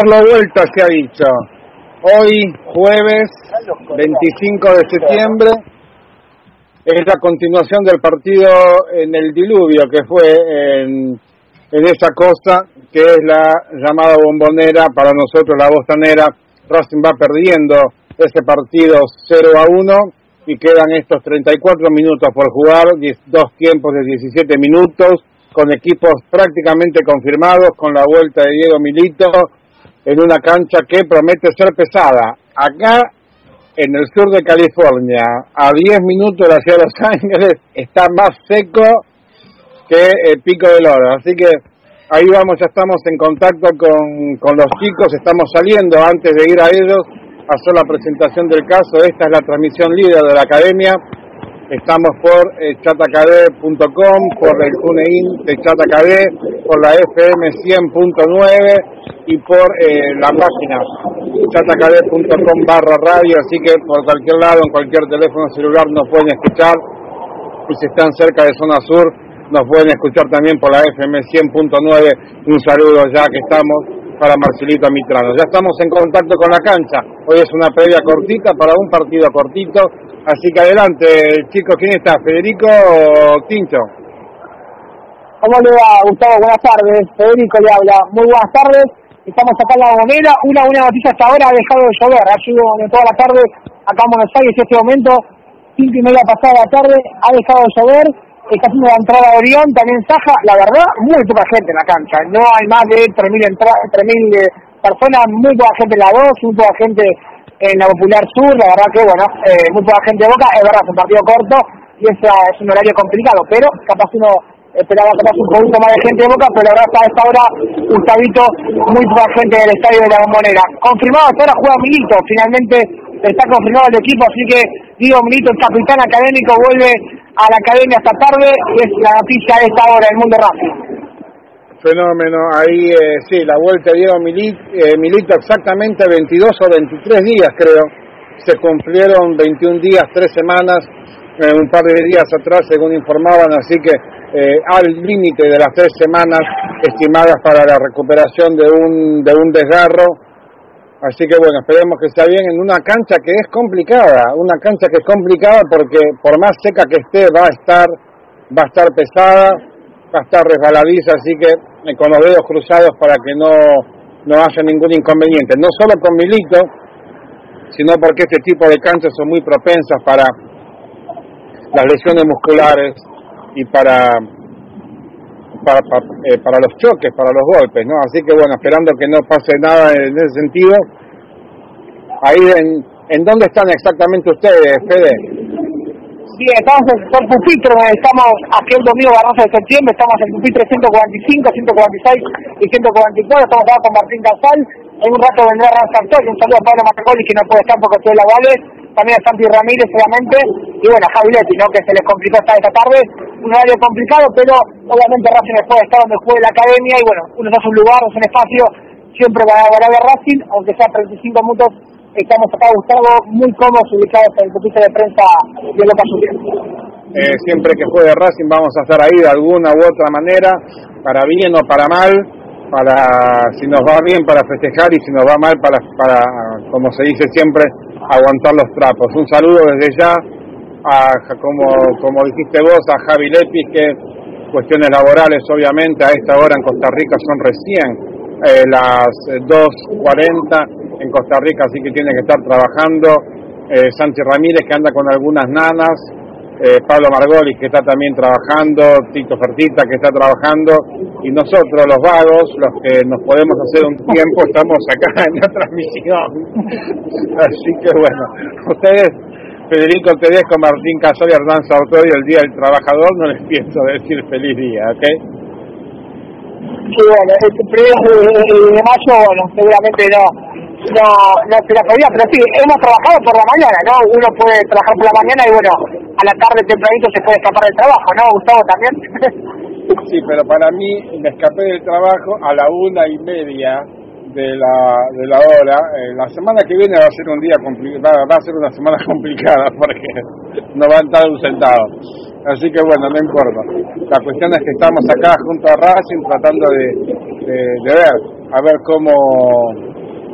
A darlo vuelta se ha dicho. Hoy, jueves 25 de septiembre, es la continuación del partido en el diluvio que fue en, en esa costa, que es la llamada bombonera, para nosotros la bostanera. Racing va perdiendo ese partido 0 a 1 y quedan estos 34 minutos por jugar, dos tiempos de 17 minutos, con equipos prácticamente confirmados, con la vuelta de Diego Milito, en una cancha que promete ser pesada. Acá, en el sur de California, a 10 minutos de la ciudad de Los Ángeles, está más seco que el pico del oro. Así que ahí vamos, ya estamos en contacto con, con los chicos, estamos saliendo antes de ir a ellos a hacer la presentación del caso. Esta es la transmisión líder de la academia. Estamos por eh, chatacadé.com, por el TuneIn de Chatacadé, por la FM 100.9 y por eh, la página chatacadé.com barra radio, así que por cualquier lado, en cualquier teléfono celular nos pueden escuchar y si están cerca de zona sur nos pueden escuchar también por la FM 100.9. Un saludo ya que estamos para Marcelito Mitrano. Ya estamos en contacto con la cancha. Hoy es una previa cortita para un partido cortito Así que adelante, chicos, ¿quién está? ¿Federico o Tincho? ¿Cómo le va, Gustavo? Buenas tardes. Federico le habla. Muy buenas tardes. Estamos acá en la moneda. Una buena noticia hasta ahora ha dejado de llover. Ha sido toda la tarde acá en Buenos Aires en este momento. Cinco y media pasada la tarde ha dejado de llover. Está haciendo la entrada de Orión, también Saja. La verdad, muy poca gente en la cancha. No hay más de 3.000 eh, personas, muy poca gente en la 2, muy poca gente en la Popular Sur, la verdad que, bueno, eh, muy poca gente de Boca, es verdad, es un partido corto y es, es un horario complicado, pero capaz uno esperaba capaz un poquito más de gente de Boca, pero la verdad hasta esta hora, Gustavito, muy poca gente del estadio de la Bombonera. Confirmado hasta ahora juega Milito, finalmente está confirmado el equipo, así que digo Milito, el capitán académico, vuelve a la academia esta tarde y es la noticia de esta hora, el mundo rápido. Fenómeno, ahí eh, sí, la vuelta de Diego eh, Milito, exactamente 22 o 23 días creo, se cumplieron 21 días, 3 semanas, eh, un par de días atrás según informaban, así que al límite de las 3 semanas estimadas para la recuperación de un, de un desgarro, así que bueno, esperemos que sea bien en una cancha que es complicada, una cancha que es complicada porque por más seca que esté va a estar, va a estar pesada, va a estar resbaladiza, así que con los dedos cruzados para que no, no haya ningún inconveniente. No solo con Milito, sino porque este tipo de canchas son muy propensas para las lesiones musculares y para para, eh, para, los choques, para los golpes, ¿no? Así que bueno, esperando que no pase nada en ese sentido. Ahí en, ¿en dónde están exactamente ustedes, Fede? Sí, estamos en el pupitre, estamos aquí el domingo 11 de septiembre, estamos en el pupitre 145, 146 y 144, estamos acá con Martín Casal, en un rato vendrá Ran Sartori, un saludo a Pablo Matacoli que no puede estar porque estoy en la Vale, también a Santi Ramírez obviamente, y bueno, a Javi Leti, ¿no? que se les complicó estar esta tarde, un horario complicado, pero obviamente Racing después estar donde juegue la academia, y bueno, uno es un lugar, es un espacio, siempre va a ver Racing, aunque sea 35 minutos estamos acá, Gustavo, muy cómodos ubicados en el pupitre de prensa de Loca eh, siempre que juegue Racing vamos a estar ahí de alguna u otra manera, para bien o para mal, para si nos va bien para festejar y si nos va mal para, para como se dice siempre, aguantar los trapos. Un saludo desde ya a, como, como dijiste vos, a Javi Lepis, que cuestiones laborales obviamente a esta hora en Costa Rica son recién eh, las 2.40 en Costa Rica, así que tiene que estar trabajando. Eh, Sánchez Ramírez, que anda con algunas nanas. Eh, Pablo Margolis, que está también trabajando. Tito Fertita, que está trabajando. Y nosotros, los vagos, los que nos podemos hacer un tiempo, estamos acá en la transmisión. así que bueno, ustedes. Federico Tedesco, Martín Casol y Hernán Sartori, el Día del Trabajador, no les pienso decir feliz día, ¿ok? Sí, bueno, el primero de mayo, bueno, seguramente no, no, no se la podía, pero sí, hemos trabajado por la mañana, ¿no? Uno puede trabajar por la mañana y bueno, a la tarde tempranito se puede escapar del trabajo, ¿no, Gustavo, también? sí, pero para mí me escapé del trabajo a la una y media de la, de la hora. Eh, la semana que viene va a ser un día complicado, va a ser una semana complicada porque no va a estar sentado. Así que bueno, no importa. La cuestión es que estamos acá junto a Racing tratando de, de ver, a ver cómo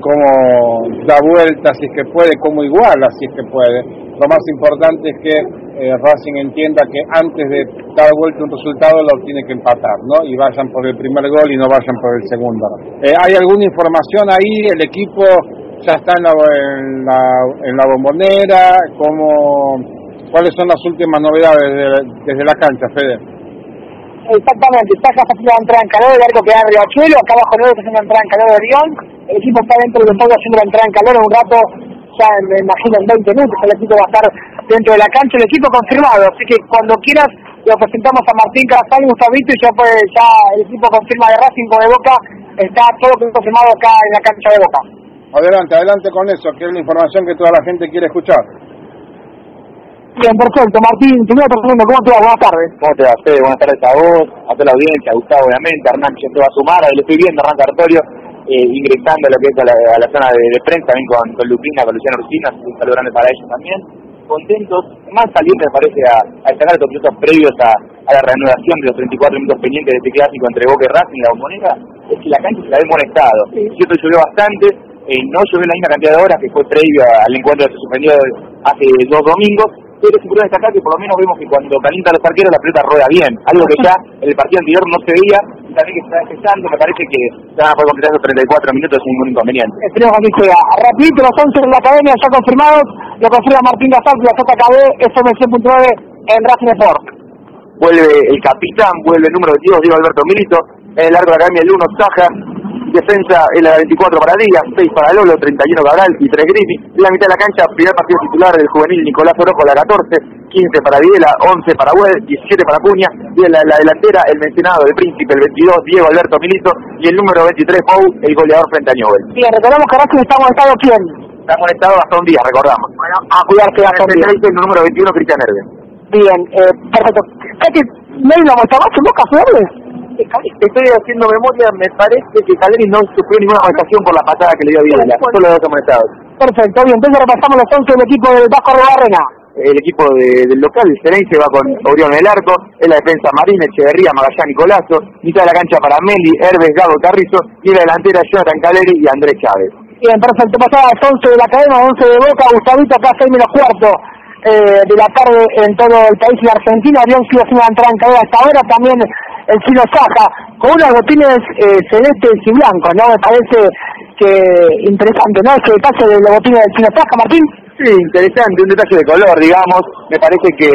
cómo da vuelta si es que puede, cómo iguala si es que puede. Lo más importante es que eh, Racing entienda que antes de dar vuelta un resultado lo tiene que empatar, ¿no? Y vayan por el primer gol y no vayan por el segundo. Eh, ¿Hay alguna información ahí? ¿El equipo ya está en la, en la, bombonera? ¿Cómo, ¿Cuáles son las últimas novedades desde la cancha, Fede? Exactamente, está haciendo la entrada en calor, el arco que abre Achuelo, acá abajo nuevo está haciendo la entrada en calor de Orión, el equipo está dentro del estadio haciendo la entrada en calor en un rato, ya me imagino en 20 minutos el equipo va a estar dentro de la cancha, el equipo confirmado, así que cuando quieras lo presentamos a Martín Casal y Gustavito y ya, pues, ya el equipo confirma de Racing con de Boca, está todo confirmado acá en la cancha de Boca. Adelante, adelante con eso, que es la información que toda la gente quiere escuchar. Bien, perfecto. Martín, primero Fernando, ¿cómo te va? Buenas tardes. ¿Cómo te va, Fede? Buenas tardes a vos, a toda la audiencia, a Gustavo, obviamente, a Hernán, que se va a sumar, le estoy viendo, Hernán Cartorio, eh, ingresando a lo que es a la, zona de, prensa, también con, con Lupina, con Luciano Ursina, un saludo grande para ellos también. Contentos, más salientes me parece a, a destacar estos minutos previos a, a, la reanudación de los 34 minutos pendientes de este clásico entre Boca y Racing y la Bombonera, es que la cancha se la ve en buen estado. Sí. Cierto, llovió bastante, eh, no llovió la misma cantidad de horas que fue previo al encuentro que se suspendió hace dos domingos, pero es importante destacar que por lo menos vemos que cuando calientan los arqueros la pelota rueda bien, algo que ya en el partido anterior no se veía, y también que está despejando, me parece que se van a poder completar esos 34 minutos sin ningún inconveniente. Esperemos que. Rapidito, los 11 de la academia ya confirmados, lo confirma Martín Gasal, la JKB, FMC.9 en Racing Sport. Vuelve el capitán, vuelve el número 22, Diego Alberto Milito, en el largo de la academia el 1, Saja, defensa es la 24 para Díaz, 6 para Lolo, 31 Cabral y 3 Griffith. En la mitad de la cancha, primer partido titular del juvenil Nicolás Orojo, la 14, 15 para Videla, 11 para Huel, 17 para Cuña. Y en la, delantera, el mencionado del príncipe, el 22, Diego Alberto Milito. Y el número 23, Pau, el goleador frente a Newell. Bien, recordamos que Racing está conectado quién? Está conectado hasta un día, recordamos. Bueno, a cuidarse hasta un día. El número 21, Cristian Herbe. Bien, eh, perfecto. ¿Qué que no íbamos a más en Boca Flores? Estoy haciendo memoria, me parece que Caleri no sufrió ninguna amonestación por la patada que le dio a Videla, solo dos amonestados. Perfecto, bien, entonces repasamos los 11 del equipo del Vasco Barrena. El equipo de, del local, el se va con Orión en el arco, en la defensa Marín, Echeverría, Magallán, Nicolazo, mitad de la cancha para Meli, Herbes, Gabo, Carrizo, y en la delantera Jonathan Caleri y Andrés Chávez. Bien, perfecto, pasaba 11 de la cadena, 11 de Boca, Gustavito acá 6 menos cuarto. Eh, de la tarde en todo el país y Argentina, habían sido una entrada en cadena hasta ahora, también el chino Saja, con unas botines eh, celestes y blancos, ¿no? Me parece que interesante, ¿no? Ese detalle de los botines del chino Saja, Martín. Sí, interesante, un detalle de color, digamos. Me parece que,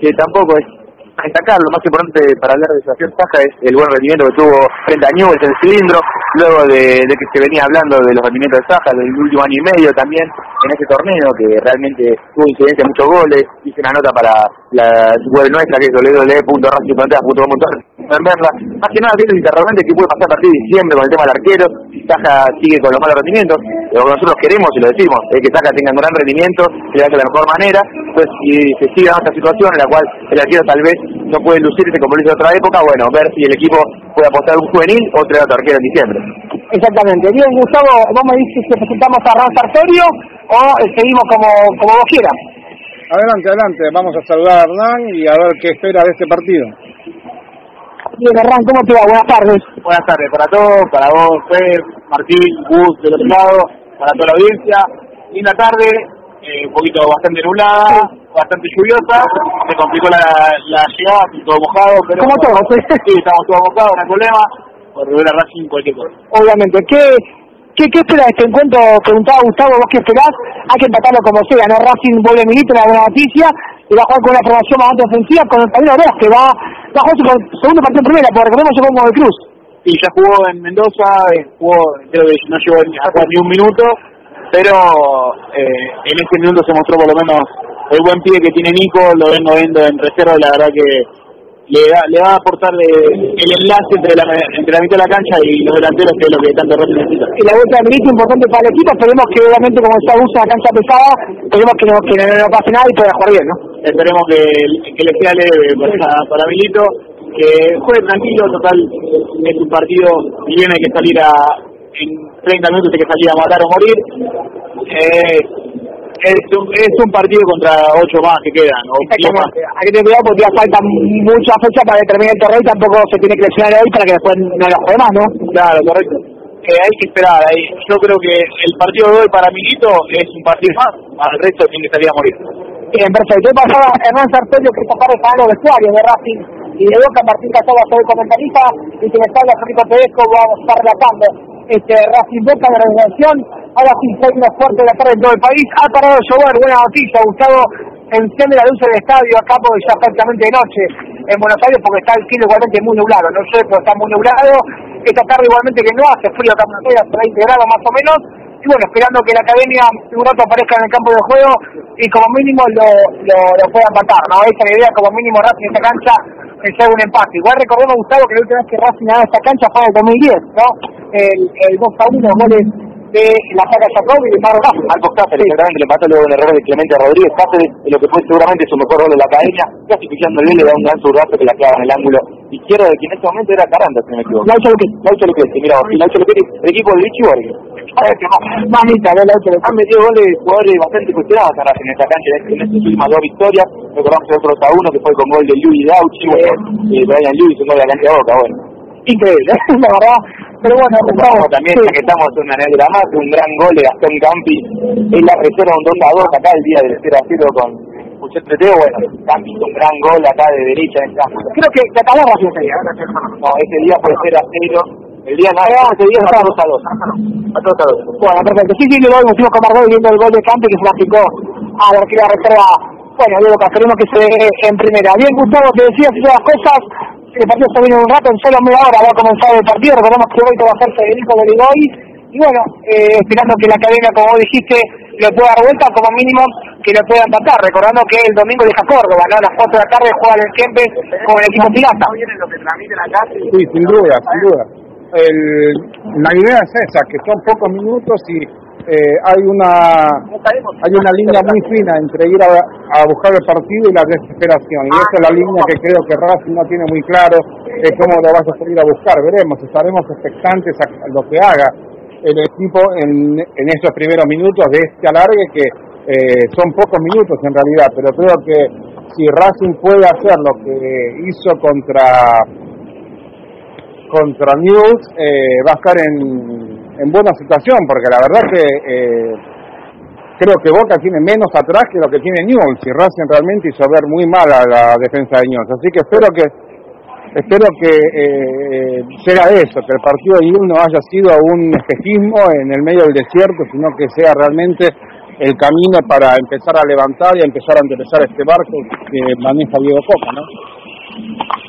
que tampoco es destacar, lo más importante para hablar de Sebastián Saja es el buen rendimiento que tuvo frente a Newell's en el cilindro, luego de, que se venía hablando de los rendimientos de Saja del último año y medio también en ese torneo, que realmente tuvo incidencia en muchos goles, hice una nota para la web nuestra que es www.racingfronteras.com verla, más que nada viendo interrogante que puede pasar a partir de diciembre con el tema del arquero, Saja sigue con los malos rendimientos, lo que nosotros queremos y lo decimos, es que Saja tenga un gran rendimiento, que lo haga de la mejor manera, entonces si se sigue dando esta situación en la cual el arquero tal vez no puede lucirse como lo hizo otra época, bueno, ver si el equipo puede apostar un juvenil o traer otro arquero en diciembre. Exactamente. Bien, Gustavo, vos me dices que presentamos a Ran Sartorio o eh, seguimos como, como vos quieras. Adelante, adelante. Vamos a saludar a Hernán y a ver qué espera de este partido. Bien, Hernán, ¿cómo te va? Buenas tardes. Buenas tardes para todos, para vos, Fer, Martín, Gus, del otro lado, para toda la audiencia. Linda tarde, eh, un poquito bastante nublada, bastante lluviosa, se complicó la, la llegada, todo mojado, pero... Como todos, sí, estamos todos mojados, no hay problema, por volver a Racing cualquier cosa. Obviamente, ¿qué, qué, qué esperas de este encuentro? Preguntaba Gustavo, ¿vos qué esperás? Hay que empatarlo como sea, ¿no? Racing vuelve milito, una buena noticia, y va a jugar con una formación más ofensiva con el Padrino Rojas, que va, va a jugar su segundo partido en primera, porque recordemos llegó con el Cruz. Sí, ya jugó en Mendoza, eh, jugó, creo que no llegó ni, ni un minuto, pero eh, en este minuto se mostró por lo menos el buen pie que tiene Nico, lo vengo viendo en reserva y la verdad que le, le va a aportar el enlace entre la, entre la mitad de la cancha y los delanteros, que es lo que tanto Rossi necesita. Y la vuelta de Milito importante para el equipo, esperemos que obviamente como está usa la cancha pesada, esperemos que no, que no, pase nada y pueda jugar bien, ¿no? Esperemos que, que le sea leve para, para Milito, que juegue tranquilo, total, es un partido, y hay que salir a, en 30 minutos hay que salir a matar o morir. Eh, es un, es un partido contra ocho más que quedan. O más. Hay que tener cuidado porque ya falta mucha fecha para determinar el torneo y tampoco se tiene que lesionar hoy para que después no lo juegue más, ¿no? Claro, correcto. Eh, hay que esperar. Ahí. Yo creo que el partido de hoy para Milito es un partido más, al resto tiene que salir a morir. Bien, perfecto. Hoy pasaba Hernán Sartorio que está pareja los vestuarios de Racing y de Boca Martín Casado ser comentarista y que me está Felipe Tedesco vamos a estar relatando este Racing Boca de organización ahora sí hay una fuerte de la tarde en todo el país. Ha parado de llover, buena noticia Gustavo. Enciende la luz del estadio acá porque ya prácticamente de noche en Buenos Aires porque está el cielo igualmente muy nublado no sé, pero está muy nublado. Esta tarde igualmente que no hace frío acá en Buenos Aires hace 20 grados más o menos. Y bueno, esperando que la academia un rato aparezca en el campo de juego y como mínimo lo, lo, lo puedan matar, ¿no? Esa es la idea, como mínimo Racing esta cancha es un empate. Igual recordemos, Gustavo, que la última vez que Racing ganó esta cancha fue en el 2010, ¿no? El, el 2 a 1, goles de la saca Jacob y de Marco Cáceres. Marco Cáceres, exactamente, le empató luego un error de Clemente Rodríguez Cáceres, en lo que fue seguramente su mejor gol en la academia, casi pillando bien, le da un gran zurdazo que la clava en el ángulo izquierdo de quien en este momento era Caranda, si no me equivoco. Laucho Luquete. Laucho Luquete, mira, Laucho Luquete, el equipo de Vichy Borges. Mamita, ¿no? Laucho Luquete. Han metido goles jugadores bastante cuestionados a en esta cancha, en estas últimas dos victorias, recordamos el otro 2 a 1 que fue con gol de Luis Dauchi, bueno, y Brian Lewis, un gol de la cancha de Boca, bueno. Increíble, la verdad. Pero bueno, Gustavo, también, sí. ya que estamos en una negra más, un gran gol de Gastón Campi en la reserva un 2 a 2 acá el día del 0 a 0 con Puchet Treteo, bueno, Campi un gran gol acá de derecha en campo. Creo que te acabó ese día, No, ese día fue 0 a 0. El día no, ese día fue 2 a 2. A 2 a 2. Bueno, perfecto. Sí, sí, luego estuvimos con Margot viendo el gol de Campi que se la aplicó a la arquera reserva. Bueno, Diego Casarino que se en primera. Bien, Gustavo, te decía las cosas el partido se viene en un rato, en solo media hora va a comenzar el partido, recordemos que hoy va a ser Federico Beligoy, y bueno, eh, esperando que la academia, como vos dijiste, le pueda dar vuelta, como mínimo que le pueda empatar, recordando que el domingo deja Córdoba, ¿no? A las 4 de la tarde juega el Kempes con el equipo pirata. Sí, sin duda, sin duda. El, la idea es esa, que son pocos minutos y eh, hay una hay una línea muy fina entre ir a, a, buscar el partido y la desesperación. Y esa es la línea que creo que Racing no tiene muy claro eh, cómo lo vas a salir a buscar. Veremos estaremos expectantes a lo que haga el equipo en, en esos primeros minutos de este alargue que eh, son pocos minutos en realidad pero creo que si Racing puede hacer lo que hizo contra contra News va a estar en en buena situación, porque la verdad que eh, creo que Boca tiene menos atrás que lo que tiene Newell's y Racing realmente hizo ver muy mal a la defensa de Newell's. Así que espero que espero que eh, sea eso, que el partido de no haya sido un espejismo en el medio del desierto, sino que sea realmente el camino para empezar a levantar y a empezar a enderezar este barco que maneja Diego Coca, ¿no?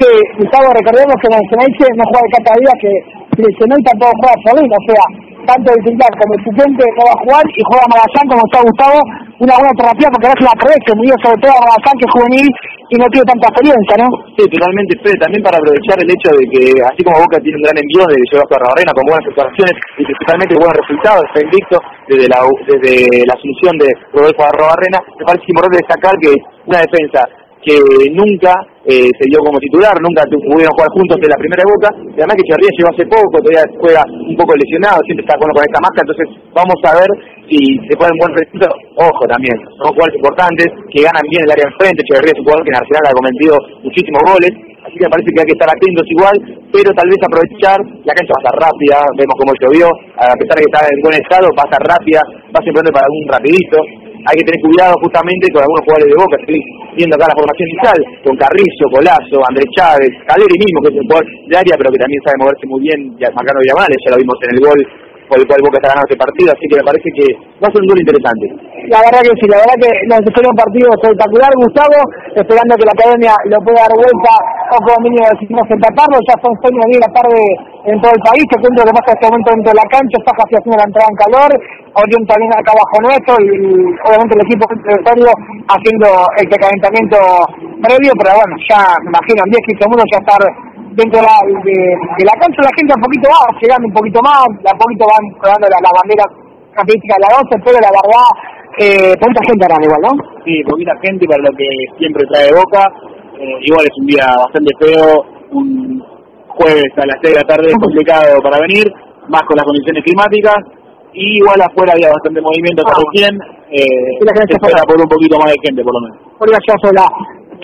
Sí, Gustavo, recordemos que Nacionalmente no juega cada día, que seleccionó tampoco juega Solín, o sea, tanto el titular como el suplente no va a jugar y juega Magallán como está Gustavo, una buena alternativa porque no es la crece, muy sobre todo a Magallán que es juvenil y no tiene tanta experiencia, ¿no? Sí, totalmente, también para aprovechar el hecho de que, así como Boca tiene un gran envío de llevar a Rabarrena con buenas actuaciones y principalmente buenos resultados, está invicto desde la, desde la asunción de Rodolfo Arrobarrena, me parece importante destacar que una defensa que nunca eh, se dio como titular, nunca pudieron jugar juntos en la primera Boca, y además que Chorría llegó hace poco, todavía juega un poco lesionado, siempre está con, con esta máscara, entonces vamos a ver si se puede un buen resultado. Ojo también, son jugadores importantes, que ganan bien el área enfrente, Chorría es un jugador que en Arsenal ha cometido muchísimos goles, así que me parece que hay que estar atentos igual, pero tal vez aprovechar, la cancha va a estar rápida, vemos cómo llovió, a pesar de que está en buen estado, va a estar rápida, va a ser para un rapidito, hay que tener cuidado justamente con algunos jugadores de Boca, estoy viendo acá la formación inicial, con Carrizo, Colazo, Andrés Chávez, Caleri mismo, que es un jugador de área, pero que también sabe moverse muy bien, ya marcando diagonales, ya lo vimos en el gol por el cual Boca está ganando este partido, así que me parece que va a ser un gol interesante. La verdad que sí, la verdad que nos espera un partido espectacular, Gustavo, esperando que la academia lo pueda dar vuelta, o como mínimo decidimos empatarlo, ya son 6 de la tarde en todo el país, te cuento que pasa este momento dentro de la cancha, está casi haciendo la entrada en calor, Orión también acá abajo nuestro, y obviamente el equipo territorio haciendo el calentamiento previo, pero bueno, ya me imagino en 10, 15 minutos ya estar dentro de la, de, la cancha la gente un poquito va llegando un poquito más, a poquito van las la banderas características de la 12, pero la verdad, eh, poquita gente harán igual, ¿no? Sí, poquita gente para lo que siempre trae Boca, eh, igual es un día bastante feo, un jueves a las 6 de la tarde es complicado para venir, más con las condiciones climáticas, y igual afuera había bastante movimiento ah. también, eh, la gente se espera por un poquito más de gente por lo menos. Por la,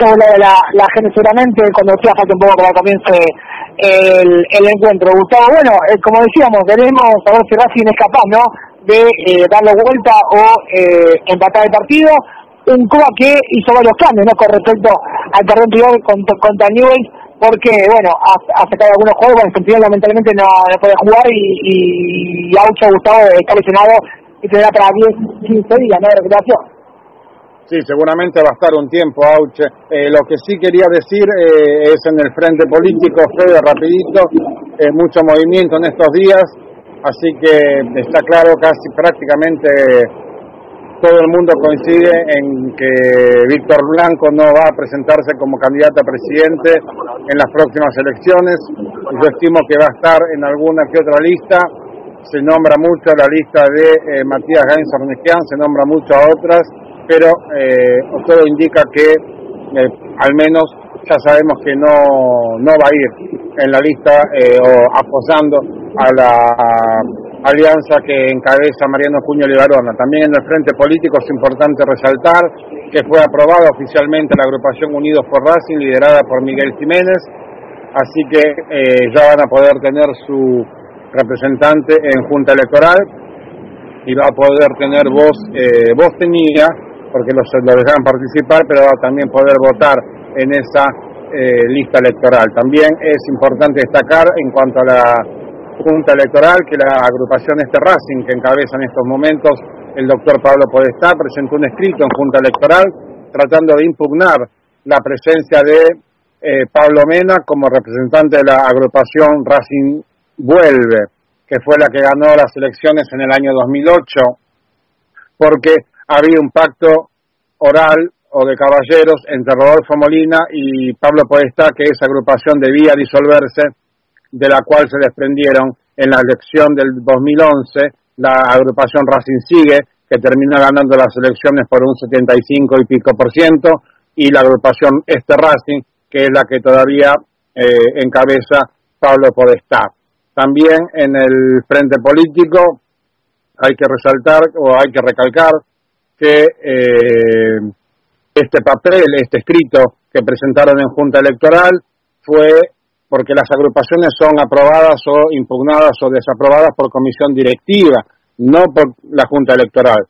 la, la gente seguramente cuando decía falta un poco para que comience el, el encuentro. Gustavo, bueno, eh, como decíamos, queremos saber si Racing es capaz, ¿no? De eh, darle vuelta o eh, empatar el partido. Un Cuba que hizo varios cambios, ¿no? Con respecto al terreno anterior contra, contra Newell's, porque, bueno, ha, sacado algunos juegos, bueno, lamentablemente no, no puede jugar y, y, y Aucho Gustavo está lesionado y tendrá para 10, 15 días, ¿no? De recuperación. Sí, seguramente va a estar un tiempo, Auche. Eh, lo que sí quería decir eh, es en el frente político, Fede, rapidito, eh, mucho movimiento en estos días, así que está claro casi prácticamente todo el mundo coincide en que Víctor Blanco no va a presentarse como candidato a presidente en las próximas elecciones. Yo estimo que va a estar en alguna que otra lista. Se nombra mucho la lista de Matías Gainz Ornequian, se nombra mucho a otras pero eh, todo indica que eh, al menos ya sabemos que no, no va a ir en la lista eh, o aposando a la alianza que encabeza Mariano Cuño Libarona. También en el frente político es importante resaltar que fue aprobada oficialmente la agrupación Unidos por Racing, liderada por Miguel Jiménez, así que ya van a poder tener su representante en Junta Electoral y va a poder tener voz, voz tenida porque los, lo dejaron participar, pero también poder votar en esa eh, lista electoral. También es importante destacar en cuanto a la Junta Electoral que la agrupación este Racing que encabeza en estos momentos el doctor Pablo Podestá presentó un escrito en Junta Electoral tratando de impugnar la presencia de eh, Pablo Mena como representante de la agrupación Racing Vuelve, que fue la que ganó las elecciones en el año 2008, porque había un pacto oral o de caballeros entre Rodolfo Molina y Pablo Podestá que esa agrupación debía disolverse, de la cual se desprendieron en la elección del 2011 la agrupación Racing Sigue, que termina ganando las elecciones por un 75 y pico por ciento, y la agrupación Este Racing, que es la que todavía eh, encabeza Pablo Podestá. También en el frente político hay que resaltar o hay que recalcar que eh, este papel, este escrito que presentaron en Junta Electoral fue porque las agrupaciones son aprobadas o impugnadas o desaprobadas por comisión directiva, no por la Junta Electoral.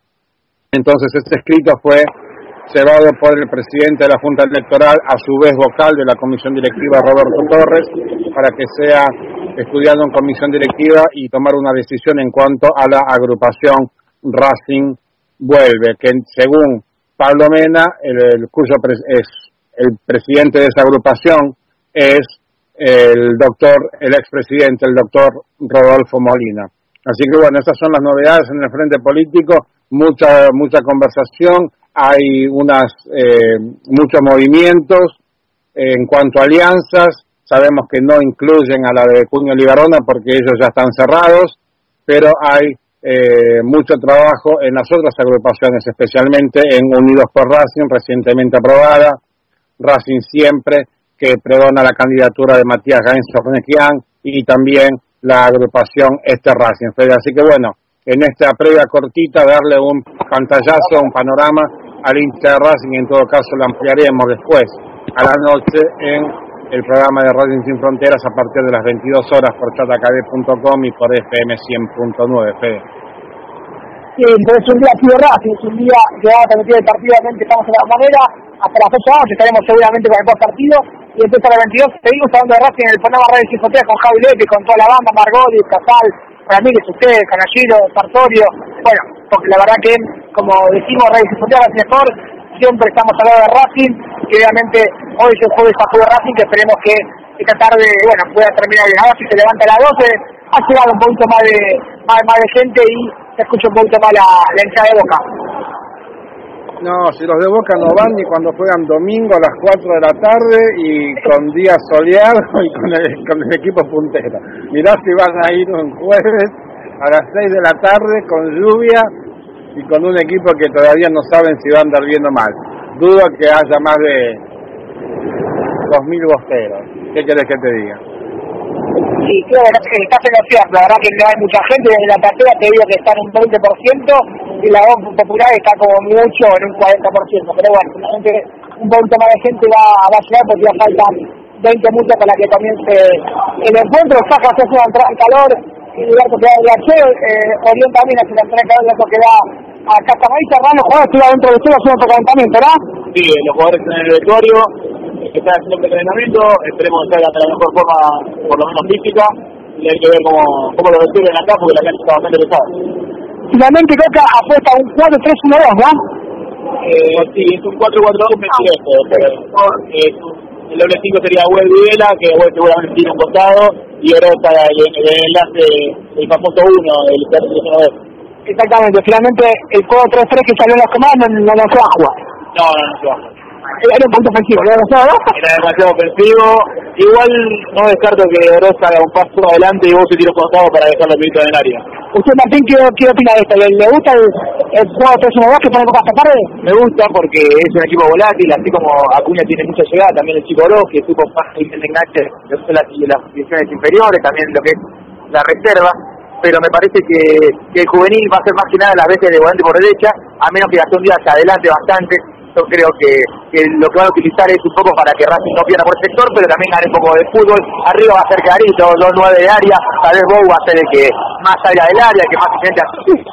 Entonces este escrito fue llevado por el presidente de la Junta Electoral, a su vez vocal de la Comisión Directiva, Roberto Torres, para que sea estudiado en comisión directiva y tomar una decisión en cuanto a la agrupación Racing Vuelve, que según Pablo Mena, el, cuyo es el presidente de esa agrupación, es el doctor, el expresidente, el doctor Rodolfo Molina. Así que bueno, estas son las novedades en el frente político, mucha, mucha conversación, hay unas, eh, muchos movimientos en cuanto a alianzas, sabemos que no incluyen a la de Cuño Libarona porque ellos ya están cerrados, pero hay eh, mucho trabajo en las otras agrupaciones, especialmente en Unidos por Racing, recientemente aprobada, Racing Siempre, que perdona la candidatura de Matías Gainz y también la agrupación Este Racing. Así que bueno, en esta previa cortita darle un pantallazo, un panorama al Inter Racing y en todo caso lo ampliaremos después a la noche en el programa de Racing Sin Fronteras a partir de las 22 horas por chatakd.com y por FM 100.9, Fede. Sí, entonces un día de Racing, es un día que vamos a transmitir el partido, estamos de la manera, hasta las 8 horas estaremos seguramente con el post partido y entonces a las 22 seguimos hablando de Racing en el programa Radio Sin Fronteras con Javi Lepe, con toda la banda, Margoli, Casal, Ramírez, ustedes, Canalliro, Sartorio, bueno, porque la verdad que, como decimos, Reyes Racing mejor, siempre estamos hablando de Racing, y obviamente hoy es jueves a de Racing, que esperemos que esta tarde, bueno, pueda terminar bien. Ahora si se levanta a las 12, ha llegado un poquito más de, más, de gente y se escucha un poquito más la, la entrada de boca. No, si los de Boca no van ni cuando juegan domingo a las 4 de la tarde y con día soleado y con el, con el equipo puntero. Mirá si van a ir un jueves a las 6 de la tarde con lluvia y con un equipo que todavía no saben si va a andar viendo mal. Dudo que haya más de 2.000 bosteros. ¿Qué querés que te diga? Sí, creo que estás en cierto. La verdad que no hay mucha gente. Desde la cartera te digo que están en un 20% y la voz popular está como mucho en un 40%. Pero bueno, la gente, un poquito más de gente va, va a llegar porque ya faltan 20 minutos para que comience el encuentro. Saca hace una entrada en calor y Liberto que va a eh, Orión también hace la entrada en calor, lo que va a Casa Maíz. Los jugadores estuvo dentro de ustedes haciendo calentamiento, ¿verdad? Sí, los jugadores están en el vestuario que está haciendo un entrenamiento, esperemos que salga de la mejor forma, por lo menos física, y hay que ver cómo, cómo lo reciben acá, porque la cancha está bastante pesada. Finalmente Coca apuesta un 4-3-1-2, ¿no? Eh, sí, es un 4-4-2 mentiroso, pero es el doble 5 sería Web Videla, que Web seguramente tiene un costado, y ahora está el, el, enlace, el famoso 1, el 4 Exactamente, finalmente el 4-3-3 que salió en los comandos no, no, no se va a jugar. No, no, no se va a jugar era un punto ofensivo, ¿no? Era demasiado ofensivo. Igual no descarto que Oroz haga un paso adelante y vos se tiro costado para dejarlo pibito en el área. ¿Usted, Martín, qué, qué opina de esto? ¿Le, gusta el, el juego 3 1 que pone poca tarde? Me gusta porque es un equipo volátil, así como Acuña tiene mucha llegada, también el chico Oroz, que supo fácil el enganche de las, las divisiones inferiores, también lo que es la reserva pero me parece que, que, el juvenil va a ser más que nada las veces de volante por derecha, a menos que Gastón Díaz se adelante bastante yo creo que, lo que van a utilizar es un poco para que Racing no pierda por el sector, pero también gane un poco de fútbol. Arriba va a ser Clarito, dos nueve de área, tal vez Bow va a ser el que más salga del área, que más se sienta.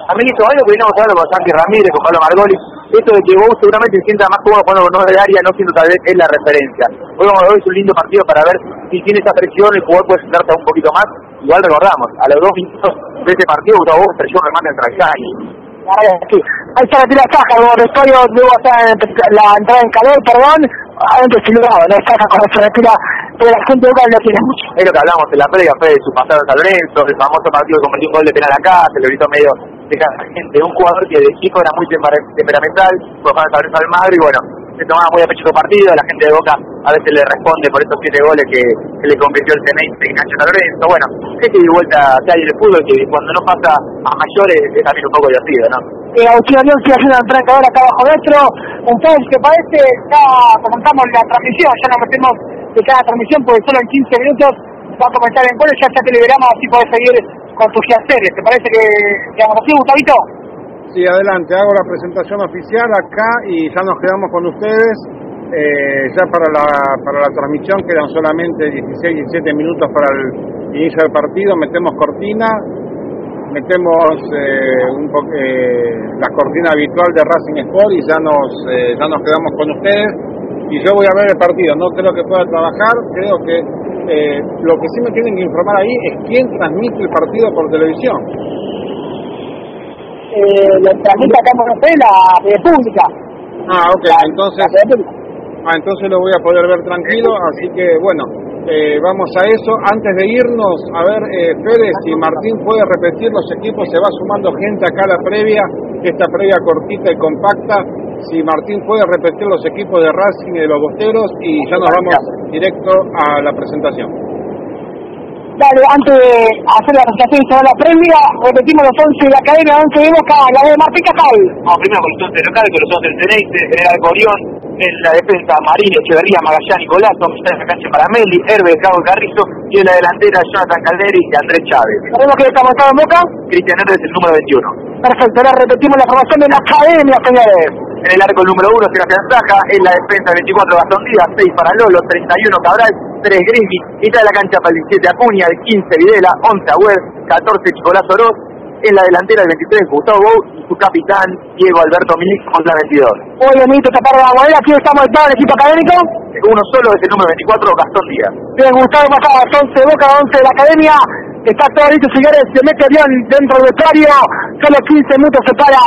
También hizo algo que vinimos hablando con Santi Ramírez, con Pablo Margoli, esto de que Bow seguramente se sienta más cómodo cuando nueve de área, no siendo tal vez es la referencia. Hoy vamos a ver, es un lindo partido para ver si tiene esa presión, el jugador puede sentarse un poquito más. Igual recordamos, a los dos minutos de ese partido, Gustavo Bow presión remate y Ahí está la tira caja, el vestuario luego está la entrada en calor, perdón, adentro silbado, no caja con se retira, pero la gente local no tiene mucho. Es lo que hablamos en la previa, fue de su pasado en San Lorenzo, el famoso partido que cometió un gol de penal acá, se le gritó medio de la gente, un jugador que de chico era muy temperamental, fue para San Lorenzo al Madrid, y bueno, se tomaba muy a partido, la gente de Boca a veces le responde por estos siete goles que, le convirtió el CNI de Ignacio Lorenzo. Bueno, es que de vuelta que hay en el fútbol que cuando no pasa a mayores es también un poco divertido, ¿no? Eh, Agustín Arión sigue haciendo un ahora acá abajo nuestro. Entonces, que parece, ya comentamos la transmisión, ya nos metemos de cada transmisión, porque solo en 15 minutos va a comentar en goles, ya, ya te liberamos, así podés seguir con tus quehaceres. ¿Te parece que, digamos así, Gustavito? Sí, adelante, hago la presentación oficial acá y ya nos quedamos con ustedes. Eh, ya para la, para la transmisión quedan solamente 16, 17 minutos para el inicio del partido, metemos cortina metemos eh, un eh, la cortina habitual de Racing Sport y ya nos, eh, ya nos quedamos con ustedes. Y yo voy a ver el partido, no creo que pueda trabajar, creo que lo que sí me tienen que informar ahí es quién transmite el partido por televisión. lo transmite acá en la República. Ah, ok, entonces, ah, entonces lo voy a poder ver tranquilo, así que bueno, eh, vamos a eso. Antes de irnos, a ver, eh, Fede, si Martín puede repetir los equipos, se va sumando gente acá a la previa, esta previa cortita y compacta. Si Martín puede repetir los equipos de Racing y de los Bosteros y ya nos vamos directo a la presentación. Dale, antes de hacer la presentación y la previa, repetimos los 11 de la cadena, 11 de Boca, la de Martín Cajal. Vamos primero con los 11 locales, con los 11 del Tenerife, General Corión, en la defensa Marín, Echeverría, Magallán, Nicolás, está en la cancha para Meli, Herbe, Cabo Carrizo, y en la delantera Jonathan Calderi y Andrés Chávez. ¿Sabemos que estamos en Boca? Cristian Herbe es el número 21. Perfecto, ahora repetimos la formación de la academia, señores. En el arco número 1 Sebastián Saja, en la defensa 24 Gastón Díaz, 6 para Lolo, 31 Cabral, 3 Grimmy, mitad de la cancha para el 17 Acuña, el 15 Videla, 11 Agüer, 14 Chicolás Oroz, en la delantera el 23 Gustavo y su capitán Diego Alberto Milik con la 22. Oye, Benito, tapar la moneda, aquí estamos en todo el equipo académico. Uno solo es el número 24, Gastón Díaz. Bien, Gustavo Pasada, 11 Boca, 11 de la academia. Está todo listo, señores, se mete bien dentro del vestuario. Solo 15 minutos se para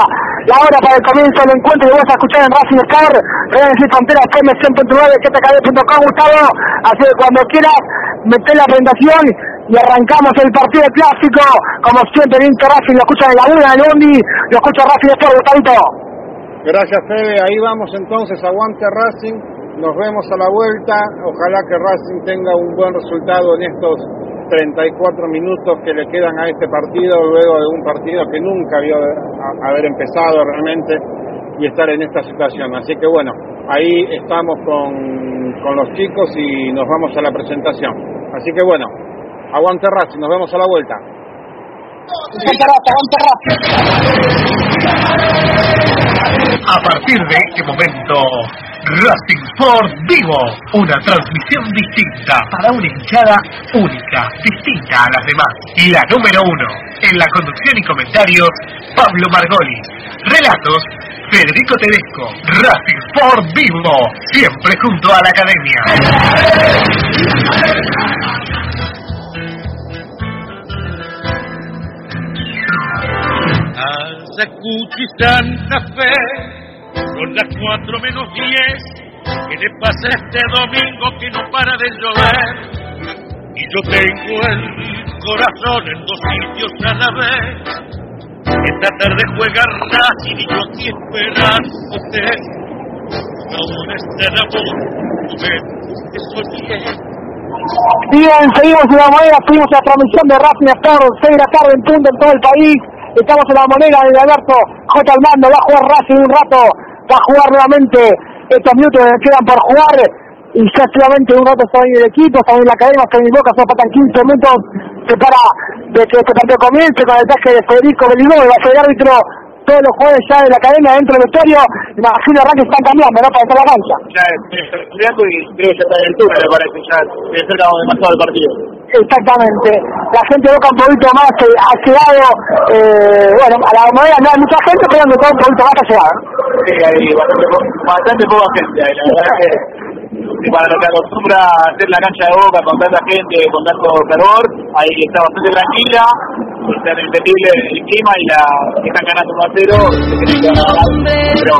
la hora para el comienzo del encuentro. Lo vas a escuchar en Racing Star, Redes y Fronteras, FM 100.9, ktkd.com, Gustavo. Así que cuando quieras, meter la presentación y arrancamos el partido clásico, como siempre Inter Racing, lo escucha en la luna, en Bondi, lo escucha Racing Sport, Gustavito. Gracias Fede, ahí vamos entonces, aguante Racing, nos vemos a la vuelta, ojalá que Racing tenga un buen resultado en estos 34 minutos que le quedan a este partido, luego de un partido que nunca vio haber empezado realmente y estar en esta situación. Así que bueno, ahí estamos con, con los chicos y nos vamos a la presentación. Así que bueno, Aguante Racing, nos vemos a la vuelta. A partir de este momento, Racing Sport Vivo, una transmisión distinta para una hinchada única, distinta a las demás. Y la número uno, en la conducción y comentarios, Pablo Margoli. Relatos, Federico Tedesco. Racing Sport Vivo, siempre junto a la academia. Ayacucho y Santa Fe, son las cuatro menos diez. ¿Qué le pasa este domingo que no para de llover? Y yo tengo el corazón en dos sitios a la vez. Esta tarde juega Racing y yo aquí esperándote. Aún está el amor, que soñé. Bien, seguimos en la moneda, seguimos la transmisión de Racing Star, 6 de la tarde en punto en todo el país. Estamos en la moneda de Alberto J. Almando, va a jugar Racing un rato, va a jugar nuevamente estos minutos que quedan por jugar. Y ya solamente un rato está en el equipo, está en la academia, está en mi boca, solo faltan 15 minutos se para de que este partido comience con el traje de Federico Belino, va a ser árbitro todos los jueves ya de la academia dentro del vestuario, imagino arranque están cambiando, ¿no? Para entrar a la cancha. Ya estudiando y creo que ya está en altura, me parece, ya de cerca demasiado el partido. Exactamente. La gente boca un poquito más eh, llegado, eh, bueno, a la moneda no hay mucha gente, pero un poquito más llegado. Sí, hay bastante, bastante poca gente, ahí, la verdad que para lo que acostumbra hacer la cancha de boca con tanta gente, con tanto calor, ahí está bastante tranquila, está entendible el clima y la están ganando 1 a 0, se tienen que ganar, pero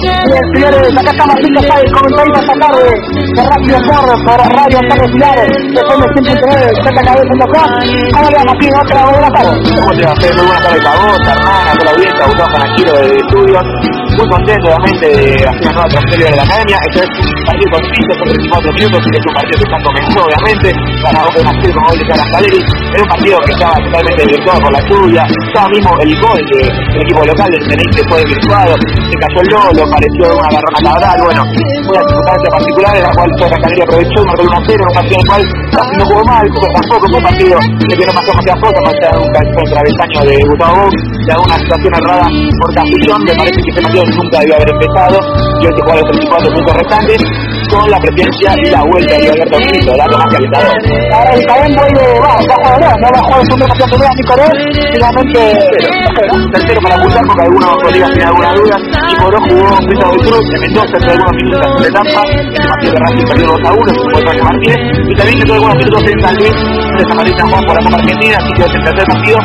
Bien, señores, acá está Martín Casal, comentarista esta tarde de Radio Porro, por Radio Antonio Pilares, FM 109, ZKB.com. ¿Cómo le va Martín? Otra buena tarde. ¿Cómo te va a hacer? Muy buenas tardes a vos, a Hernán, a toda la audiencia, a Gustavo Franquilo de Estudios. Muy contento, obviamente, de hacer una nueva transferencia de la academia. Esto es un partido con 5 por 34 minutos, y es un partido que está comenzó, obviamente, para de Maciel con gol de Caleri. Era un partido que estaba totalmente virtuado por la lluvia. Ya mismo el gol de, del equipo local del Tenerife fue virtuado. Se cayó el Lolo, pareció una garrona cabral. Bueno, una circunstancia particular en la cual Cara Caleri aprovechó, marcó el 1 0, una ocasión en la cual Racing no jugó mal, tampoco fue un partido el que no pasó demasiadas cosas, más allá de un travesaño de Gustavo Box, de alguna situación errada por Castillón, me parece que este partido nunca debió haber empezado y hoy se juega los 34 minutos restantes. Con la presidencia y la vuelta de Alberto Quito, dando más calentador. Ahora el Caen vuelve, va, bajo de no va a jugar el segundo partido primera Nicolás, finalmente tercero para apuntar porque algunos colegas tienen alguna duda. Y jugó Pita de Cruz, en Mendoza entre algunos minutos la etapa, el partido de Racing perdió 2 a 1, fue Jorge Martínez, y también quedó algunos minutos en San Luis de San Martín San Juan por la Copa Argentina, así que es el tercer partido,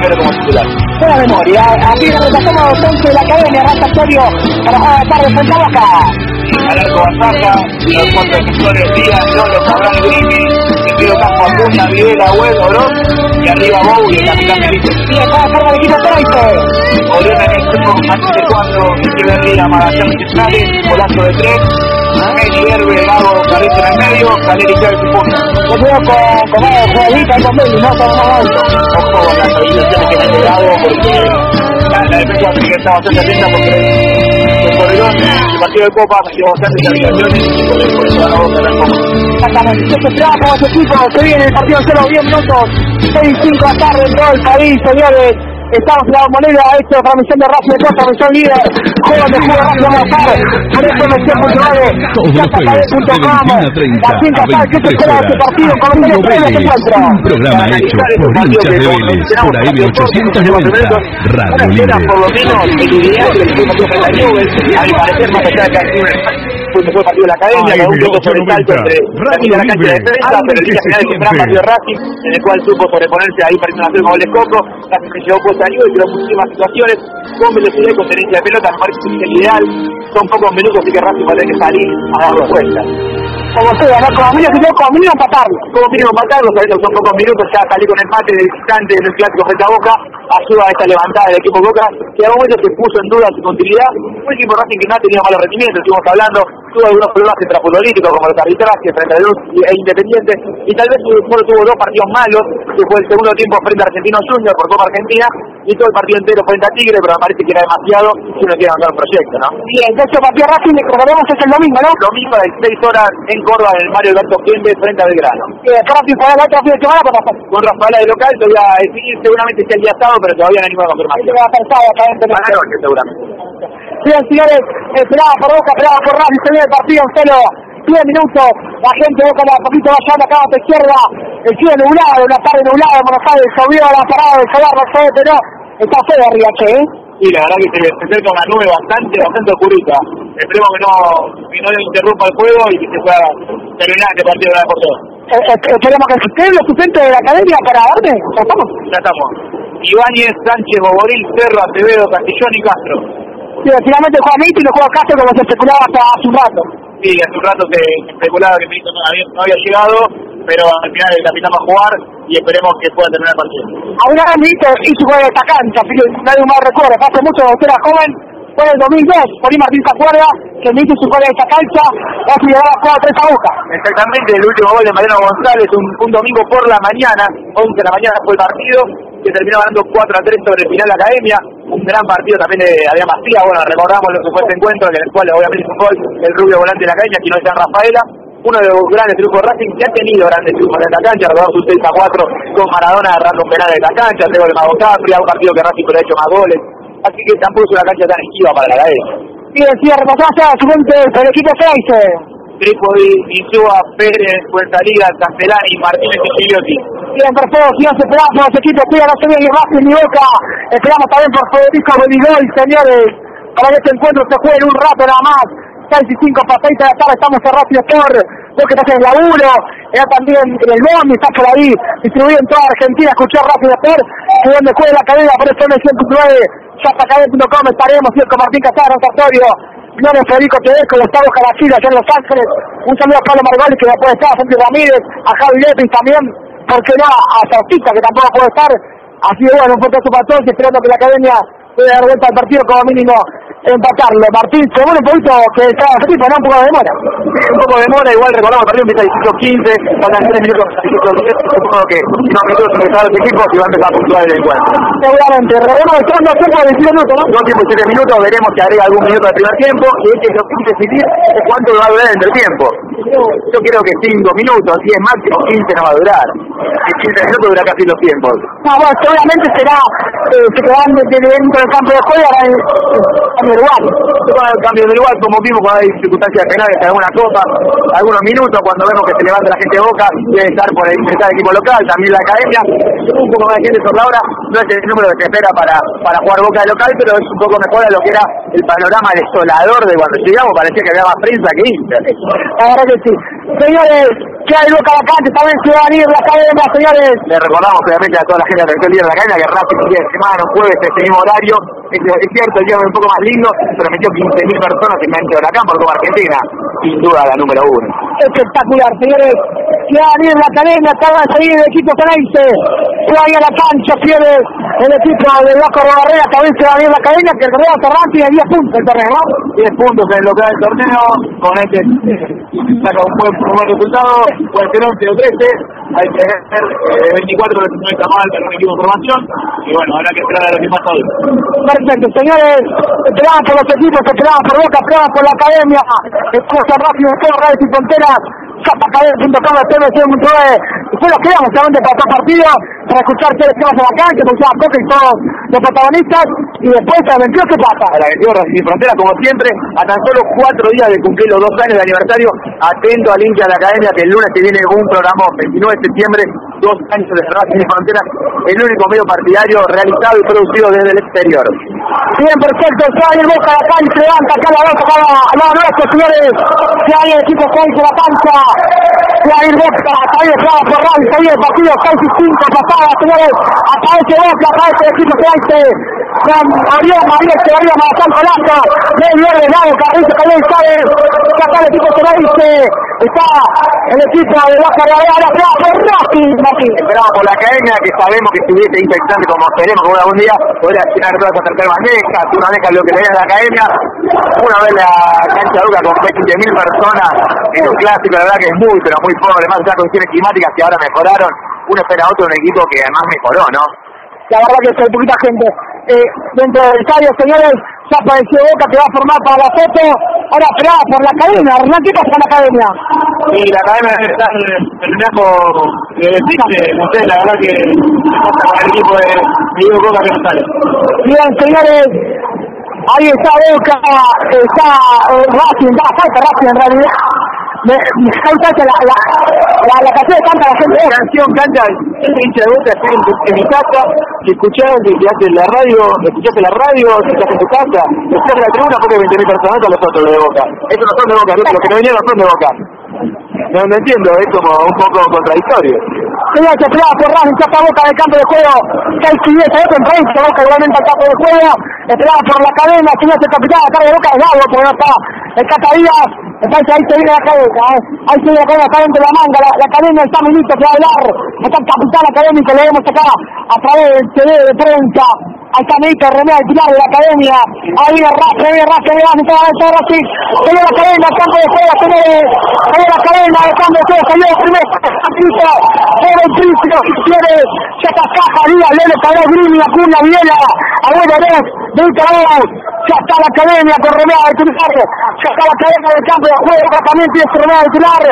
primero como titular. Buena memoria, aquí repasamos entonces la academia Raza Antonio para jugar tarde frente a Boca. Al arco Basaja, los cuatro defensores Díaz, Lolo, Cabral, Griffin, Sentido Campo Apunta, Videla, Huel, Orón, y arriba Bou y el capitán Benítez. Y está de forma el equipo 30. Oriona en el centro, antes de cuatro, Izquierda Magallán Centrales, Golazo de tres, Meni, Herbe, en el medio, Caleri Chávez y punta. Yo creo con Comado Jueguita y con no con alto. Ojo con las habilitaciones que me llegado porque la, defensa que estar bastante atenta porque el partido de Copa, me bastantes Copa. Exactamente. Se viene el partido solo 10 minutos, 6 y 5 de la tarde en todo el país, señores. Estamos en la moneda, esto es transmisión de Racing de Costa, transmisión líder, juego de juego Racing a estar, por eso me los de 21 a 30 la cinta sabe que se 23 espera de este partido, con premio Vélez, se encuentra. un programa hecho por hinchas de Vélez, por AM 890, Radio por lo menos el ideal del equipo contra la Juve, a mi parecer, más allá de aquí fue el mejor partido de la academia, cada un poco sobre el salto entre la cancha de defensa, pero el día final es un gran partido de Racing, en el cual supo sobreponerse ahí para una hacer goles Coco, Racing se llevó puesta a Juve, pero muchísimas situaciones, con velocidad y con tenencia de pelota, me parece que es el ideal, son pocos minutos, así que Racing va a tener que salir a dar respuesta. Como sea, ¿no? Como mínimo, si no, como mínimo empatarlo. como mínimo matarlo, sabemos que son pocos minutos, ya salí con empate de visitante en el clásico frente a Boca, ayuda a esta levantada del equipo Boca, que a un momento se puso en duda su continuidad, un equipo Racing que no ha tenido malos rendimientos, estuvimos hablando, tuvo algunos problemas extrafutbolísticos como los arbitrajes frente a Luz e Independiente, y tal vez solo tuvo dos partidos malos, que fue el segundo tiempo frente a Argentino Junior por Copa Argentina, y todo el partido entero frente a Tigre, pero me parece que era demasiado si uno quiere avanzar un proyecto, ¿no? Bien, hecho, partido Racing, recordemos, es el domingo, ¿no? Domingo a las 6 horas en Córdoba, en el Mario Alberto Giembe, frente a Belgrano. Eh, Racing juega la otra fin de semana, pero pasa. con Rafaela de local, te voy a definir seguramente sea el día sábado, pero todavía no Ahí confirmación. te va a pensar acá en A seguramente. Bien, señores, esperaba por Boca, esperaba por Racing, se viene el partido en solo 10 minutos. La gente de Boca un poquito va llegando acá a la izquierda. El cielo nublado, una tarde nublada en Buenos Aires, llovió la parada del solar, no sé, pero está feo arriba, che, ¿eh? Y la verdad que se, se acerca una nube bastante, bastante oscurita. Esperemos que no, que no interrumpa el juego y que se pueda terminar este partido de vez por todas. Eh, eh, Esperemos que ustedes los suplentes de la academia para darme, ¿ya estamos? Ya estamos. Ibáñez, Sánchez, Boboril, Cerro, Acevedo, Castillón y Castro. Sí, finalmente juega Mito y lo juega Castro como se especulaba hasta hace un rato. Sí, hace un rato se especulaba que Milito no había, no había llegado, pero al final el capitán va a jugar y esperemos que pueda terminar el partido. Ahora Mito hizo juego de esta cancha, así que nadie más recuerda. Hace mucho que usted era joven, fue en el 2002, por ahí Martín se acuerda que Mito hizo juego de esta cancha, casi le daba 4 3 a Boca. Exactamente, el último gol de Mariano González, un, un domingo por la mañana, 11 de la mañana fue el partido, que terminó ganando 4 a 3 sobre el final de la academia, un gran partido también de Adrián Macía, bueno, recordamos lo que fue este encuentro, en el cual obviamente un gol el rubio volante de la que no es San Rafaela, uno de los grandes triunfos de Racing que ha tenido grandes triunfos en esta cancha, recordamos un 6 a 4 con Maradona agarrando un penal en la cancha, luego de Mago Capri, un partido que Racing pero ha hecho más goles, así que tampoco es una cancha tan esquiva para la academia. Bien, repasamos ya suplente del equipo 6. Trípodi, Insúa, Pérez, Fuenzalida, Castellani, Martínez y Gigliotti. Bien, perfecto, si no se esperamos por los equipos, cuida no se ve ni Racing ni Boca. Esperamos también por Federico Beligol, señores, para que este encuentro se juegue en un rato nada más. 6 y 5 para 6 de la tarde, estamos en Racing Sport, vos que estás en laburo, era también en el Bondi, estás por ahí, distribuido en toda Argentina, escuchar Racing Sport, que donde juegue la cadena, por eso en el 109, chapacadena.com, estaremos, Circo Martín Casado, Santorio, Gloria Federico Tedesco, Gustavo Caracila, allá en Los Ángeles, un saludo a Pablo Margoli, que no puede estar, a Santi Ramírez, a Javi Lepis también, porque no, a Sautista, que tampoco puede estar, así que bueno, un fuerte abrazo para todos, esperando que la academia pueda dar vuelta al partido como mínimo empatarlo. Martín, se muere un poquito que está ese tipo, ¿no? Un poco de demora. un poco de demora, igual recordamos el partido empieza a 18 15, faltan 3 minutos, supongo que no minutos se empezar los equipos y va a empezar a puntuar el encuentro. Seguramente, Rodrigo estando a tiempo de 10 minutos, ¿no? Dos tiempos y 7 minutos, veremos si agrega algún minuto del primer tiempo y es que lo que que decidir es cuánto va a durar el entretiempo. Yo creo que 5 minutos, 10 máximo, 15 no va a durar. En 15 minutos dura casi los tiempos. No, bueno, seguramente será, eh, se quedan de- de- dentro del campo de juego, ahora, eh, de lugar. el cambio de lugar, como vimos cuando hay circunstancias penales en alguna cosa, algunos minutos, cuando vemos que se levanta la gente de Boca, debe estar por el equipo local, también la academia, un poco más de gente sobre la hora, no es el número que se espera para, para jugar Boca de local, pero es un poco mejor a lo que era el panorama desolador de cuando llegamos, parecía que había más prensa que Inter. Verdad que sí. Señores, que hay Boca vacante, también se van a ir la academia, señores. Le recordamos obviamente a toda la gente que de la cadena que el día de semana, jueves, este mismo horario, es, cierto, el día un poco más lindo, pero metió 15.000 personas en Mente de la Campo, Copa Argentina, sin duda la número uno. Espectacular, señores. Se va a la academia, acaba de seguir el equipo Tenerife. Se va a ir a la cancha, pierde el equipo de Vasco Robarrea, también se va a la academia, que el torneo cerrado tiene 10 puntos el torneo, ¿no? 10 puntos en lo que es el torneo, con este saca un buen, un buen resultado, puede ser 11 o 13, hay que ser eh, 24 no está mal para un equipo de formación, y bueno, habrá que esperar a los que más hoy. Señores, esperamos por los equipos, esperamos por Boca, esperamos por la academia, cosa rápido, Radio Sin Fronteras, tv.e, después los quedamos solamente para estos partidos, para escuchar qué les pasa en la cancha, escuchar a Coca y todos los protagonistas, y después a 22 qué pasa. A la 22 Sin Frontera, como siempre, a tan solo cuatro días de cumplir los dos años de aniversario, atento al hincha de la academia que el lunes se viene un programa 29 de septiembre, dos años de Racing Frontera, el único medio partidario realizado y producido desde el exterior. Bien, perfecto, a ir Boca a la cancha, levanta acá la Boca, acá la nuestro, señores, se va a ir el equipo 6 de la cancha, se va a ir Boca, ahí está se viene el partido 6 y 5, pasada, señores, aparece Boca, aparece el equipo 6, con Ariel María Echeverría, Maracán Colazo, de viernes, Lago, Carrizo, que acá el equipo Tenerife, está el equipo de Baja de Arena, esperamos por Racing, Martín. Esperamos por la academia, que sabemos que estuviese interesante como esperemos que algún día podría llenar todas esas terceras bandejas, una vez lo que le a la academia, una vez la cancha dura con 20.000 personas en un clásico, la verdad que es muy, pero muy pobre, más de condiciones climáticas que ahora mejoraron, uno espera otro un equipo que además mejoró, ¿no? La verdad que hay poquita gente eh, dentro del estadio, señores, ya apareció Boca que va a formar para la foto, ahora esperada por la academia, Hernán, ¿qué pasa con la academia? Sí, la estar terminando de decirse, no sé, la verdad que el equipo de Diego Boca que no sale. Bien, señores, ahí está Boca, está eh, Racing, da falta Racing en realidad. Me, me que la, la, la, la canción de canta la gente. La canción canta el hincha de Boca, en, en mi casa, que escucharon, que quedaste en la radio, escuchaste la radio, que estás en tu casa, escuchaste la tribuna porque 20.000 personas son los otros de Boca. Esos no son de Boca, los que no vinieron son de Boca. No, no entiendo, es como un poco contradictorio. Señor, se esperaba por Racing, ya Boca del campo de juego, 6 y 10, se en prensa, Boca igualmente al campo de juego, esperaba por la cadena, señor el capitán, acá de Boca de Gago, porque no está el Catarías, entonces ahí se viene la cabeza, ¿eh? ahí se viene la cabeza, está dentro de la manga, la, la cadena está Milito que va a hablar, está el capitán académico, lo vemos acá a través del TV de prensa, ahí está Milito René, el pilar de la academia, ahí viene Rafa, Rafa, viene Rafa, viene Rafa, Racing, salió la cadena, el campo de juego, salió la cadena, el campo de juego, salió el primer capítulo, era el príncipe, ya está Caja, Díaz, Lele, Cabrón, Grimi, Acuña, Viela, Abuelo Rez, Víctor Arauz, ya está la academia con del Pilar, ya está la academia del campo de juego, tiene Romeo del Pilar,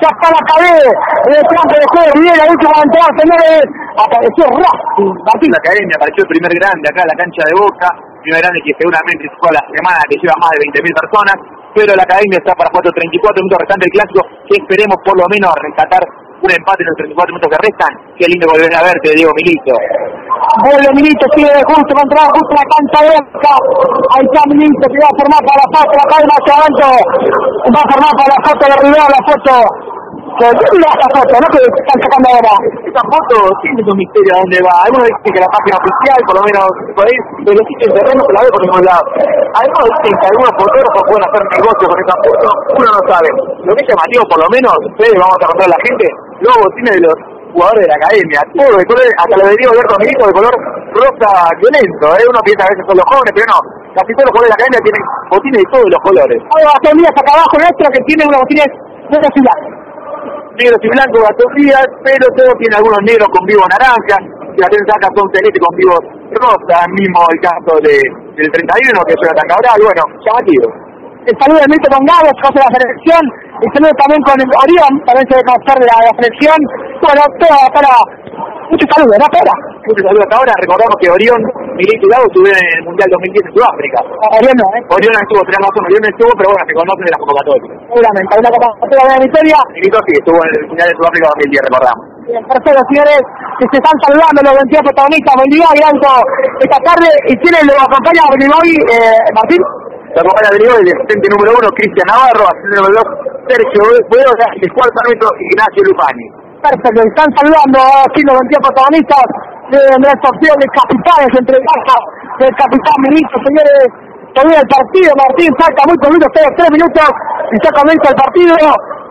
ya está la academia del campo de juego, Viene la última entrada, señores, apareció Racing, Martín. La academia apareció el primer grande acá en la cancha de Boca, primer grande que seguramente fue la semana que lleva más de 20.000 personas, pero la academia está para 4.34 minutos restantes del clásico, que esperemos por lo menos rescatar un empate en los 34 minutos que restan. Qué lindo volver a verte, Diego Milito. Vuelve Milito, sigue justo, va a entrar justo la cancha Boca. Ahí está Milito, que va a formar para la foto, la cadena hacia adentro. Va a formar para la foto de Rivera, la foto. Que mira esta foto, ¿no? Que están sacando ahora. Esta foto tiene un misterio a dónde va. Algunos dicen que la página oficial, por lo menos por ahí, pero los sitios de terreno se la ve por ningún lado. Algunos dicen que algunos fotógrafos pueden hacer negocio con esta foto, uno no sabe. Lo que es llamativo, por lo menos, ustedes vamos a contar a la gente, los botines de los jugadores de la academia, todo de color, hasta lo de Diego Alberto Milito de color rosa violento, ¿eh? uno piensa a veces son los jóvenes, pero no, casi todos los jugadores de la academia tienen botines de todos los colores. Hay baterías acá abajo nuestro que tienen unos botines de ciudad. Negros y blancos baterías, pero todos tienen algunos negros con vivo naranja, y la acá son celeste con vivo rosa, mismo el caso de, del 31 que es Jonathan Cabral, bueno, llamativo. El saludo de Milton Gabo, de la selección, el saludo también con el Orión, también se conocer de la, de la selección, bueno, para, muchos saludos, ¿no? Para. Muchos saludos hasta ahora, recordamos que Orión Milito y Lago estuvieron en el Mundial 2010 en Sudáfrica. Orión no, ¿eh? Orión estuvo, tenemos razón, Orión estuvo, pero bueno, se conoce de la convocatoria. Seguramente, hay una convocatoria de la victoria. Milito sí, estuvo en el Mundial de Sudáfrica 2010, recordamos. Bien, tercero, señores, que se están saludando los 22 protagonistas, Bolívar y Alto esta tarde, y tienen lo acompaña a Bolívar, eh, Martín. La de Bolívar, el asistente número uno, Cristian Navarro, asistente número dos, Sergio Buedola, y el cuarto árbitro, Ignacio Lupani. Perfecto, están saludando aquí los 22 protagonistas de la sorteo de capitanes entre casa del capitán ministro, señores. Todavía el partido, Martín, falta muy poquito, tres, tres minutos y ya comienza el partido.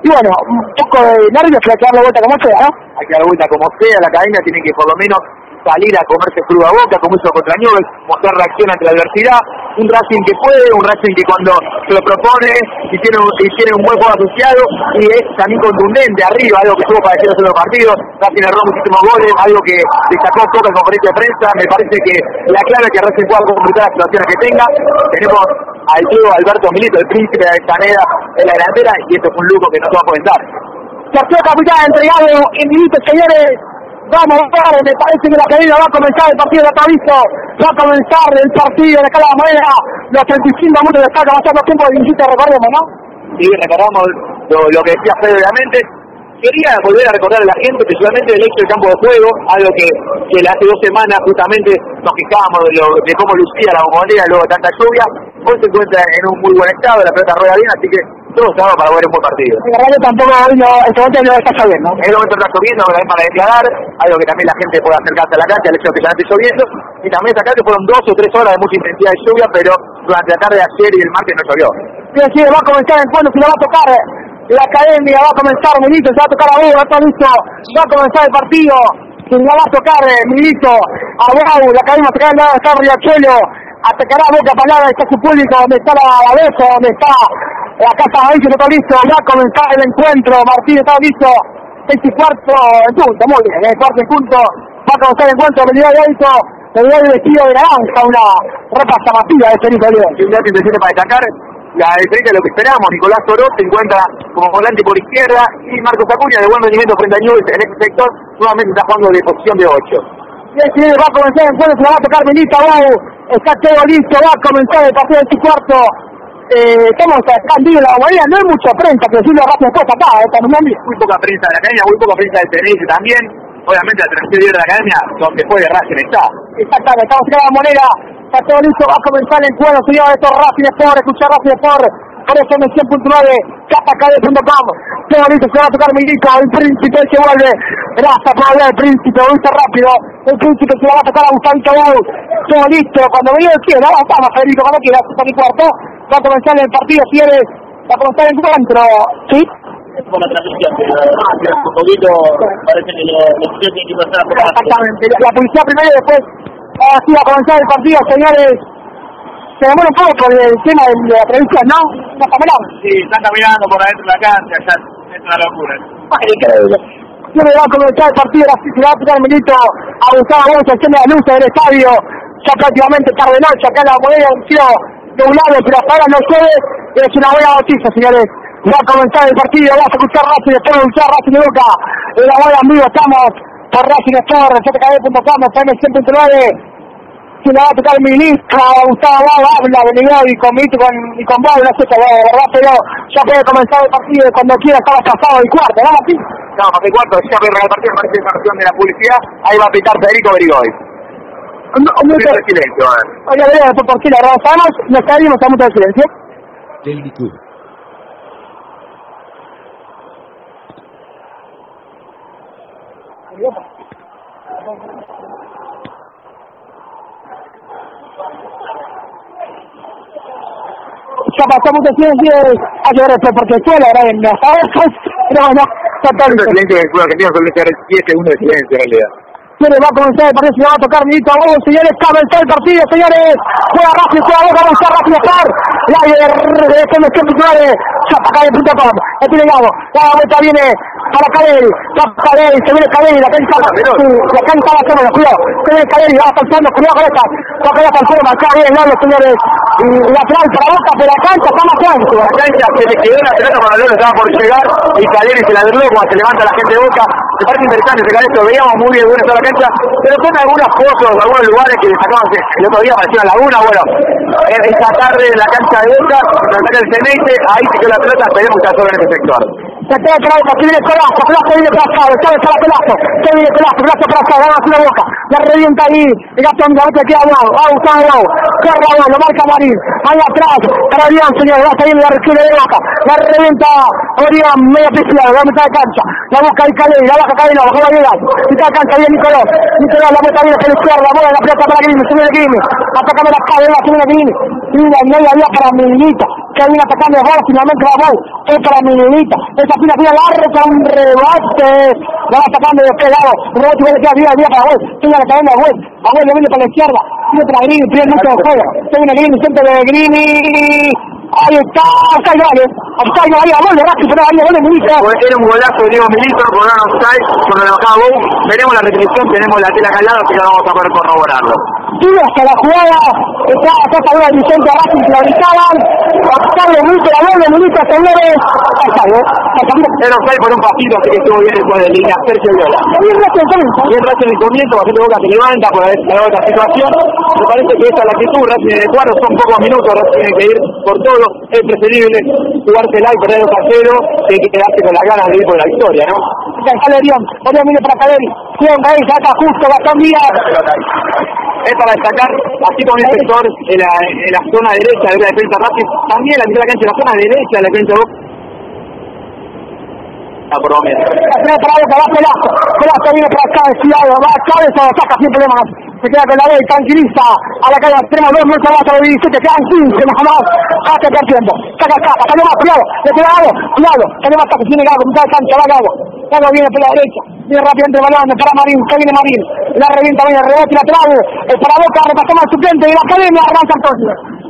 Y bueno, un poco de nervios, pero hay que darle vuelta como sea, ¿no? Hay que dar vuelta como sea, la academia tiene que por lo menos salir a comerse cruda boca, como hizo contra mostrar reacción ante la adversidad, un Racing que puede, un Racing que cuando se lo propone y tiene, un, y tiene un buen juego asociado y es también contundente arriba, algo que tuvo para decir los partidos, Racing erró muchísimos goles, algo que destacó poco en conferencia de prensa, me parece que la clave es que Racing pueda complicar las situaciones que tenga, tenemos al Diego Alberto Milito, el príncipe de Avellaneda en la delantera y esto es un lujo que no se va a. Sorteo capitán entregado en minutos, señores. Vamos, vamos, me parece que la cadena va a comenzar el partido de Ataviso, va a comenzar el partido de cada manera, los 35 minutos de saca, va a ser los tiempos de visita, recordemos, ¿no? Sí, recordamos lo, lo que decía Fede obviamente. Quería volver a recordar a la gente, principalmente el hecho del campo de juego, algo que, que hace dos semanas justamente nos quejábamos de, lo, de cómo lucía la bombonera luego de tanta lluvia. Hoy se encuentra en un muy buen estado, la pelota rueda bien, así que todo estaba para ver un buen partido. En realidad tampoco hoy no, este momento no está lloviendo. En el momento está lloviendo, también para declarar, algo que también la gente puede acercarse a la cancha, el hecho de que ya esté lloviendo, y también sacar que fueron dos o tres horas de mucha intensidad de lluvia, pero durante la tarde de ayer y el martes no llovió. Bien, sí, va a comenzar el encuentro, si lo va a tocar la academia, va a comenzar Milito, se va a tocar a vos, está listo, va a comenzar el partido, si lo va a tocar eh, Milito, a Bau, la academia va a tocar lado está Riachuelo, atacará Boca Palabra, está su público, donde está la, la Beso, donde está la Casa Mauricio, está listo, va a comenzar el encuentro, Martín está listo, seis y cuarto en punto, muy bien, el cuarto en punto, va a comenzar el encuentro, Melidad de Alto, Melidad de vestido de naranja, una ropa llamativa de Felipe Oliver. Y un dato interesante para destacar, la diferencia de lo que esperamos, Nicolás Toró se encuentra como volante por izquierda. Y Marcos Acuña de buen rendimiento frente a Newell's en este sector, nuevamente está jugando de posición de 8. Bien, señores, va a comenzar el encuentro, se va a tocar Milita, Bau, está todo listo, va a comenzar el partido de su cuarto. Eh, estamos acá en la Guardia, no hay mucha prensa, que decirlo rápido después acá, eh, vivo. Muy poca prensa de la academia, muy poca prensa de Tenerife también. Obviamente la transmisión de la academia, donde fue de Racing está. Exactamente, estamos en la moneda, está todo listo, va a comenzar el encuentro, señores, esto es Racing Sport, escuchar Racing Sport, por eso en 100.9, capacade.com, todo listo, se va a tocar Milito, el príncipe se vuelve, gracias por hablar el príncipe, lo hizo rápido, el príncipe se lo va a tocar a Gustavito Bau, todo listo, cuando venía el cielo, vamos, Federico, cuando quieras, está mi cuarto, va a comenzar el partido, si eres, va a comenzar el encuentro, ¿sí? Por la transmisión, pero un poquito parece que lo, lo que tiene que pasar más. Exactamente, la policía primero y después, ahora sí va a comenzar el partido, señores, se demora un poco por el tema de, la televisión, ¿no? No está mirando. Sí, están caminando por adentro de la cancha, ya es una locura. Increíble. Yo me va a comenzar el partido, así se va a tocar Milito a Gustavo Gómez, enciende las luces del estadio, ya prácticamente tarde noche, acá en la moneda un tiro nublado, pero hasta ahora no llueve, es una buena noticia, señores. Va a comenzar el partido, vas a escuchar Racing, de escuchar Racing de Boca, en la buena en vivo estamos por Racing Sport, jkb.com, FM 100.9, si le va a tocar mi lista, Gustavo Bau habla de Miguel y con Mito con, y con Bau, no sé qué, de verdad, pero ya puede comenzar el partido cuando quiera, estaba pasado el cuarto, ¿no, Martín? No, más de cuarto, ya puede el partido, parece versión de la publicidad, ahí va a pitar Federico Berigoy. Un, un minuto de silencio, por qué la avanzamos, nos caemos a mucho de silencio. Club. Ya pasamos de silencio a llorar porque en las abejas, pero bueno, Tanto totalmente. silencio ser 10 segundos de silencio en realidad. Señores, va a comenzar el partido, se va a tocar Milito a Bobo, señores, comenzó el partido, señores, juega rápido, juega Boca, vamos a rápido, estar, la de FM 109, chapacay.com, el tiene Gago, la vuelta viene para Caleri, va Caleri, se viene Caleri, la cancha, la cancha va a ser cuidado, se viene Caleri, va saltando, cuidado con esta, va a quedar para el fondo, acá bien, los señores, y lateral para Boca, pero la cancha está más grande. La cancha se le quedó la pelota cuando León estaba por llegar y Caleri se la cuando se levanta la gente de Boca. Me parece interesante sacar esto, veíamos muy bien la cancha, pero son algunas fotos, algunos lugares que destacaban el otro día parecía una laguna, bueno, esta tarde en la cancha de Boca, está el ahí se quedó la pelota, esperemos que solo en ese sector. Se queda Boca, se viene Colazo, Colazo viene trazado, sabe para se viene Colazo, Colazo trazado, vamos a hacer la Boca, la revienta ahí, el Gastón Gavete queda Bravo, va Gustavo Bravo, corre lo marca Marín, ahí atrás, para Orián, señores, va a la recibe de Boca, la revienta Orián, media piscina, va a mitad de cancha, la busca ahí Caley, la baja Caley, la bajó la Viegas, mitad de cancha, bien Nicolás, Nicolás, la para Grimi, Grimi, atacando que el finalmente la Bau, es para esa fila larga, un rebate, la va atacando el rebote viene que para la de Bau, Abuelo viene para la izquierda, viene para minuto de juego, se viene Grimi, centro de ahí está, Octavio Valle, Octavio Valle, gol de Racing, pero ahí gol de Milita. Era un golazo de Diego Milito, con un offside, cuando le bajaba Bou, veremos la repetición, tenemos la tela acá al lado, así que vamos a poder corroborarlo. Tuvo hasta la jugada, está acá saluda el Vicente a Racing, lo avisaban, Octavio Milita, la gol de Milita, señores, Octavio, Era offside por un pasito, así que estuvo bien después de línea, Sergio Viola. Bien Racing comienza. Bien Racing el comienzo, bastante boca se levanta por haber creado esta situación. Me parece que esa es la actitud, Racing en el cuadro, son pocos minutos, Racing tiene que ir por todo, es preferible jugársela y perder 2 a 0 que quedarse con las ganas de ir por la victoria, ¿no? Caleri, Orión, Orión viene para Caleri, Orión ahí, saca justo, Gastón Díaz, Es para destacar, así como el sector en la, en la zona derecha de la defensa Racing, también la mitad de la cancha, en la zona derecha de la defensa Lo menos. Viene para Boca, va Pelazo, Pelazo viene para Chávez, cuidado, va Chávez, se lo saca sin problemas, se queda con la B, tranquiliza, a la calle extrema, dos minutos más a los 17, quedan 15 nada más, hace que tiempo, saca acá, saca más, cuidado, le queda Gago, cuidado, saca más, que tiene Gago, mitad de cancha, va Gago, Gago viene por la derecha, viene rápidamente el balón, para Marín, que viene Marín, la revienta, viene el rebote lateral, el para Boca, repasamos al suplente de la academia, arranca entonces.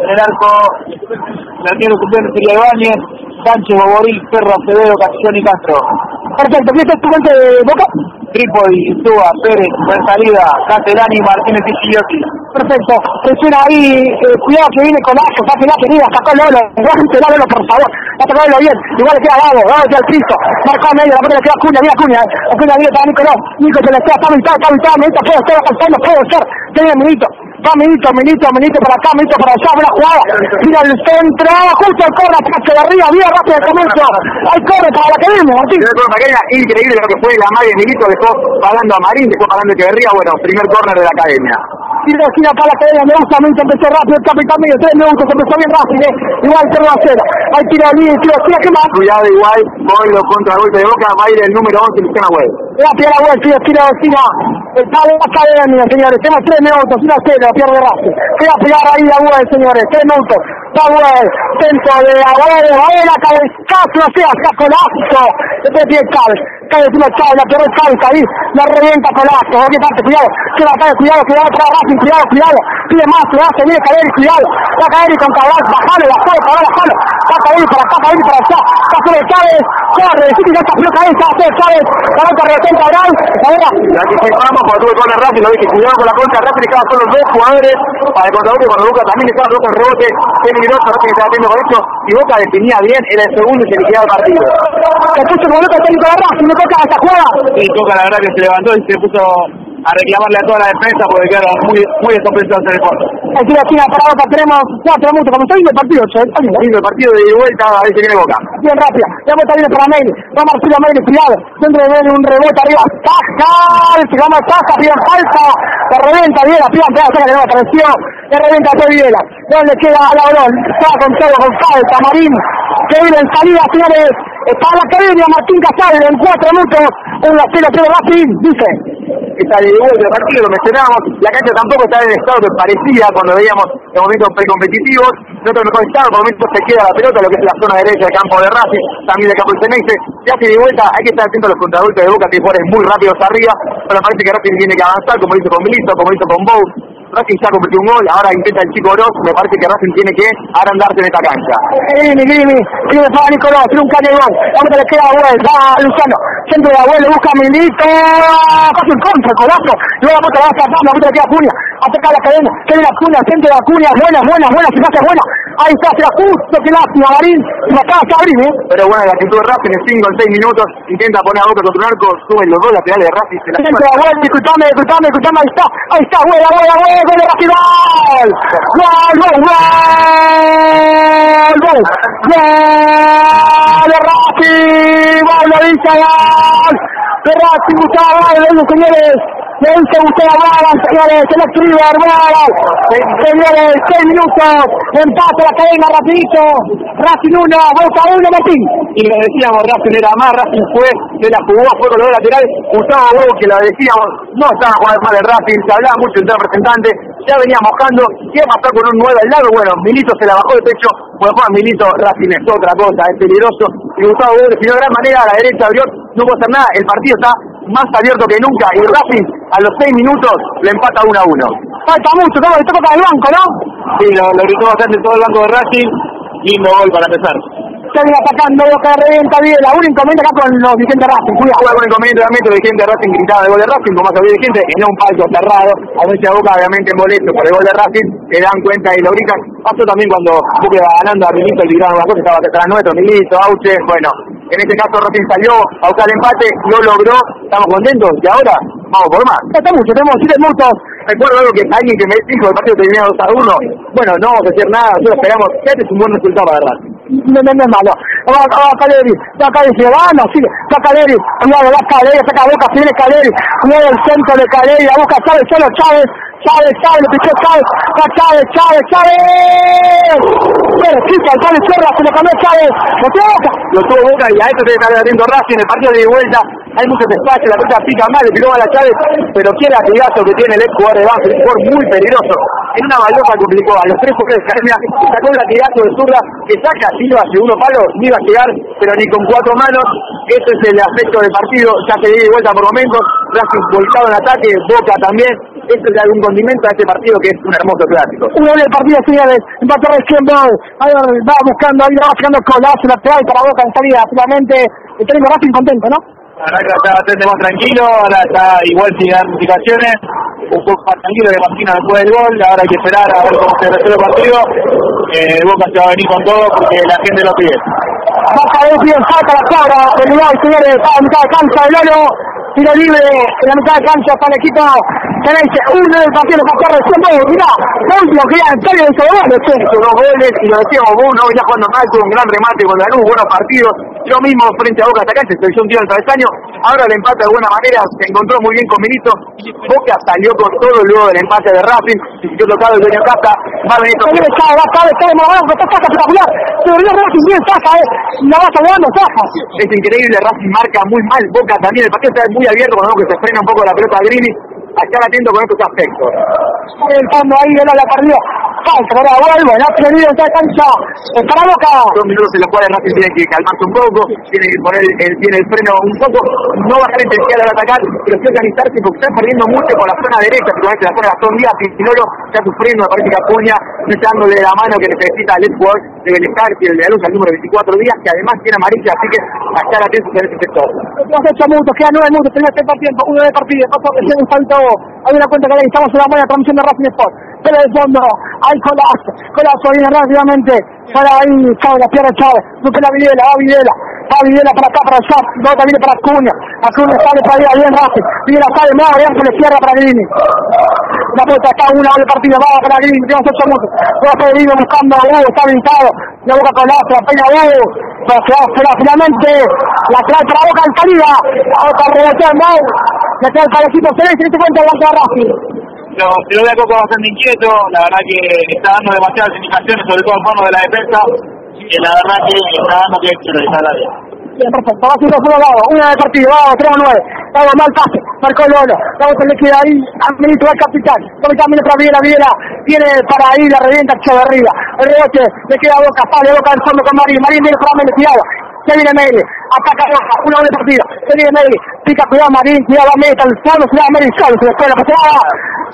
En el arco, el arquero suplente sería Ibáñez, Sánchez, Boboril, Ferro, Acevedo, Castillón y Castro. Perfecto, ¿quién es el suplente de Boca? Trípodi, Insúa, Pérez, en salida, Castellani, Martínez y. Perfecto, presiona ahí, eh, cuidado que viene con Ajo, saque la querida, sacó Lolo, guante Lolo por favor, va a tocarlo bien, igual le queda Gago, Gago queda al piso, marcó a medio, la pelota le queda Cuña, mira Cuña, eh. Cuña viene para Nicolás, Nico se le queda, está mitad, está mitad, Milito puede ser, alcanzando, puede ser, tiene Milito, va Milito, Milito, Milito para acá, Milito para allá, buena jugada, mira el centro, justo el corre, ataque de arriba, bien rápido el comienzo, ahí corre para la academia, Martín. Pequeña, increíble lo que fue la madre Milito, dejó pagando a Marín, dejó pagando a Echeverría, bueno, primer córner de la academia. tiro de esquina para la cadena, me gusta, Milton empezó rápido, el capitán medio, tres minutos, empezó bien rápido, eh. igual 0 a 0, hay tiro de línea, tiro de esquina, ¿qué más? Cuidado igual, Boilo contra golpe de boca, va a ir el número 11, Luciana Web. La la tiro de esquina, el palo de la cadena, señores, tenemos tres minutos, 1 a 0, pierde Racing, se va a pegar ahí a Agüel, señores, tres minutos, va Agüel, centro de Agüel, la cabezazo, sea, saca colazo, después tiene Chávez, Chávez, encima Chávez, la pierde Chávez ahí, la revienta colazo, ¿qué parte? Cuidado, que la cae, cuidado, cuidado, para Racing, cuidado, cuidado, pide más, se hace, viene Caleri, cuidado, va Caleri con Cabral, bajalo, bajalo, bajalo, bajalo, va Caleri para acá, Caleri para allá, va sobre Chávez, corre, sí que ya está pelota ahí, está Chávez, la nota revienta Cabral, ahora, Y anticipamos cuando tuve con el Racing, lo dije, cuidado con la contra, Racing le quedaban solo dos jugadores para el contragolpe, cuando Boca también le estaban dos en rebote, peligroso, Racing estaba haciendo con esto, y Boca definía bien, era el segundo y se liquidaba el partido. se puso el boleto técnico de Racing, me toca esta jugada, Y Coca la verdad que se levantó y se puso a reclamarle a toda la defensa porque quedaron muy, muy descompensados en el fondo. tiro de esquina para Boca, tenemos cuatro minutos, como está viendo el partido, che, está lindo. Lindo el partido de vuelta, a ver si viene Boca. bien rápida. La vuelta viene para Meli. Va Marcelo Meli, cuidado. Dentro de un rebote arriba. Taja. Se llama Taja, bien falta. La revienta Viela, pidan, pidan, saca que no apareció. Le revienta a Viela. No le queda a Laurón. Está con todo, con falta. Marín. Que viene en salida, señores. Está la academia Martín Casal en cuatro minutos. Un lacero pero Racing, dice. Esta de vuelta del partido, lo mencionábamos, la cancha tampoco está en el estado que parecía cuando veíamos en momentos precompetitivos, nosotros mejor estado, por momentos se queda la pelota, lo que es la zona derecha del campo de Racing, también del campo del Ceneice, se hace de vuelta, hay que estar atento a los contragolpes de Boca, que jugadores muy rápidos arriba, pero parece que Racing tiene que avanzar, como hizo con Milito, como hizo con Bow, Racing ya convirtió un gol, ahora intenta el chico Oroz, me parece que Racing tiene que agrandarse en esta cancha. Grimi, Grimi, Grimi para Nicolás, tiene un cañón, ahora le queda Abuel, va Luciano, centro de Abuel, busca Milito, casi en contra, colazo, luego la puta va a escapar, la puta le queda Cunha, ataca la cadena, queda la Cunha, centro de la Cunha, buena, buena, buena, si pasa buena, ahí está, será justo, que lástima, Marín, y acá está Grimi, ¿eh? Pero bueno, la actitud de Racing en 5 en 6 minutos, intenta poner a Boca contra un arco, sube los dos laterales de Racing, se la Centro de Abuel, disculpame, disculpame, disculpame, ahí está, ahí está, Abuel, Abuel, Abuel, gol de Racing, gol, gol, gol, gol, gol, de Racing, gol de Villa, gol de Racing, Gustavo señores, le dice Gustavo Abuel, señores, el escriba, Abuel, señores, 6 minutos, empate la cadena rapidito, Racing 1, Boca 1, Martín. y lo decíamos, Racing era más, Racing fue, se la jugó, fue con los laterales, Gustavo Huevo, que lo decíamos, no estaba jugando mal de Racing, se hablaba mucho entre representante, ya venía mojando, ¿qué pasó con un 9 al lado? Bueno, Milito se la bajó de pecho, bueno, Juan Milito, Racing es otra cosa, es peligroso, y Gustavo Huevo definió de gran manera, a la derecha abrió, no puede hacer nada, el partido está más abierto que nunca, y Racing a los 6 minutos le empata 1 a 1. Falta mucho, todo le toca el banco, ¿no? Sí, lo, lo gritó bastante todo el banco de Racing, lindo gol para empezar. Se viene atacando, Boca revienta bien, la única inconveniente acá con los dirigentes de Racing, cuidado. Juega con inconveniente realmente el dirigente de Racing gritaba el gol de Racing, como había dirigente, en un palco cerrado, a veces a Boca obviamente molesto por el gol de Racing, se dan cuenta y lo gritan. Pasó también cuando Boca iba ganando a Milito, el gritaron una cosa, estaba detrás nuestro, Milito, Auche, bueno, en este caso Racing salió a buscar el empate, lo logró, estamos contentos y ahora vamos por más. Falta mucho, tenemos 7 minutos. Recuerdo algo que alguien que me dijo el partido terminado 2 a 1, bueno, no vamos a hacer nada, nosotros esperamos, este es un buen resultado para Racing. No, no, no va Caleri, Caleri, no, sigue. Caleri, cuidado, va Caleri, saca Boca, se viene Caleri. Cuidado el centro de Caleri, la Boca Chávez, solo Chávez. Chávez, Chávez, lo pichó Chávez. Va Chávez, Chávez, Chávez. Pero chica, el palo izquierda, se lo cambió Chávez. Lo tiene Boca. lo tuvo Boca y a esto debe estar atento Racing en el partido de vuelta. Hay muchos espacios, la pelota pica mal, le tiró a la Chávez, pero quiere atigazo que tiene el ex jugador de Banfield, un jugador muy peligroso. En una baldosa complicó a los tres jugadores de Academia, sacó un latigazo de zurda que saca a Silva hacia uno palo, no iba a llegar, pero ni con cuatro manos. Ese es el aspecto del partido, ya se dio de vuelta por momentos, Racing volcado en ataque, Boca también. Esto es algún condimento a este partido que es un hermoso clásico. Uno del partido, señores. Recién Ball. Ahí va buscando, ahí va buscando colazo lateral para Boca en salida. Finalmente, el técnico Racing contento, ¿no? Ahora está bastante más tranquilo, ahora está igual sin dar indicaciones, un poco más tranquilo que Martino después del gol, ahora hay que esperar a ver cómo se resuelve el partido. Eh, Boca se va a venir con todo porque la gente lo pide. Baja de bien, saca la cabra, terminal, señores, a la mitad de cancha de Lolo, tiro libre en la mitad de cancha para el equipo, tenéis uno del partido que está recién, bueno, mirá, ya en serio de che. Hizo dos goles y lo decíamos, vos no venía jugando mal, tuvo un gran remate con la luz, buenos partidos. Lo mismo frente a Boca hasta acá, se hizo un tiro el travesaño. Ahora el empate de buena manera, se encontró muy bien con Milito. Boca salió con todo luego del empate de Racing, se sintió tocado el dueño casa. Va a venir Chávez, Chávez, Morán, está Saja espectacular, se volvió Racing bien Saja, eh, la va saludando Saja. Es increíble, Racing marca muy mal, Boca también, el partido está muy abierto cuando vemos que se frena un poco la pelota a Grini, a estar atento con estos aspectos. el fondo ahí, no la perdió. Falta, ahora vuelve, la perdido en esta cancha. Es para Boca. Dos minutos en los cuales Racing tiene que calmarse un poco, tiene que poner el, tiene el freno un poco, no bajar intensidad al atacar, pero sí organizarse porque está perdiendo mucho con la zona derecha, principalmente la zona de Gastón Díaz, y Sinolo está sufriendo, me parece que dándole la mano que necesita el Edward de Belestar, que el de la luz al número 24 días, que además tiene amarilla, así que a estar atentos en ese sector. Los ocho minutos, quedan nueve minutos, tenía que tiempo, uno de partido, pasó recién un salto, hay una cuenta que estamos en la buena transmisión de Racing Sport, pero de fondo, hay colazo, colazo viene rápidamente, para ahí, Chávez, la pierde Chávez, busca la Videla, va Videla, va Videla para acá, para allá, Boca viene para Acuña, Acuña sale para allá, bien Racing, Videla sale, más, bien se le cierra para Grini, la puerta acá, una de partido, va para Grini, tenemos ocho minutos, va Federico buscando a Hugo, está habilitado, la Boca colazo, la peña Hugo, pero se va finalmente, la clave para Boca en salida, Boca relación, Mau, la para el equipo celeste, en este cuenta el de Racing. Lo, lo a Coco bastante inquieto, la verdad que está dando demasiadas indicaciones, sobre todo en forma de la defensa, que la verdad que está dando que priorizar la área. Bien, perfecto. Va a ser Gago. Una de partido. Gago, 3 a 9. Gago, mal pase. Marcó Lolo. Gago se le queda ahí. Administra al capitán. Viene para Viera. Viera viene para ahí. La revienta Echavarría. El rebote. Le queda Boca. Sale Boca del fondo con Marín. Marín viene para Méndez. Se viene Meli, ataca Roja, una de partido, se viene Meli, pica, cuidado Marín, cuidado Meta, el fondo, va Meli solo, se después la pasada,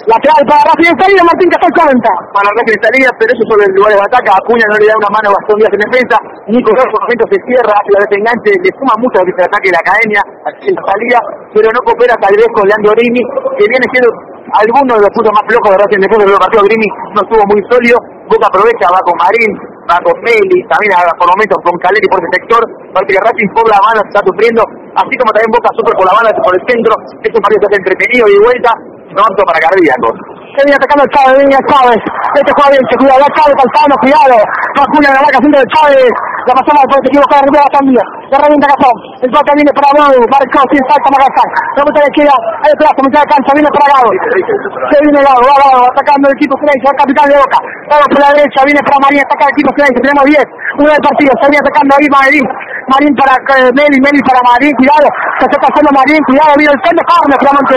lateral para Racing de salida, Martín que está el 40. Para de salida, pero eso sobre el lugar de ataque, Acuña no le da una mano a Gastón Díaz en defensa, Nico Rojo por momento se cierra, la desenganche, le suma mucho a lo que es el ataque la academia, la salida, pero no coopera tal vez con Leandro Rini, que viene siendo alguno de los puntos más flojos de Racing después del partido Grimi no estuvo muy sólido, Boca aprovecha, va con Marín, va con Meli, también por momentos con Caleri por ese sector, parece que Racing por la banda está sufriendo, así como también Boca sufre por la banda por el centro, es un partido entretenido y vuelta, no para cardíacos. Se viene atacando el Chávez, viene Chávez, este juega bien, se cuida, la Chávez, Calzano, cuidado, Acuña en la vaca haciendo el Chávez, la pasamos después de equivocar, arriba la también, la revienta Cazón, el toque viene para Bau, marcó, sin falta Magazán, la vuelta de izquierda, el plazo, mitad de cancha, viene para Gago, se viene Gago, va Gago, atacando el equipo Silencio, el capitán de Boca, Gago por la derecha, viene para Marín, ataca el equipo Silencio, tenemos 10, uno del partido, se viene atacando ahí Marín, Marín para eh, Meli, Meli para Marín, cuidado, se está pasando Marín, cuidado, viene el fondo, Carne, finalmente,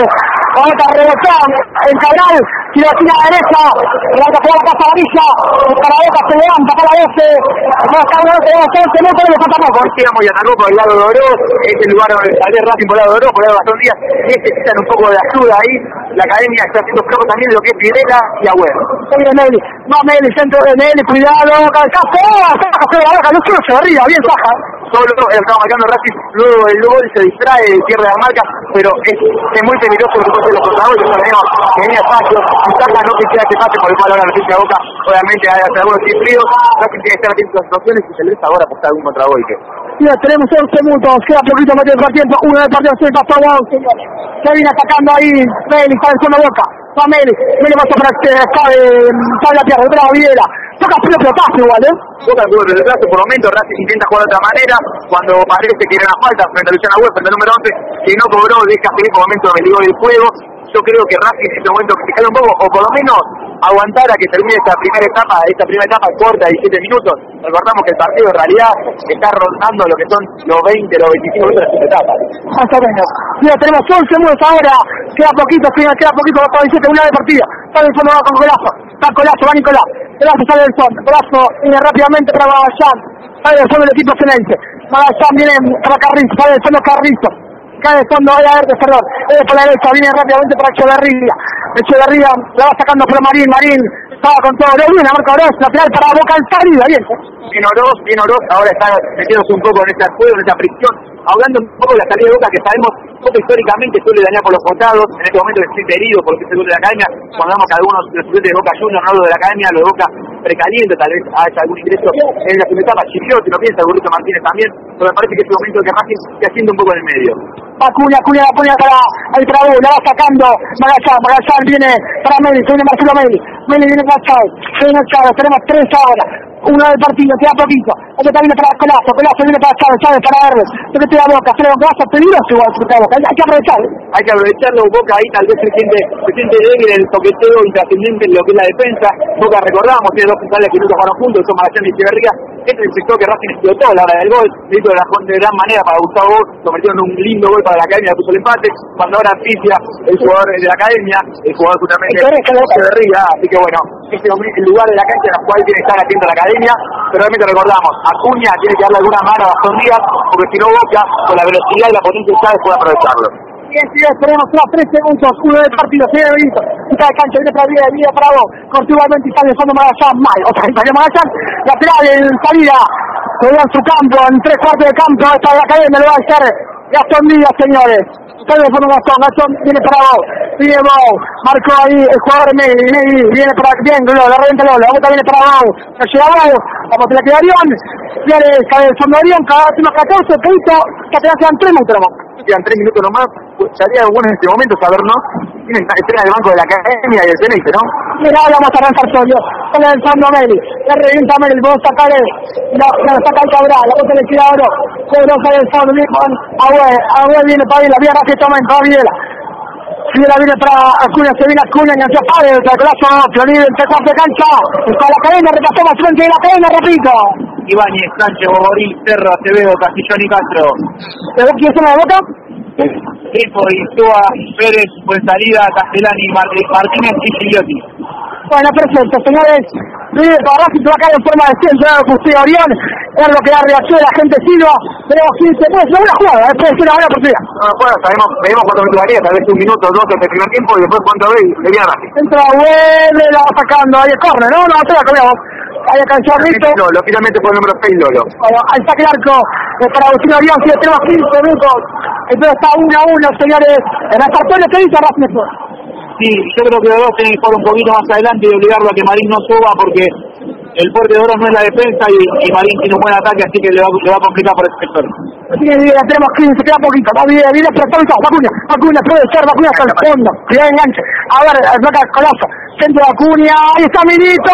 Ahora rebotón, el Cabral, tira a la derecha, la que la casa amarilla, para Boca se levanta, para ese, no está uno, se no puede dejar tampoco. Tiramos y atacó por el lado de Oro, es el lugar donde salió Racing por el lado de Oro, por el lado de Gastón Díaz, necesitan un poco de ayuda ahí, la academia está haciendo flojo también de lo que es Pirela y Agüero. Viene Meli, no Meli, centro de Meli, cuidado, calcazo, saca de la boca, no se arriba, bien saca. Solo eh, estaba marcando Racing, luego el gol se distrae, pierde la marca, pero es, es muy peligroso lo que ser los tenemos que venía espacio, saca no que queda que pase por el cual ahora noticia Boca, obviamente hay hace algunos fríos, tiene que estar atento a las situaciones y se le ahora apostar algún contragolpe. Mira, tenemos 11 minutos, queda poquito más del partido, uno del partido se pasó a señores. Se viene atacando ahí, Meli, está el fondo Boca, va Meli, Meli pasó para cabe la pierna, bravo Videla, toca pelo pelotazo igual, ¿eh? Boca tuvo el retraso por momento, Racing intenta jugar de otra manera, cuando parece que era una falta frente a Luciana Web, frente al número 11, que no cobró, deja seguir por momento el del juego, yo creo que Racing en este momento que un poco, o por lo menos aguantar a que termine esta primera etapa, esta primera etapa corta de 17 minutos. Recordamos que el partido en realidad está rondando lo que son los 20, los 25 minutos de esta etapa. Más o menos. Mira, tenemos 11 minutos ahora, queda poquito, queda, queda poquito, para 17, una de partido. Sale el fondo, va con Colazo, va Colazo, va Nicolás. Colazo sale del fondo, Colazo viene rápidamente para Magallán, sale del fondo del equipo Ceneice. Magallán viene para Carrizo, sale del fondo Carrizo cae de fondo, vaya a ver, perdón, es por la derecha, viene rápidamente para Echeverría, Echeverría la va sacando por Marín, Marín estaba con todo, bien, la marca Oroz, lateral para Boca en salida, bien. Bien Oroz, bien Oroz, ahora está metiéndose un poco en ese juego, en esa fricción, hablando un poco de la salida de Boca, que sabemos Boca históricamente suele dañar por los costados, en este momento se siente herido por lo que es el de la academia, cuando vemos que algunos de los estudiantes de Boca Juniors, no lo de la academia, lo de Boca precaliente, tal vez haya algún ingreso en la primera etapa, Chiquiotti lo piensa, Burrito Martínez también, pero me parece que es el momento que Racing se haciendo un poco en el medio. Acuña, Acuña, Acuña para el Trabú, la va sacando Magallán, Magallán viene para Meli, viene Marcelo Meli, Meli viene para Chávez, se viene Chávez, tenemos tres ahora, uno del partido, queda poquito, el que viene para Colazo, Colazo viene para Chávez, Chávez para Hermes, el que te da boca, se le va a peligroso igual, boca, hay que aprovechar. Hay que aprovecharlo, Boca ahí tal vez se siente, se siente débil en el toqueteo intrascendente en lo que es la defensa, Boca recordamos, tiene dos centrales que nunca jugaron juntos, son Magallán y Echeverría, este es el sector que Racing explotó a la hora del gol, lo hizo de, la, de gran manera para Gustavo, convirtió en un lindo gol para la academia, puso el empate, cuando ahora Picia, el jugador de la academia, el jugador justamente Echeverría, así que bueno, es el lugar de la cancha en el cual tiene que estar atento la academia, pero realmente recordamos, Acuña tiene que darle alguna mano a Gastón Díaz, porque si no Boca, con la velocidad y la potencia Chávez puede aprovecharlo. Bien, tenemos tras 3 segundos, uno del partido, se Benito, mitad de cancha, viene para vida, igualmente y sale de fondo Magallán, mal, otra vez Magallán, lateral en salida, en su campo, en tres cuartos de campo, esta de la academia lo va a hacer Gastón Díaz, señores. Fondo Gastón, Gastón viene para vos, viene vos, marcó ahí el jugador Meli, Meli, viene para, bien, Lolo, la reventa Lolo, la viene para vos, la llega vos, vamos a la queda Arión, viene el fondo Arión, cada uno 14, Peito, que apenas quedan 3 minutos, quedan 3 minutos nomás, sería bueno en este momento saber, ¿no? Tienen estrella del banco de la academia y del CNIC, ¿no? Ahora vamos a lanzar solo, sale del fondo Meli, le revienta Meli, vos sacar el, la, la saca el Cabral, la bota le queda oro, Cobro sale del fondo, viene Agüe viene para Vila, viene rápidamente, va Videla. Videla viene para Acuña, se viene hacia Padre, el golazo, Florido, en tres cuartos de cancha, está la cadena, más frente la cadena, repito. Ibáñez, Sánchez, Boborí, Cerro, Acevedo, Castillón y Castro. ¿Pero quién son la boca? Grifo, Insúa, Pérez, Buen Salida, Castellani, Mar- Martínez y Gigliotti. Bueno, perfecto, señores. River para Racing se va a caer en forma de centro, era lo que usted Orión, es lo que da reacción de la gente Silva, se puede ser una jugada, ¿eh? puede ser una buena oportunidad. No, bueno, sabemos, veremos cuánto me duraría, tal vez un minuto, dos en el primer tiempo y después cuánto ve y le viene a Racing. Entra, vuelve, la va sacando, ahí el córner, ¿no? No, se la comíamos. Ahí el Rito. Lolo, finalmente fue el número 6 Lolo. Bueno, ahí está el arco eh, para Agustín Orión, si tenemos 15 minutos. Entonces está 1 a 1, señores. En las cartones, ¿qué dice Racing? Sí, yo creo que los dos tienen que jugar un poquito más adelante y obligarlo a que Marín no suba porque el fuerte de oro no es la defensa y, y Marín tiene un buen ataque, así que le va, le va a complicar por ese sector. Bien, bien, tenemos 15, queda poquito. Va bien, bien, pero está Vacuña. Vacuña puede ser, Vacuña hasta el fondo. Cuidado, enganche. A ver, saca el coloso. Centro de Acuña. Ahí está Milito.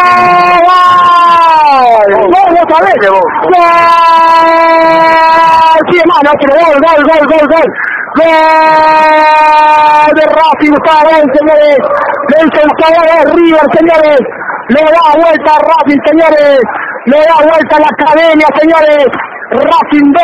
¡Gol! ¡Gol, otra vez! ¡Gol! Sí, hermano, pero gol, gol, gol, gol, gol. Gol de Racing, Gustavo, señores. El sabor de River, señores. Le da vuelta a Racing, señores. Le da vuelta a la academia, señores. Racing 2,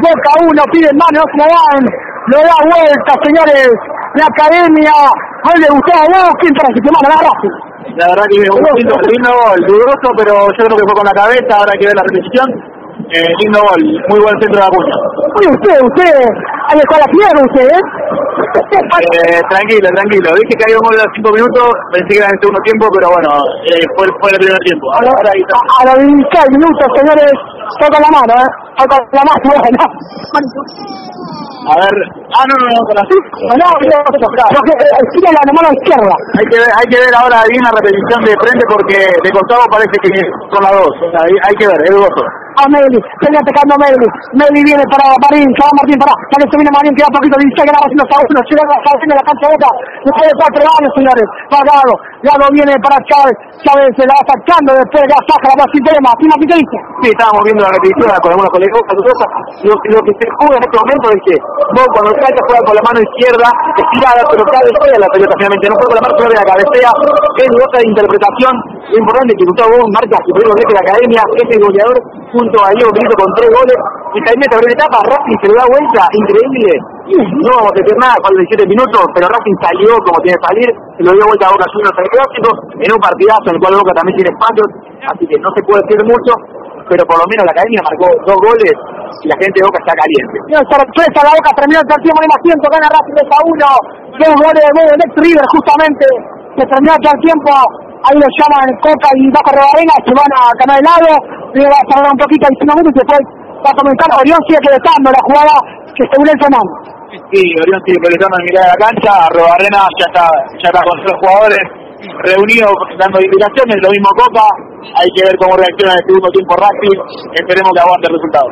Boca 1, piden mano, no van. Le da vuelta, señores. La academia. ¿Cuál le gustó a vos? ¿Quién para manda la Racing? La verdad que un lindo, lindo gol, dudoso, pero yo creo que fue con la cabeza, ahora hay que ver la repetición. Eh, lindo gol, muy buen centro de Acuña. Oye, usted, usted, está la piedra, usted, ¿eh? Eh, tranquilo, tranquilo. Dije que había un gol de 5 minutos, pensé que era en el segundo tiempo, pero bueno, eh, fue, fue el primer tiempo. A, Ahora, a, a los 16 minutos, señores, toca la mano, ¿eh? Toca la mano, bueno. A ver, ah, no, no, no, con la No, no, no, que, eh, tira la mano izquierda. Hay que, ver, hay que ver ahora bien la repetición de frente porque de costado parece que son las dos. O sea, hay, que ver, es dudoso. A Meli, viene atacando Meli. Meli viene para Marín, se va Martín para. Dale, se viene Marín, queda poquito, dice que la va haciendo hasta uno. Llega a la de la cancha de boca. Después de cuatro años, señores. Pagado. Gago viene para Chávez. Chávez se la va sacando. Después ya saca la Brasil tema. ¿Quién ¿qué dice? Sí, estábamos viendo la repetición con algunos colegas, cosas. Lo, lo que se juega en este momento es que vos cuando salta juega con la mano izquierda, estirada, pero cabecea la pelota finalmente. No juega con la mano izquierda, la cabecea. Es otra interpretación. Importante que Gustavo Bon marca su primer de la academia, es el goleador junto a Diego Brito con tres goles. Y también esta primera etapa, Racing se le da vuelta, increíble. No vamos a decir nada con los 17 minutos, pero Racing salió como tiene que salir, se lo dio vuelta a Boca Juniors en el clásico, en un partidazo en el cual Boca también tiene espacios, así que no se puede decir mucho, pero por lo menos la academia marcó dos goles y la gente de Boca está caliente. Tiene sorpresa la boca, terminó el partido en el asiento, gana Racing 2 a 1. Dos goles de gol de River, justamente. Se terminó el tiempo. Ahí lo llaman Coca y Bajo Rebarena, se van a ganar el lado. River va a tardar un poquito, 19 minutos, y después va a comenzar. Orión sigue quedando la jugada que según el tomando. Sí, Orión sigue proyectando en mirada de la cancha, Robarrena ya está, ya está con los jugadores reunidos dando indicaciones, lo mismo Copa, hay que ver cómo reacciona en el segundo tiempo Racing, esperemos que aguante el resultado.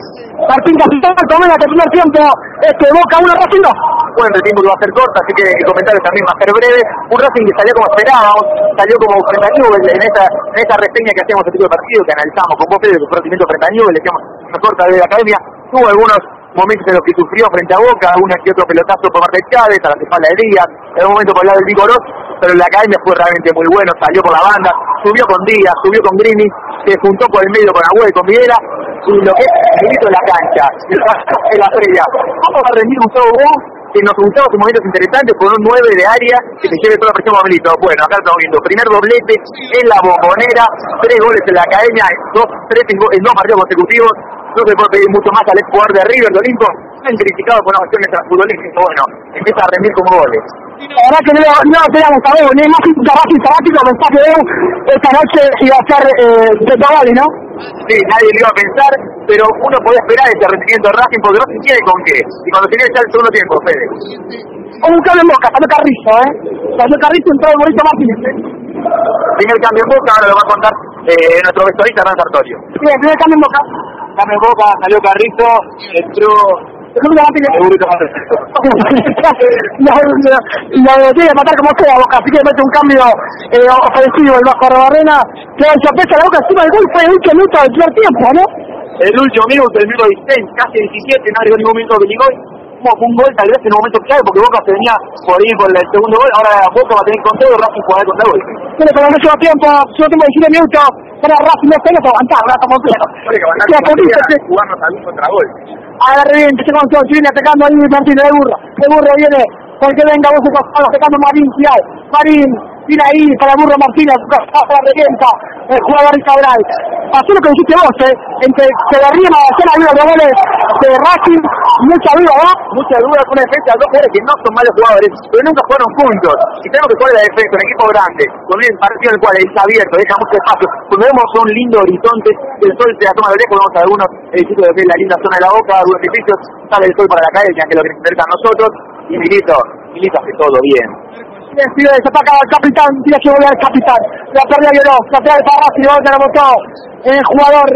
Martín Capitán, que el primer tiempo este Boca 1 Racing 2. Bueno, el tiempo que va a ser corto, así que el comentario también va a ser breve. Un Racing que salió como esperábamos, salió como frente a Newell en esta, en esta reseña que hacíamos este tipo de partido, que analizamos con vos, Fede, el procedimiento frente a Newell, decíamos mejor tal vez de la academia. Tuvo algunos momentos en los que sufrió frente a Boca, una que otro pelotazo por parte de Chávez, a la espalda de Díaz, en un momento por el lado del Vigorós, pero la academia fue realmente muy bueno, salió por la banda, subió con Díaz, subió con Grini, se juntó por el medio con Agüe y con Videla, y lo que es el grito de la cancha, en la previa. Vamos a rendir Gustavo Bon, que nos gustaba sus momentos interesantes con un 9 de área que se lleve toda la presión a. Bueno, acá estamos viendo, primer doblete en la bombonera, tres goles en la academia, dos, tres en dos partidos consecutivos, no se puede pedir mucho más al ex jugador de River, Olimpo, han criticado por una cuestión extrafutbolística, bueno, empieza a rendir como goles. La verdad que no, no teníamos a Bebo, ni más un trabajo sabático, pensá que Bebo esta noche iba a ser eh, de Tabali, ¿no? Sí, nadie lo iba a pensar, pero uno podía esperar ese rendimiento de Racing porque Racing tiene con qué. Y cuando tiene ya el segundo tiempo, Fede. Un cambio en boca, salió Carrizo, ¿eh? Salió Carrizo, entró el Morito Martínez. ¿eh? Primer cambio en Boca, ahora lo va a contar eh, nuestro vestuarista Hernán Sartorio. Bien, primer cambio en boca. En Boca, salió Carrizo, entró El el Martínez. la, la, la tiene que matar como sea Boca, así que mete un cambio eh, ofensivo el Bajo Barrena, que da sorpresa la Boca encima del gol, fue el último minuto del primer tiempo, ¿no? El último minuto, el minuto 16, casi 17, no arriba ningún minuto que llegó. Como fue un gol tal vez en un momento clave porque Boca se venía por ahí por el segundo gol, ahora Boca va a tener con todo, Racing jugará con gol. Tiene como el último tiempo, último tiempo de 17 minutos, para Racing no tenés que aguantar, aguantar Queda como poquito, sea, sí. jugarnos algún contragol. Ahora reviente, se con todo, viene atacando ahí Martínez de Burro. De Burro viene, porque venga vos atacando Marín. Marín, tira ahí para Burro Martínez, para revienta. el jugador Cabral. Pasó lo que dijiste vos, ¿eh? entre que de Rima y hacer habido los goles de Racing, mucha duda, ¿no? Mucha duda con una defensa, dos jugadores que no son malos jugadores, pero nunca fueron juntos. Y tenemos que jugar la defensa, un equipo grande, con un partido en el cual es abierto, deja mucho espacio. Cuando vemos un lindo horizonte, el sol se la toma de lejos, vemos algunos edificios de la linda zona de la boca, algunos edificios, sale el sol para la calle, que lo que nos a nosotros, y Milito, Milito hace todo bien. Decide, se ataca al capitán, tiene que volver al capitán. La pérdida violó, la pérdida de Racing, de la botó. El jugador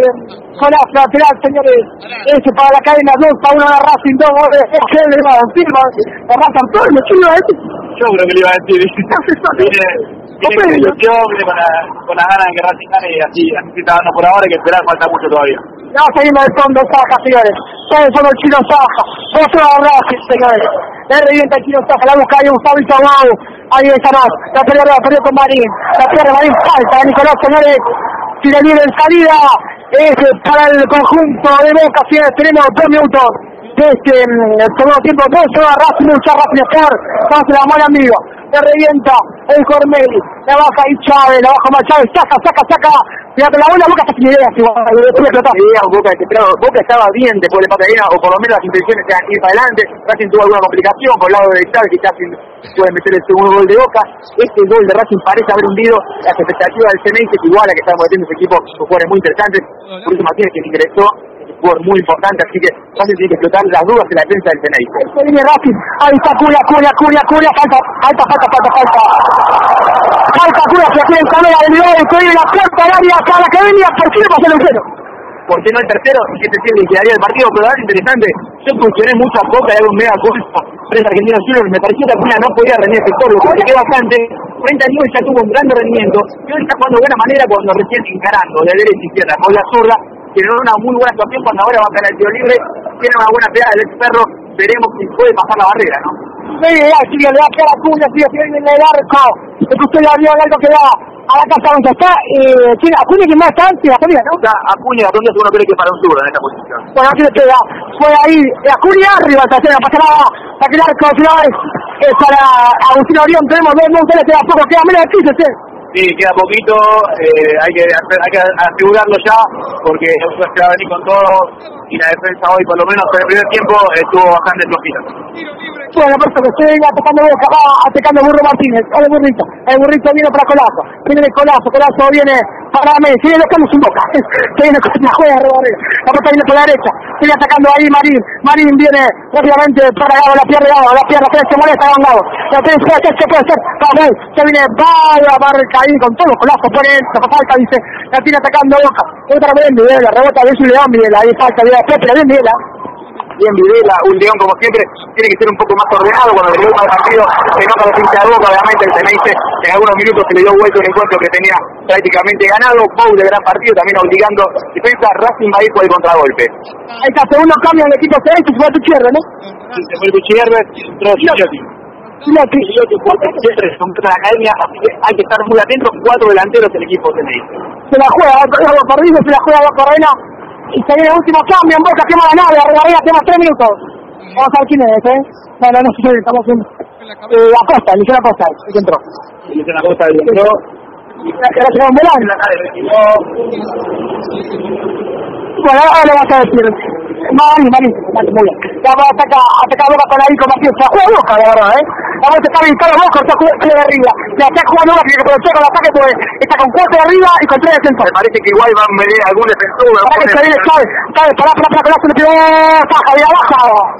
Colás, lateral, señores. Ese para la cadena, 2 para 1 a Racing, 2 goles. ¿Qué le va a decir? Arrasan todo el mochilo ese. Yo creo que le iba a decir. Con ilusión, con la, con la gana de que Racing gane y así, así está dando por ahora, hay que esperar, falta mucho todavía. Seguimos de fondo, Saja, señores. Está de fondo el chino Saja. A Racing, señores. Le revienta el chino Saja, la busca ahí Gustavo Isobau. Ahí está más. La pelea la perdió con Marín. La pierde Marín, falta de Nicolás, señores. Tira libre en salida. Es para el conjunto de Boca, si tenemos dos minutos de este mm, el segundo tiempo. Dos va Racing, mucha Racing. Vamos a la mala amigo. Le revienta el Cormeli. La baja ahí Chávez, la baja más Chávez. Saca, saca, saca. Fíjate, la buena Boca está sin idea. Si va a explotar. Idea, Boca. Boca estaba bien después de Patagina, o por lo menos las intenciones eran ir para adelante. Racing tuvo alguna complicación por el lado de Chávez, que casi puede meter el segundo gol de Boca. Este gol de Racing parece haber hundido las expectativas del CNI, que igual a que estamos metiendo ese equipo con jugadores muy interesantes. Eso Martínez que ingresó jugador muy importante, así que Racing tiene que explotar las dudas en la defensa del Tenerife. Se viene Racing, ahí está Curia, Curia, Curia, Curia, falta, falta, falta, falta, falta. Falta Curia, se tiene en cámara del gol, que viene la puerta al área, acá la academia, ¿por qué no pasó el cero? ¿Por qué no el tercero? Y que se siente que quedaría el partido, pero es interesante. Yo funcioné mucho a poca hago un mega culpa frente a Argentinos Juniors. Me pareció que Acuña no podía rendir ese gol, lo que quedó bastante. Frente a Newell ya tuvo un gran rendimiento. Y hoy está jugando de buena manera cuando recién encarando de derecha y izquierda con la zurda. Tiene una muy buena actuación cuando ahora va a caer el tiro libre. Tiene una buena pegada del ex perro. Veremos si puede pasar la barrera, ¿no? Sí, así que le va a quedar Acuña, sigue en el arco. Es que usted ya vio el arco que va a la casa donde está. Eh, tiene Acuña que más está antes, Acuña, ¿no? Está Acuña, Acuña uno cree que para un zurdo en esta posición. Bueno, aquí le queda. Fue ahí. Acuña arriba, está haciendo, pasa nada. Para que el arco final es, es para Agustín Orión. Tenemos dos montones, queda poco, queda menos de 15, sí. Sí, queda poquito, eh, hay, que, hay que asegurarlo ya, porque nosotros se va a venir con todo y la defensa hoy, por lo menos en el primer tiempo, estuvo bastante flojita. Bueno, perfecto, que se venga atacando Boca, va atacando Burro Martínez, el burrito, el burrito viene para Colazo, viene de Colazo, Colazo viene para Messi, viene buscando su boca, se viene con la juega de Barrera, la pelota viene por la derecha, sigue atacando ahí Marín, Marín viene rápidamente para Gabo, la pierde Gabo, la pierde, se molesta con Gabo, la pierde, ¿qué se puede hacer? Para se viene, vaya, marca ahí con todo, Colazo pone, se falta, dice, la tiene atacando Boca, otra vez Videla, rebota, bien su León Videla, ahí falta, Videla, pero bien Videla, Bien Videla, un León como siempre, tiene que ser un poco más ordenado cuando le dio el partido, se nota la pinta de boca, obviamente el Tenerife en algunos minutos se le dio vuelta un encuentro que tenía prácticamente ganado, Pau de gran partido, también obligando defensa, Racing va a ir por el contragolpe. ahí está, segundo cambio en el equipo C, se fue ¿no? Sí, se fue Gutiérrez, entró. Gigliotti, cuatro siempre la academia, así que hay que estar muy atentos, cuatro delanteros del equipo Tenerife. se la juega, Boca Perdido, se la juega Boca Arena y se viene el último cambio en Boca, quema la nave, Arena quema tres minutos. Vamos a ver quién es, ¿eh? No, no, no sé, estamos viendo. Eh, Acosta, Luciano Acosta, el que entró. Es una cosa de entró, Era Simón Belán. Bueno, ahora le vas a decir. Mari, Mari, Mari, muy bien. Ya va a atacar, atacar Boca con ahí con. Se la juega Boca, la verdad, ¿eh? Vamos a Boca, está jugando de arriba. La está jugando Boca, que aprovechar con el ataque, pues está con cuatro de arriba y con tres de centro. me parece que igual van a medir algún defensor, Para que se viene Chávez, Chávez, pará, pará, pará, pará, se pegó.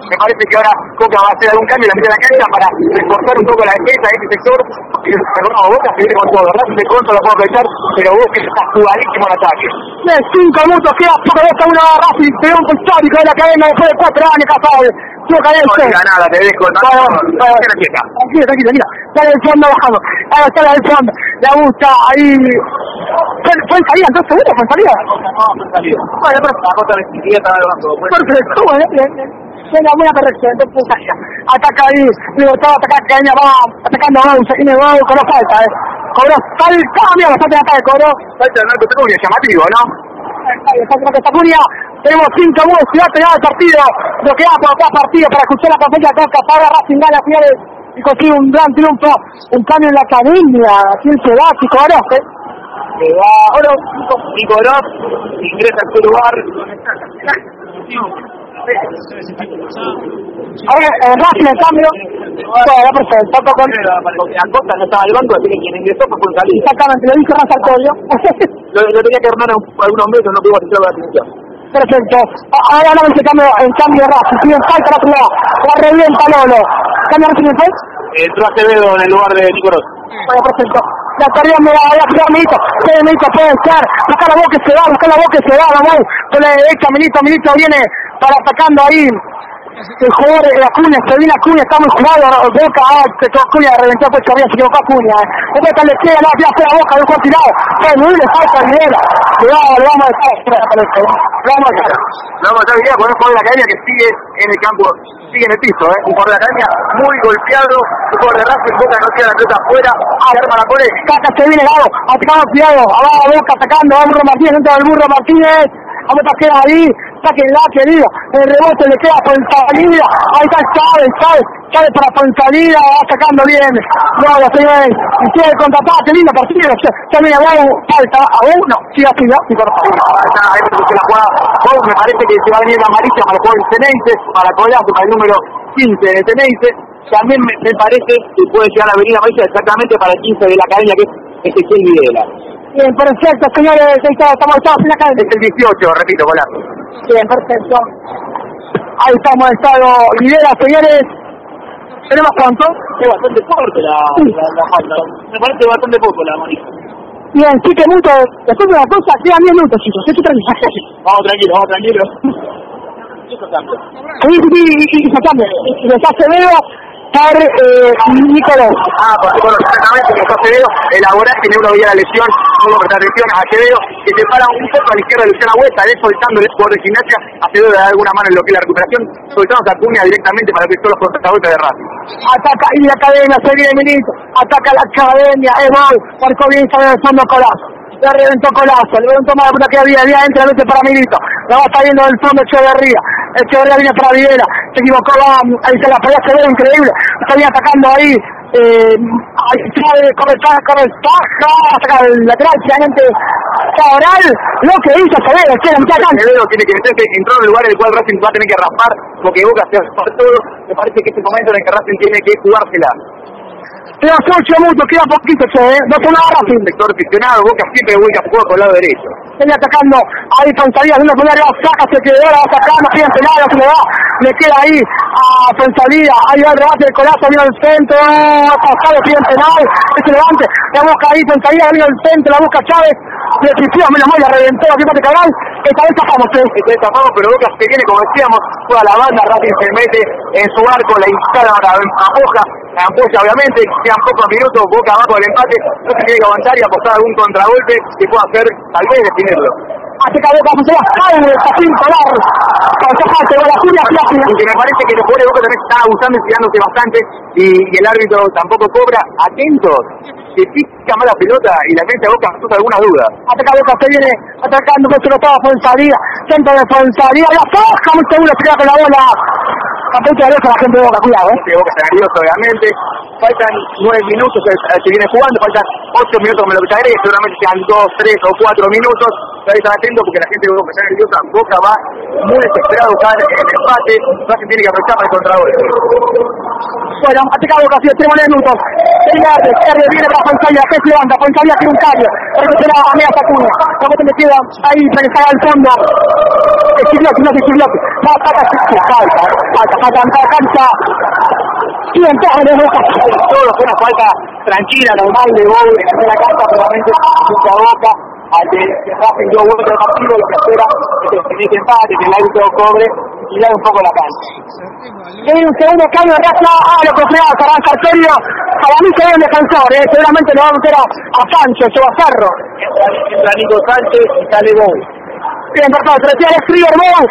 Me parece que ahora Coca va a hacer algún cambio en la mitad de la cancha para reforzar un poco la defensa de este sector. Y perdón, Boca se viene con todo, ¿verdad? De contra lo puedo aprovechar, pero Boca está jugadísimo en ataque. Cinco minutos queda poco de esta una Racing, triunfo histórico de la cadena después de cuatro años, Casado. No haberse. diga nada, te dejo. No, no, no, no. Sale del fondo bajando. Ahora sale del fondo. La gusta ahí. ¿Fue, fue en salida? ¿Entonces fue en salida? Bueno, pero La cosa estaba hablando. perfecto, bueno, bien, bien. Buena, buena corrección, entonces salida. Ataca ahí, digo, estaba atacando, Caña va atacando a Bau, se tiene Bau, con la falta, eh. Cobró falta, mira, de ataque, cobró. Falta llamativo, ¿no? Tenemos cinco minutos, ciudad pegada al partido, lo que da por cada partido para escuchar la de Coca, para Racing gana finales y consigue un gran triunfo, un cambio en la academia, aquí en Ciudad, si conoce. Se va Oro, Nico Oro, ingresa en su lugar. Ahora, eh, Racing en cambio, bueno, perfecto, con... Acosta no estaba al banco, así que quien ingresó fue. Exactamente, lo dijo Rafa Antonio. Lo, lo tenía que armar un- algunos metros, no pudimos hacer la definición. Perfecto. Ahora hablamos en cambio, en cambio Racing, piden falta la jugada, la revienta Lolo. ¿Cambia Racing en Entró Acevedo en el lugar de Nico Oro. Bueno, perfecto. La tarea me la voy a tirar, Milito. Puede, Milito, puede estar. Busca la boca que se va, busca la boca que se va, vamos. Con la derecha, Milito, Milito viene para atacando ahí. El jugador de Acuña, se viene Acuña, está muy jugado, Boca, ah, Acuña, reventó pues había se equivocó Acuña. Eh. Boca le queda, la tira fuera Boca, dejó tirado. Fue muy le falta el nivel. Cuidado, le vamos a dejar. Le vamos a dejar. No, vamos a estar con un jugador de la academia que sigue en el campo, sigue en el piso, ¿eh? un jugador de la academia muy golpeado, un jugador de Racing, Boca no tira la pelota afuera, se arma la pone, Caca se viene Gabo, atacado, cuidado, abajo Boca atacando, a Burro Martínez, dentro del Burro Martínez, vamos a quedar ahí, sáquenla querido, el rebote le queda por salida, ahí está Chávez, Chávez, Chávez para por salida, va sacando bien, ya señores, y sigue el contraataque, lindo partido, viene Gabo, falta a uno, sigue así, ¿no? Y porque la me parece que se va a venir la amarilla para el jugador Ceneice, para Colazo, para el número 15 de Ceneice. También me, parece que puede llegar a venir la exactamente para el 15 de la academia, que es Ezequiel Videla. Bien, perfecto, señores, ahí está, estamos estamos en la calle. Es el 18, repito, Colazo. Bien, perfecto. Ahí estamos, estado Rivera, señores. ¿Tenemos cuánto? Es bastante fuerte la, la, la falta. Me parece bastante poco la amarilla. Bien, siete minutos. Después de una cosa, quedan 10 minutos, chicos. Esto tranquilo. Vamos tranquilo, vamos tranquilo. Sí, sí, sí, y, y se cambia. Y les hace veo por eh, Nicolás. Ah, porque bueno, exactamente, que está Acevedo, elaborar, tiene uno veía la lesión, tuvo que prestar atención a Acevedo, que se para un poco a la izquierda de Luciana Huesta, él soltando jugador de gimnasia, Acevedo le da alguna mano en lo que es la recuperación, soltando a Acuña directamente para que todos los contragolpes de Racing. Ataca y la academia, se viene Milito. Ataca la academia, es gol. Marcó bien, sale del fondo Le reventó Colazo, le reventó más la que había, había entra vete para Milito. La va saliendo del fondo Echeverría. Echeverría viene para Videla. Se equivocó, ahí se la pelea, se ve increíble. Está bien atacando ahí. Eh, ahí sabe, corre, corre, baja, saca el lateral, finalmente Cabral, lo que hizo Acevedo, que era un atacante. Acevedo tiene que meterse, entró en el lugar en el cual Racing va a tener que raspar, porque Boca se va todo, me parece que este momento en el que Racing tiene que jugársela. Queda 8 minutos, queda poquito, che, ¿eh? no fue nada Un sector aficionado, Boca siempre vuelve a jugar por el lado derecho. Viene atacando ahí Fonsalía, una primera saca, se quedó, la va sacando, pide penal, se le va, le queda ahí a Fonsalía, ahí va el rebate del colazo, vino al centro, pasado, pide penal, ese levante, la busca ahí Fonsalía, vino al centro, la busca Chávez, le pifió, menos mal, la reventó, aquí parte Cabral, esta vez zafamos, eh. Este tapamos, pero Boca se viene, como decíamos, toda la banda, Racing se mete en su arco, la instala a a Boca, la ampolla obviamente, quedan pocos minutos, Boca abajo del empate, no se tiene que aguantar y apostar algún contragolpe que pueda hacer, tal vez, definirlo. Ataca Boca, Fonsalía, cae, Jacín Colar, la Julia, Plácida. Aunque me parece que los jugadores de Boca también están abusando y tirándose bastante y, y el árbitro tampoco cobra. Atentos, que pica más la pelota y la gente de Boca asusta alguna duda. Ataca Boca, se viene atacando, que se lo estaba Fonsalía, centro de Fonsalía, la foja, muy seguro, se queda con la bola. Capete de la gente de Boca, cuidado, eh. De Boca está nervioso, obviamente. Faltan nueve minutos, se, se viene jugando, faltan ocho minutos me lo que seguramente sean dos, tres o cuatro minutos. Atentos porque la gente de Boca está nerviosa. Boca va muy desesperado a buscar el empate. Racing tiene que aprovechar para el contragolpe. Bueno, ataca Boca, sigue tres minutos. El R, viene para Fonsalía, que se levanta, tiene un cambio. Recupera a Mea. La bote me queda ahí, pensada al fondo. Esquiliote, no Esquiliote. Va, ataca, falta, falta, falta, falta. Y entonces de Boca. Todo fue una falta tranquila, normal de gol en la cancha, solamente Boca. Al que Racing dio vuelta partido, lo que espera es que se inicie empate, que el árbitro cobre y le un poco la cancha. Un segundo cambio de raza, ah, lo confirmamos, arranca Arterio. Para mí se ve un defensor, eh. seguramente lo va a meter a, a va a Cerro. Entra Nico Sánchez y sale. Bien, perfecto, se retira Alex River, Mou.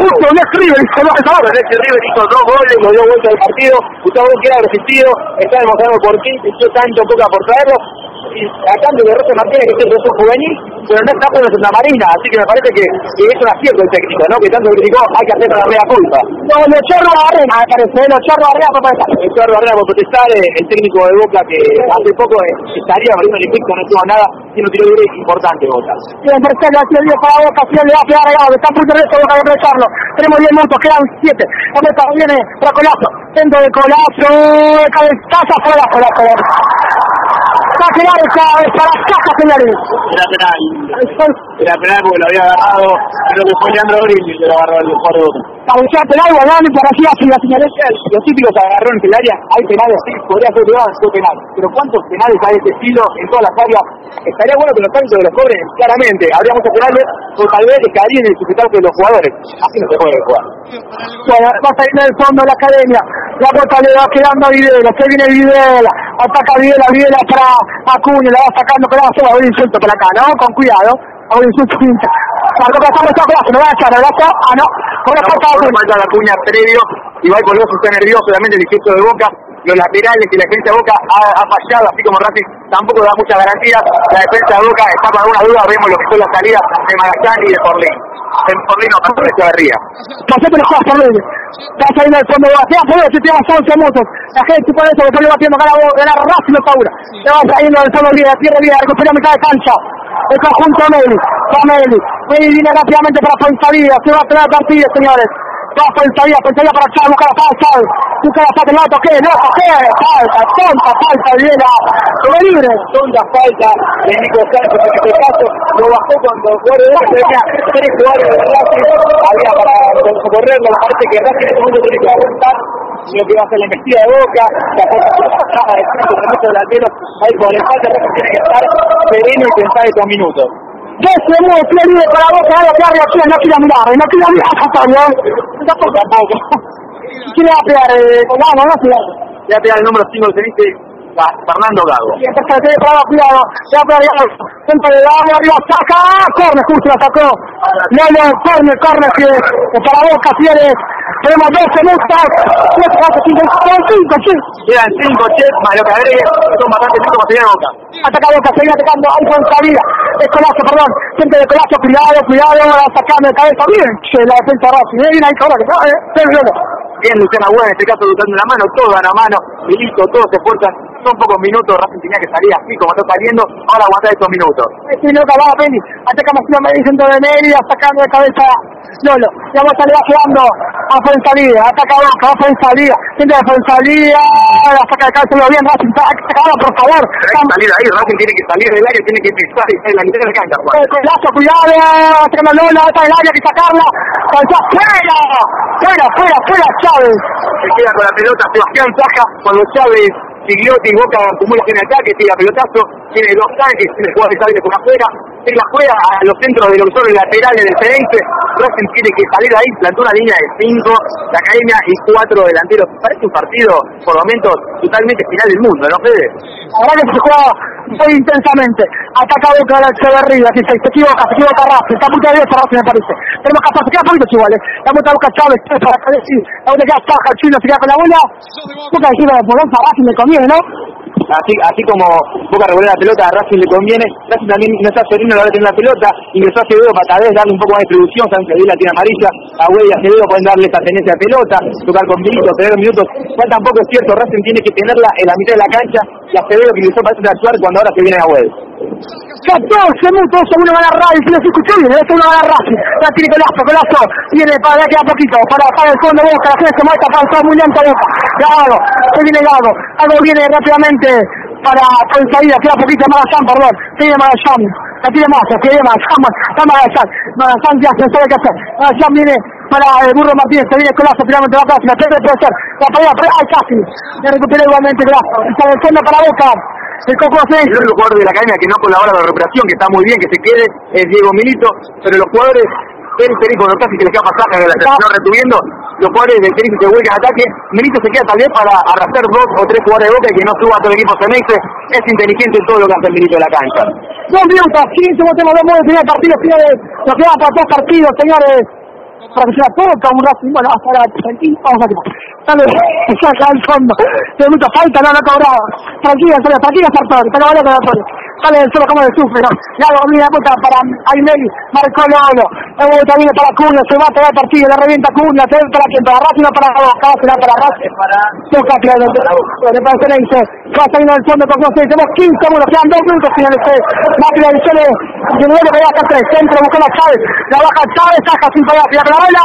Justo, un ex River, hizo dos Ahora, Alexis River hizo dos goles, lo dio vuelta al partido. Gustavo que era resistido, está demostrando por qué insistió tanto Boca por traerlo. a cambio de Rosa Martínez, que es un juvenil, pero no está por la Santa Marina, así que me parece que, que es un acierto el técnico, ¿no? Que tanto criticó, hay que hacer la media culpa. No, lo chorro Arena, me parece, lo chorro Arena por protestar. El Chorro Barrera por protestar, eh, el técnico de Boca que hace poco eh, estaría abriendo el invicto, no tuvo nada, tiene un tiro libre importante Boca. Bien, Marcelo, aquí el 10 para Boca, si le va a pegar regado, está a punto de aprovecharlo. Tenemos 10 minutos, quedan 7. La meta viene para Colazo, dentro de Colazo, cabezazo afuera, Colazo. Saque la cabeza, para caja, señores. Era penal, era penal porque lo había agarrado, creo que fue Leandro Abril que lo agarró el jugador. Cabecear penal, Guadán, y por así la señales. Los típicos agarrones del área, hay penales, sí, podría ser privado, fue penal. Pero ¿cuántos penales hay de este estilo en todas las áreas? Estaría bueno que los árbitros los cobren claramente. Habría muchos penales, o tal vez caerían en el sujetarse de los jugadores. Así no se puede jugar. Bueno, va a salir del fondo de la academia. La pelota le va quedando a Videla. Se viene Videla. Ataca Videla, Videla para Acuña. La va sacando, pero va a hacer un insulto por acá, ¿no? Con cuidado. A un insulto. Que está prestado brazo, no va a echar el brazo. Ah, no. Con la falta de Acuña. falta de Acuña previo, igual Coloso está nervioso, obviamente el discurso de Boca, los laterales y la defensa de Boca ha, ha fallado, así como Racing tampoco da muchas garantías, la defensa de Boca está para alguna duda, vemos lo que fue la salida de Magallán y de Forlín. De Forlín no pasó de Echeverría. Pasó por los juegos. Va a salir del fondo de. Por eso tenemos 11 motos. La gente por eso después le va haciendo ganar ganar Racing de Paura. Le va saliendo del fondo de Tierra Vida. Recupera mitad de cancha. El conjunto Meli. Meli. Meli viene rápidamente para Fuenzalida. Se va a tener partido, señores. Va Fuenzalida. Fuenzalida para Chávez. Busca la falta. Busca la falta. No toque. No toque. Falta. Tonta falta. Viera. Como libre. Tonta falta de Nico Sánchez, en este caso lo bajó cuando fue de tenía tres jugadores de Racing, había para socorrerlo, me parece que Racing en este momento tiene que aguantar lo que va a ser la investida de Boca, la cosa que pasaba de centro de muchos delanteros, ahí por el falta tiene que estar sereno y pensar estos minutos. Pie libre para Boca. Ahora la reacción. No quiere mirar. No quiere mirar. Antonio. Tampoco. Tampoco. ¿Quién le va a pegar? Eh, Colano, no cuidado. Ya te da el número 5 del teniste, Fernando Gago. A. Arriba saca. Corner. Justo la sacó. Lolo. Corner. Corner. Tiene. Tenemos 12 multas. 7, 4, 5, 5, 5. Quedan 5 chefs, más lo que son bastante minutos para seguir a Boca. Ataca Boca, sigue atacando. Ahí con Sabina. Es Colazo, perdón. Centro de Colazo. Cuidado, cuidado. Va sacando de cabeza. Bien. Che, la defensa de. Eh, Bien ahí, ahora que está. Eh. Bien, Luciana Buena, en este caso dando la mano, todos dan la mano, y listo, todos se esfuerzan, son pocos minutos, Racing tenía que salir así como está saliendo, ahora aguantar estos minutos. Este loca va a Penny, ataca Máximo Medellín centro de media, sacando de cabeza Lolo. La bota le va quedando a Fuenzalida, ataca Boca, a Fuenzalida, centro de Fuenzalida, la saca de cabeza, lo bien, Racing, saca, por favor. Hay que salir ahí, Racing tiene que salir del área, tiene que pisar y en la mitad de la cancha, Juan. El lazo, cuidado, atacando a Lola, está del área, que sacarla, fuera, fuera, fuera, fuera, Chávez. Se queda con la pelota, Sebastián Saja, cuando Chávez, Sigliotti y Boca acumulan en ataque, tira pelotazo, tiene dos tanques, tiene jugadores hábiles por afuera, él la juega a los centros de los laterales del Frense, Racing tiene que salir de ahí, plantó una línea de 5, la academia y 4 delanteros. Parece un partido, por momentos, totalmente final del mundo, ¿no, Fede? Verdad que se juega muy intensamente. Ataca Boca a la Echeverría, si se, equivoca, se equivoca Racing, está muy nervioso Racing me parece. Tenemos queda poquitos iguales. La vuelta Boca Chávez, tres para Calesi, la vuelta queda Saja, el chino se queda con la bola. Boca decide la Bolonza, Racing le ¿no? Así, así como Boca revolea la pelota, a Racing le conviene, Racing también no está sereno a la hora de tener la pelota, ingresó a Acevedo para tal vez darle un poco más de distribución, saben que ahí la tiene amarilla, a Güey y Acevedo pueden darle esa tenencia de pelota, tocar con minutos, tener minutos, falta un poco es cierto, Racing tiene que tenerla en la mitad de la cancha, y Acevedo que ingresó para actuar cuando ahora se viene a Güey. 14 minutos, uno va a agarrar, y si lo escuchó bien, este uno va a agarrar Racing. La tiene Colazo, Colazo, viene para queda poquito, para el fondo Boca, la gente se muestra, avanzó muy lento Boca. Gago, se viene Gago, Gago viene rápidamente para salida, queda poquito Magallán, perdón, tiene Magallán. La tiene más, la tiene más, está Magallán, Magallán ya se sabe qué hacer. Magallán viene para el Burro Martínez, se viene Colazo, finalmente va a la pierde puede ser, la pelea, ay casi, le recupera igualmente Colazo, está en para Boca. El Coco El único jugador de la academia que no colabora con la recuperación, que está muy bien, que se quede, es Diego Milito, pero los jugadores del Tenis, cuando casi que les queda pasaje de la terminó retuviendo, los jugadores del Tenis se vuelven a ataque, Milito se queda tal vez para arrastrar dos o tres jugadores de boca y que no suba a todo el equipo Cemexe, es inteligente en todo lo que hace el Milito de la cancha. Dos minutos, 15, tenemos dos minutos, primer partido, señores. Nos quedan para dos partidos, señores. Para que sea todo como un Racing. Bueno, hasta la tranquilo, vamos a. Dale, saca al fondo. Tiene mucha falta, no, no cobraba. Tranquila, tranquila, tranquila, Sartori. Pero vale con Sartori. Sale del suelo como de sufre, ¿no? Ya lo mira puta para Aymeri, marcó Lolo, la vuelta viene para Cunha, se va a pegar partido, le revienta Cunha, se para quien, para Racing o para Boca, será para Racing, Boca, claro, bueno, para que le dice, va saliendo del fondo con José, tenemos 15 segundos, quedan dos minutos finales, Macri Arizone, de nuevo que hasta tres, centro, buscó la Chávez, la baja Chávez, saca sin pagar, la bola,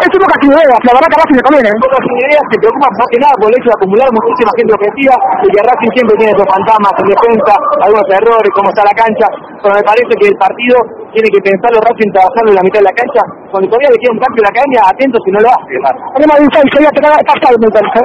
es un Boca sin ideas, la verdad que a Racing le conviene, ¿eh? Boca sin ideas se preocupa más que nada por el hecho de acumular muchísima gente ofensiva y que Racing siempre tiene sus fantasmas en defensa, algunos errores, cómo está la cancha, pero me parece que el partido tiene que pensarlo Racing trabajando en la mitad de la cancha, cuando todavía le queda un cambio en la academia, atento si no lo hace. Tenemos a Vicente, ya te queda pasado, me parece.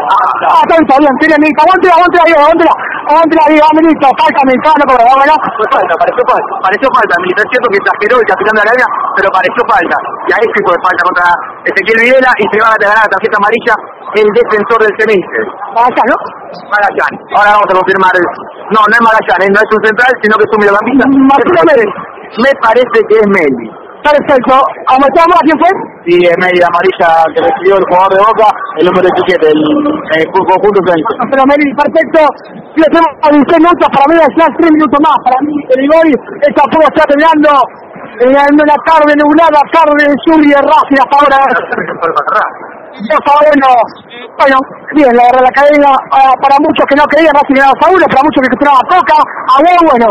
Ah, está bien, tiene Milka, aguante, aguante la Aguante la Diego, Milito, falta Milka, no cobra, vámonos. Fue falta, pareció falta, pareció falta, Milito, es cierto que exageró el capitán de la academia, pero pareció falta, y ahí sí fue falta contra Ezequiel Videla, y se va a ganar la tarjeta amarilla el defensor del semestre. Magallán, ¿no? Magallán, ahora vamos a confirmar, no, no es Magallán, ¿eh? no es un central, sino que es un mediocampista. Mérez. Me parece que es Meli. Perfecto. ¿Aumentamos a quién fue? Sí, es Meli, la amarilla que recibió el jugador de Boca, el número 17, el, el conjunto. Pero Meli, perfecto. Le tenemos a 16 minutos, para mí es 3 minutos más. Para mí, el gol, esta prueba está terminando en la tarde nublada, tarde de lluvia, Racing hasta ahora. Por favor, no. Bueno, bien, la verdad, la cadena, ah, para muchos que no querían, Racing ganaba a uno, para muchos que cuestionaban a Toca, a vos, bueno,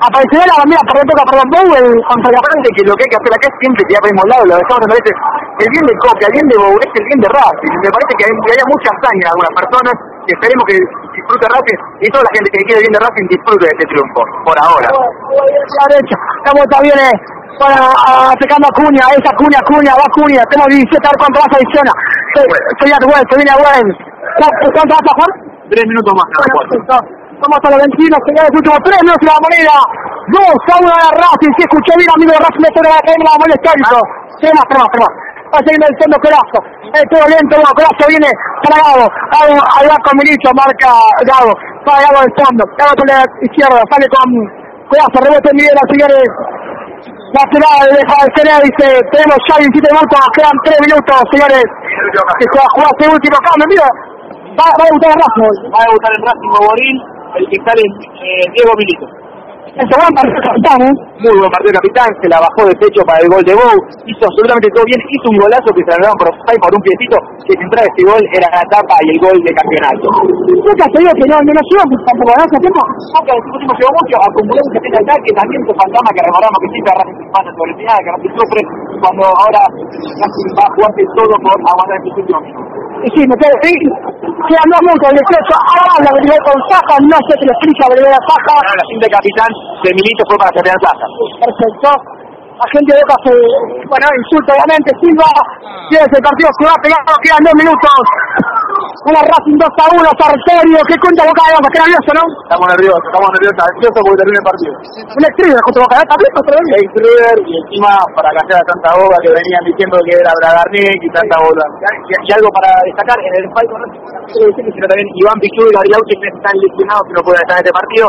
aparecerá la bandera por Toca, perdón, Bow, contra la Aparte que lo que hay que hacer acá es siempre tirar para el mismo lado, lo dejamos me parece, el bien de Coca, el bien de Bow, es el bien de Racing, me parece que hay, que haya mucha hazaña de algunas personas, y esperemos que disfrute Racing, y toda la gente que quiere el bien de Racing disfrute de este triunfo, por ahora. la derecha, la vuelta viene para atacando a Cuña, esa Cuña, Cuña, va Cuña, tenemos 17, a ver cuánto más adiciona. Estoy a Güell, se viene a Güell. ¿Cuánto vas a jugar? Tres minutos más cada Bueno. Vamos a los 21, señores, últimos tres minutos de la moneda. Dos a uno de Racing, si escuché bien, amigo de Racing, esto de la cadena, la moneda histórico. Tema, tema, tema. Va saliendo el fondo Colazo. Eh, todo lento, bueno, Colazo viene para. Gago, ahí va con Milicho, marca Gago. Va Gago del fondo. Gago con la izquierda, sale con Colazo, rebote en Miguel, señores. Lateral, deja de ser, dice, tenemos ya 17 minutos, quedan 3 minutos, señores. Que juega, juega este último cambio, mira. Va, va a debutar el Racing. Va a debutar en Racing Boboril, el que sale eh, Diego Milito. El segundo partido capitán, ¿eh? Muy buen partido capitán, se la bajó de pecho para el gol de Bow, hizo absolutamente todo bien, hizo un golazo que se por offside por un piecito, que si entraba este gol era la tapa y el gol de campeonato. Nunca te digo que no, no nos lleva tampoco, ¿no? ¿Hace tiempo? Boca en último llegó mucho, acumuló un 70 ataque, también su fantasma que recordamos que siempre Racing se pasa sobre el final, que sufre cuando ahora Racing va a jugarse todo por aguantar últimos minutos. Y sí, me quedo, sí. Quedan dos minutos, el estrecho, ahora habla de nivel con Saja, no sé si le explica la Saja. Ahora la cinta de capitán de Milito fue para Fabián Saja. Perfecto. La gente de Boca se, bueno, insulta obviamente, Silva, tiene ese partido, se va a pegar, quedan dos minutos. Una Racing 2 a 1, Sartorio, ¿qué cuenta Boca de Boca? Qué nervioso, ¿no? Estamos nerviosos, estamos nerviosos, ansiosos porque termine el partido. Un extremo contra Boca, ¿eh? ¿También contra Boca? Jake Kruger y encima para callar a tanta boga que venían diciendo que era Bragarnik y tanta bola. Y, y algo para destacar, en el falco no quiero decir, sino también Iván Pichu y Gabriel Auche que están lesionados que no pueden estar en este partido.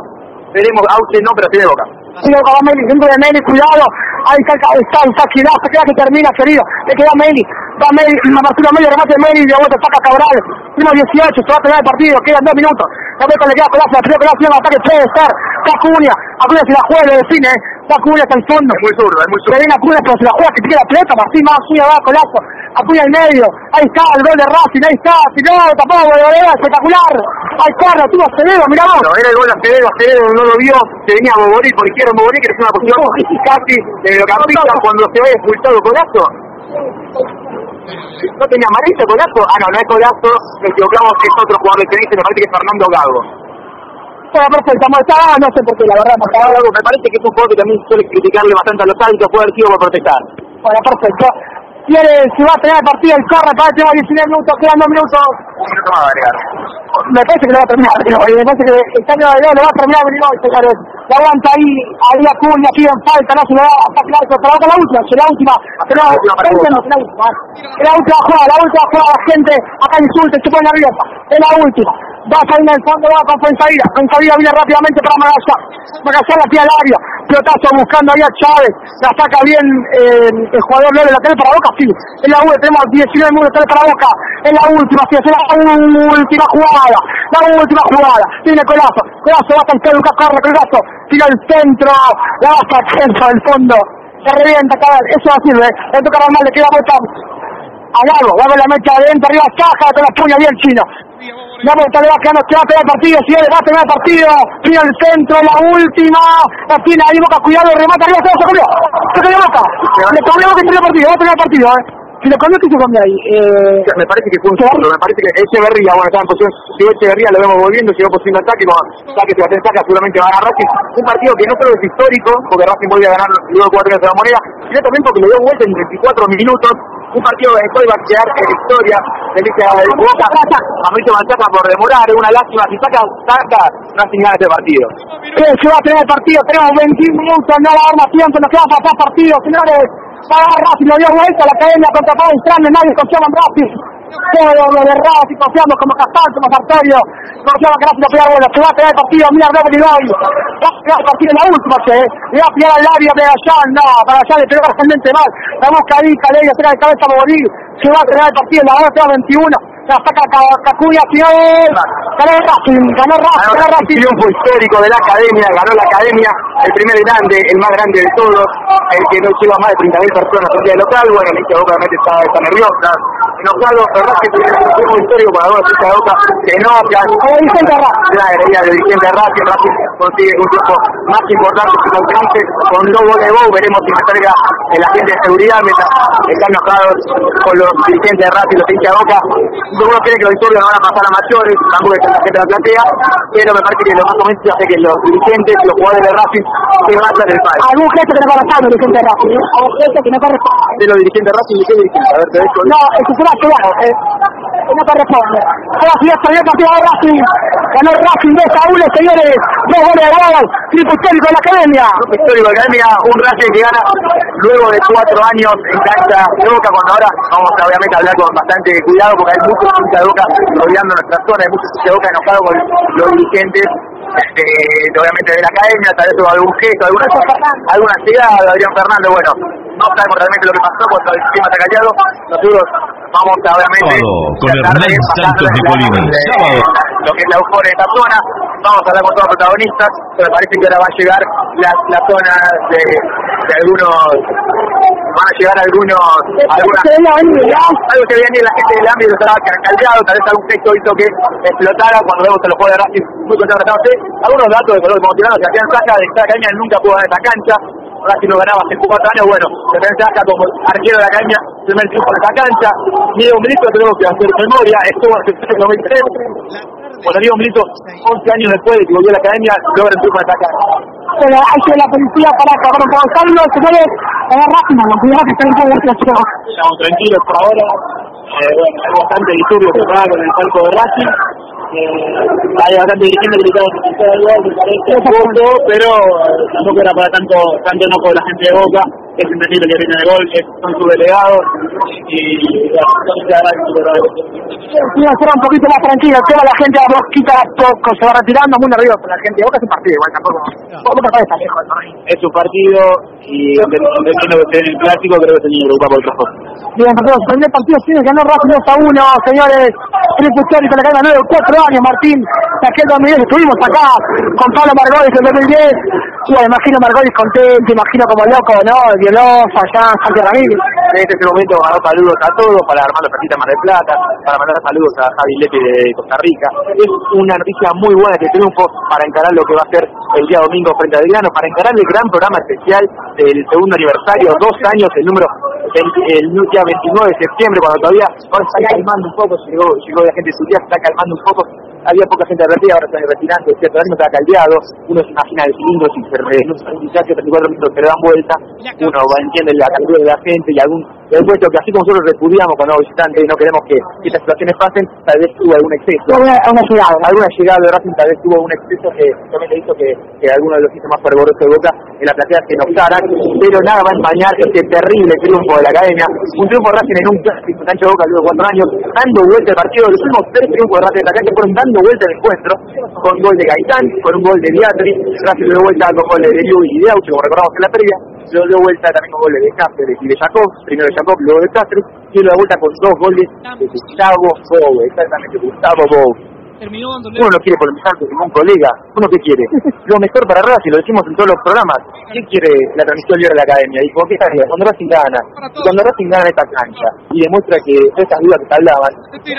Veremos, Auche no, pero de boca. Boca va Meli, dentro de Meli, cuidado. Ahí está, está, está, quedado, se queda que termina, querido. Le queda Meli, va Meli, Marcelo Meli, remate Meli, de vuelta saca Cabral. Primo 18, se va a terminar el partido, quedan dos minutos. La vuelta le queda Colazo, la primera Colazo, el ataque puede ser. Está Acuña, Acuña se la juega, le define, eh. Está Acuña hasta el fondo. Es muy zurdo, es muy zurdo. viene Acuña, pero se la juega, que tiene la pelota, Martín, más Acuña va, Colazo. Acuña al medio, ahí está el gol de Racing, ahí está, si no, tapado, de volea, espectacular. Ahí está, lo tuvo Acevedo, mirá vos. No, era el gol de Acevedo, Acevedo no lo vio, se venía a Boborí por izquierda, Boborí que es una posición casi de mediocampista cuando se ve expulsado Colazo. ¿No tenía amarilla Colazo? Ah, no, no es Colazo, me equivocamos que es otro jugador del tenista, me parece que es Fernando Gago. Bueno, perfecto, estaba, no sé por qué, la verdad. Gago me parece que es un jugador que también suele criticarle bastante a los árbitros, puede haber sido por protestar. Bueno, perfecto. Quiere, si va a tener el partido, el corre, para tenemos 19 minutos, quedan 2 minutos. Un minuto más va a agregar. Me parece que lo va a terminar, pero me parece que el cambio de lo va a terminar venir hoy, señores. La aguanta ahí, ahí Acuña, aquí en falta, no se lo va a sacar, pero va con la última, la última, pero La última la última. Es la última jugada, la última jugada, la gente acá insulta, se pone nerviosa, es la última. Va a salir en el fondo, va con Fuensalida. Fuensalida viene rápidamente para Magallanes. Magallanes la tira al área. Pelotazo buscando ahí a Chávez. La saca bien eh, el jugador Leo la tele para Boca. Sí, en la U tenemos 19 minutos tele para Boca. En la última, sí, es la última jugada. La última jugada. Tiene Colazo. Colazo va a Lucas corre, Colazo. Tira el centro. La va a centro del fondo. Se revienta, cabrón. Eso va a sirve. Le toca a mal, le queda Boca al lado, va la mecha adentro, arriba caja, con la puña bien chino. La vuelta le va quedando, que va a tener el partido, si él va a tener el partido, tira el centro, la última, la tiene ahí Boca, cuidado, remata, arriba, se comió, se comió Boca, le comió que tiene el partido, va a tener el partido, eh. Si lo comió, ¿qué se comió ahí? Eh... Me parece que fue un segundo, me parece que Echeverría, bueno, estaba en posición, si Echeverría lo vemos volviendo, si va en posición de ataque, con saque, si va a saque, seguramente va a ganar Racing, un partido que no creo que es histórico, porque Racing vuelve a ganar luego cuatro años de la moneda, sino también porque le dio vuelta en 24 minutos, un partido que después va a quedar en la historia de Liga de Boca, Mauricio Manchaca por demorar, una lástima, si saca, saca, Racing gana este partido. Eh, se va a tener el partido, tenemos 21 minutos, no va a dar más tiempo, nos quedan pasar partidos, señores, va a Racing, lo dio vuelta, la academia contra Pablo Strand, nadie confiaba en Racing, todo lo de Racing, confiamos como Castal, como Sartorio, confiamos que Racing lo pega bueno, se va a el partido, mira, no hoy, va a pegar el partido en la última, che, le va a pegar al área, pega allá, no, para allá le pegó realmente mal, la busca ahí, Calella, saca de cabeza a Morir, se va a tener el partido en la hora, queda 21, la saca Cacuya, final, ganó Racing, ganó Racing, ganó Racing. triunfo histórico de la academia, ganó la academia, el primer grande, el más grande de todos, el que no lleva más de 30.000 personas al día local, bueno, el de Boca realmente está, está nerviosa, enojado, verdad que es un triunfo histórico para hinchas de Boca, se enojan, Como dirigente de Racing. la dirigente de Racing, Racing consigue un triunfo más importante que conferencia, con dos goles de Bow, veremos si recarga el agente de seguridad, mientras están enojados con los dirigentes de Racing, los hinchas de Boca, algunos creen que los victorios no van a pasar a mayores, tampoco es que la gente la plantea, pero me parece que lo más conveniente hace que los dirigentes, los jugadores de Racing, se vayan del país. Algún gesto que no corresponde, dirigente de Racing, ¿eh? algún gesto que no corresponde. De los dirigentes de Racing, ¿y qué dirigentes? A ver, te dejo. No, eso se va a eh, no corresponde. Ahora sí, hasta el partido de Racing, ganó Racing 2 a 1, señores, dos goles de gol, triple histórico de la academia. histórico de Academia, un Racing que gana luego de cuatro años en cancha de Boca, cuando ahora vamos a obviamente hablar con bastante cuidado porque hay muchos hinchas de Boca rodeando nuestra zona, hay muchos hinchas de Boca enojados con los dirigentes de, obviamente de la academia, tal vez hubo algún gesto, alguna, alguna llegada de Adrián Fernández, bueno, no sabemos realmente lo que pasó cuando el sistema está callado, nosotros vamos a obviamente Sábado, con de Hernán Santos la- Sábado. lo que es la euforia de esta zona, vamos a hablar con todos los protagonistas, pero parece que ahora va a llegar la, la zona de, de algunos, van a llegar algunos, algunas, algo que venía la gente del ámbito estaba caldeado, tal vez algún gesto hizo que explotara cuando vemos a los jugadores de Racing muy concentrados. Algunos datos de color emocionados, se hacían saca de esta academia nunca pudo ganar esta cancha. Racing no ganaba hace cuatro años, bueno, se saca como arquero de la academia, primer triunfo de esta cancha. Diego Milito tenemos que hacer memoria, estuvo en el 93. Bueno, Diego Milito, 11 años después de que volvió a la academia, logra el triunfo de cancha. Pero hay que la policía para acabar con Gonzalo, señores, ganó Racing, no, cuidado que está en de situación. Estamos tranquilos por ahora. Eh, bueno, hay bastante disturbios que va con el palco de Racing. Eh, hay bastante dirigentes que gritaban que parece un poco, pero eh, tampoco era para tanto, tanto enojo de la gente de Boca. Es entendible que viene de gol, son sus delegados. Y bueno, entonces ahora hay que Quiero ser un poquito más tranquilo, toda la gente a Boquita poco se va retirando, muy nervioso la gente. Boca es un partido igual, tampoco. Boca todavía está lejos, ¿no? es su partido y entendiendo que en el clásico, creo que se tiene que preocupar por otras cosas. Bien, nosotros, el primer partido tiene ganó Racing 2 a 1, señores. Triunfo histórico, la cadena 9, 4 años, Martín. Aquel 2010 estuvimos acá con Pablo Margolis en 2010. Y bueno, imagino Margolis contento, imagino como loco, ¿no? Violosa, allá, Santiago Ramírez. En este momento mandar saludos a todos para Armando Petita Mar del Plata, para mandar saludos a Javi Lepe de Costa Rica. Es una noticia muy buena este triunfo para encarar lo que va a ser el día domingo frente a Belgrano, para encarar el gran programa especial del segundo aniversario, dos años, el número 20 el día 29 de septiembre, cuando todavía ahora está calmando un poco, llegó, llegó la gente de su día, está calmando un poco, había poca gente retirada, ahora están retirando, es cierto, el año estaba caldeado, uno se imagina el cilindro si se reduce un muchacho 34 minutos que le dan vuelta, uno va, entiende la calidad de la gente y algún el puesto que así como nosotros repudiamos los visitantes y no queremos que, que estas situaciones pasen, tal vez tuvo algún exceso. Una, una llegada. Alguna llegada de Racing tal vez tuvo un exceso que también hizo que, que alguno de los hinchas más fervorosos de Boca en la platea se enojaran, pero nada va a empañar este terrible triunfo de la academia. Un triunfo de Racing en un clásico cancha de Boca luego de cuatro años, dando vuelta el partido. Los últimos tres triunfos de Racing en la cancha fueron dando vuelta el encuentro, con gol de Gaitán, con un gol de Diatri, Racing dio vuelta con goles de Lluís y de Auchi, como recordamos en la previa, luego dio vuelta también con goles de Cáceres y de Jacob, primero de Jacob, luego de Cáceres, y luego de vuelta con dos goles de Gustavo Bou, exactamente, Gustavo Bou. Uno no quiere polemizar con ningún colega, uno que quiere. Lo mejor para Racing, lo decimos en todos los programas. ¿Quién quiere la transmisión libre de la academia? Dijo, ¿qué está? Cuando Racing gana, y cuando Racing gana esta cancha y demuestra que esas dudas que se hablaban,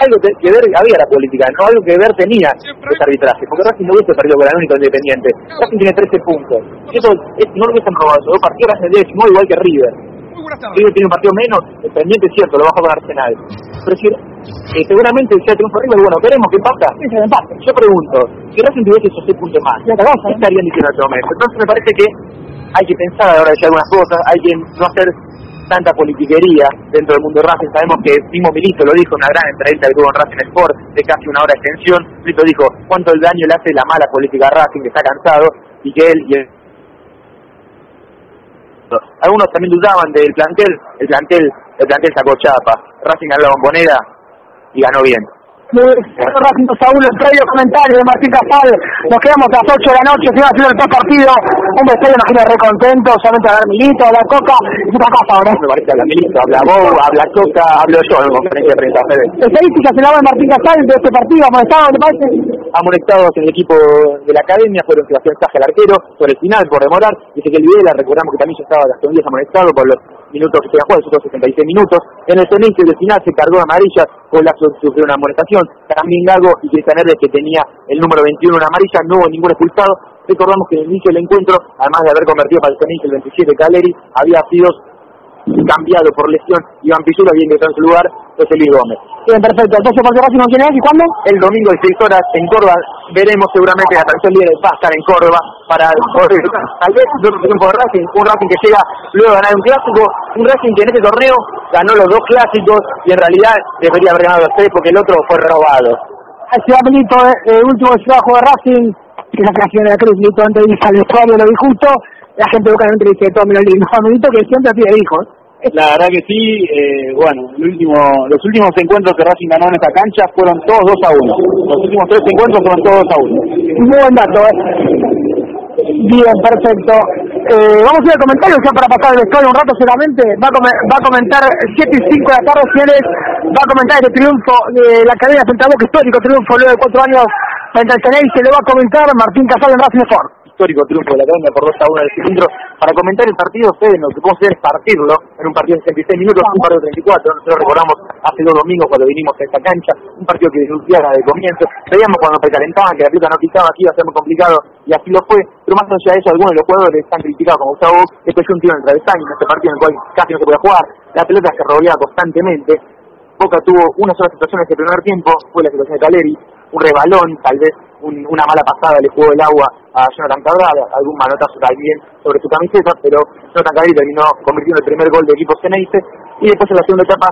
algo que, que ver había la política, no algo que ver tenía ese arbitraje, porque Racing no hubiese perdido con el único independiente. Racing tiene 13 puntos. Eso es- no lo hubiesen robado, dos partidos Racing décimo, igual que River. River tiene un partido menos, pendiente es cierto, lo bajó con Arsenal. Pero si, eh, seguramente si hay triunfo River, bueno, veremos qué pasa. Yo pregunto, si Racing tuviese esos 6 puntos más, ¿qué estarían diciendo en este momento? Entonces me parece que hay que pensar a la hora de decir algunas cosas, hay que no hacer tanta politiquería dentro del mundo de Racing. Sabemos que mismo Milito lo dijo en una gran entrevista que tuvo en Racing Sport de casi una hora de extensión. Milito dijo cuánto el daño le hace la mala política a Racing, que está cansado, y que él y el algunos también dudaban del plantel, el plantel, el plantel sacó chapa, Racing ganó la bombonera y ganó bien. Racing 2 a 1, el previo comentario de Martín Casal. Nos quedamos a las 8 de la noche, se va haciendo el partido. Un vestuario, imagino, re contento, solamente hablar Milito, hablar Coca, y otra casa ahora. Me parece que habla Milito, habla Bow, habla Coca, hablo yo en conferencia de prensa. Fede. Estadísticas se la va Martín Casal de este partido, amonestado, ¿te parece? amonestados en el equipo de la academia fueron Sebastián Saja, el arquero, por el final, por demorar, y Ezequiel Videla, recordamos que también ya estaba Gastón Díaz amonestado por los minutos que se jugado, los otros 76 minutos. En el semestre del final se cargó amarilla, Golazo sufrió una amonestación, también Gago y Cristian que tenía el número 21 en amarilla, no hubo ningún expulsado. Recordamos que en el inicio del encuentro, además de haber convertido para el semestre el 27 Caleri, había sido cambiado por lesión Iván Pichura, había ingresado en su lugar José Luis Gómez. Bien, perfecto. Entonces, partido Racing quién es y cuándo? El domingo de 6 horas en Córdoba veremos seguramente la transmisión líder va a estar en Córdoba para. Tal vez otro tiempo de Racing, un Racing que llega luego de ganar un clásico, un Racing que en este torneo ganó los dos clásicos y en realidad debería haber ganado los tres porque el otro fue robado. Así va Milito, eh, el último trabajo de Racing, que es la creación de la Cruz, Milito antes de irse al vestuario, lo dijo justo. La gente localmente le dice todo menos lindo. A que siempre tiene hijos. La verdad que sí, eh, bueno, el último, los últimos encuentros que Racing ganó en esta cancha fueron todos 2 a 1. Los últimos tres encuentros fueron todos 2 a 1. Muy buen dato, ¿eh? Bien, perfecto. Eh, vamos a ir al comentario ya para pasar el vestuario un rato solamente. Va a, va a comentar 7 y 5 de la tarde, Fieles. Va a comentar este triunfo de la Academia Central Boca, histórico triunfo luego de cuatro años frente al Tenerife. Se lo va a comentar Martín Casal en Racing Sport. Histórico triunfo de la Academia por 2 a 1 del cilindro. Para comentar el partido, ustedes lo que podemos hacer es partirlo en un partido de 66 minutos, un partido de 34. Nosotros recordamos hace dos domingos cuando vinimos a esta cancha, un partido que denunciara de comienzo. Veíamos cuando precalentaban que la pelota no picaba, que iba a ser muy complicado, y así lo fue. Pero más allá de eso, algunos de los jugadores están criticados como Gustavo después un tiro en el travesaño este partido en el cual casi no se podía jugar. La pelota se rodeaba constantemente. Boca tuvo una sola situación en este primer tiempo, fue la situación de Caleri, un rebalón, tal vez un- una mala pasada le jugó el agua a Jonathan Cabral, algún manotazo también sobre su camiseta, pero Jonathan Cabral terminó convirtiendo el primer gol de equipo Ceneice, y después en la segunda etapa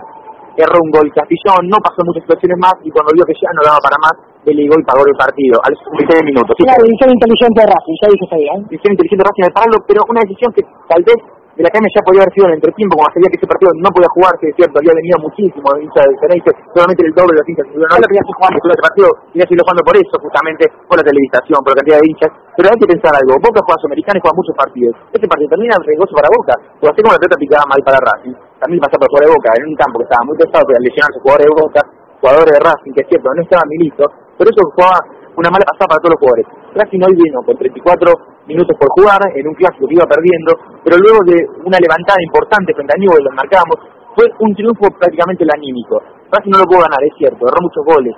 erró un gol Castillón, no pasó muchas situaciones más, y cuando vio que ya no daba para más, delegó y pagó el partido, a los 66 minutos. Sí, La decisión inteligente de Racing, ya dije ahí, ¿eh? decisión inteligente de Racing de pararlo, pero una decisión que tal vez de la academia ya podía haber sido en el entretiempo, como sabía que ese partido no podía jugarse, es cierto, había venido muchísimo de hinchas del Tenerife, solamente el doble de los hinchas, no lo quería jugando, solo ese partido quería seguir jugando por eso, justamente, por la televisación, por la cantidad de hinchas, pero hay que pensar algo, Boca juega Sudamericana y juega muchos partidos, este partido termina riesgoso para Boca, o así como la pelota picaba mal para Racing, también pasaba por jugador de Boca, en un campo que estaba muy pesado, pero al lesionarse jugadores de Boca, jugadores de Racing, que es cierto, no estaba Milito, pero eso jugaba una mala pasada para todos los jugadores. Racing hoy vino con 34 minutos por jugar, en un clásico que iba perdiendo, pero luego de una levantada importante frente a Newell, lo marcamos, fue un triunfo prácticamente el anímico. Racing no lo pudo ganar, es cierto, erró muchos goles,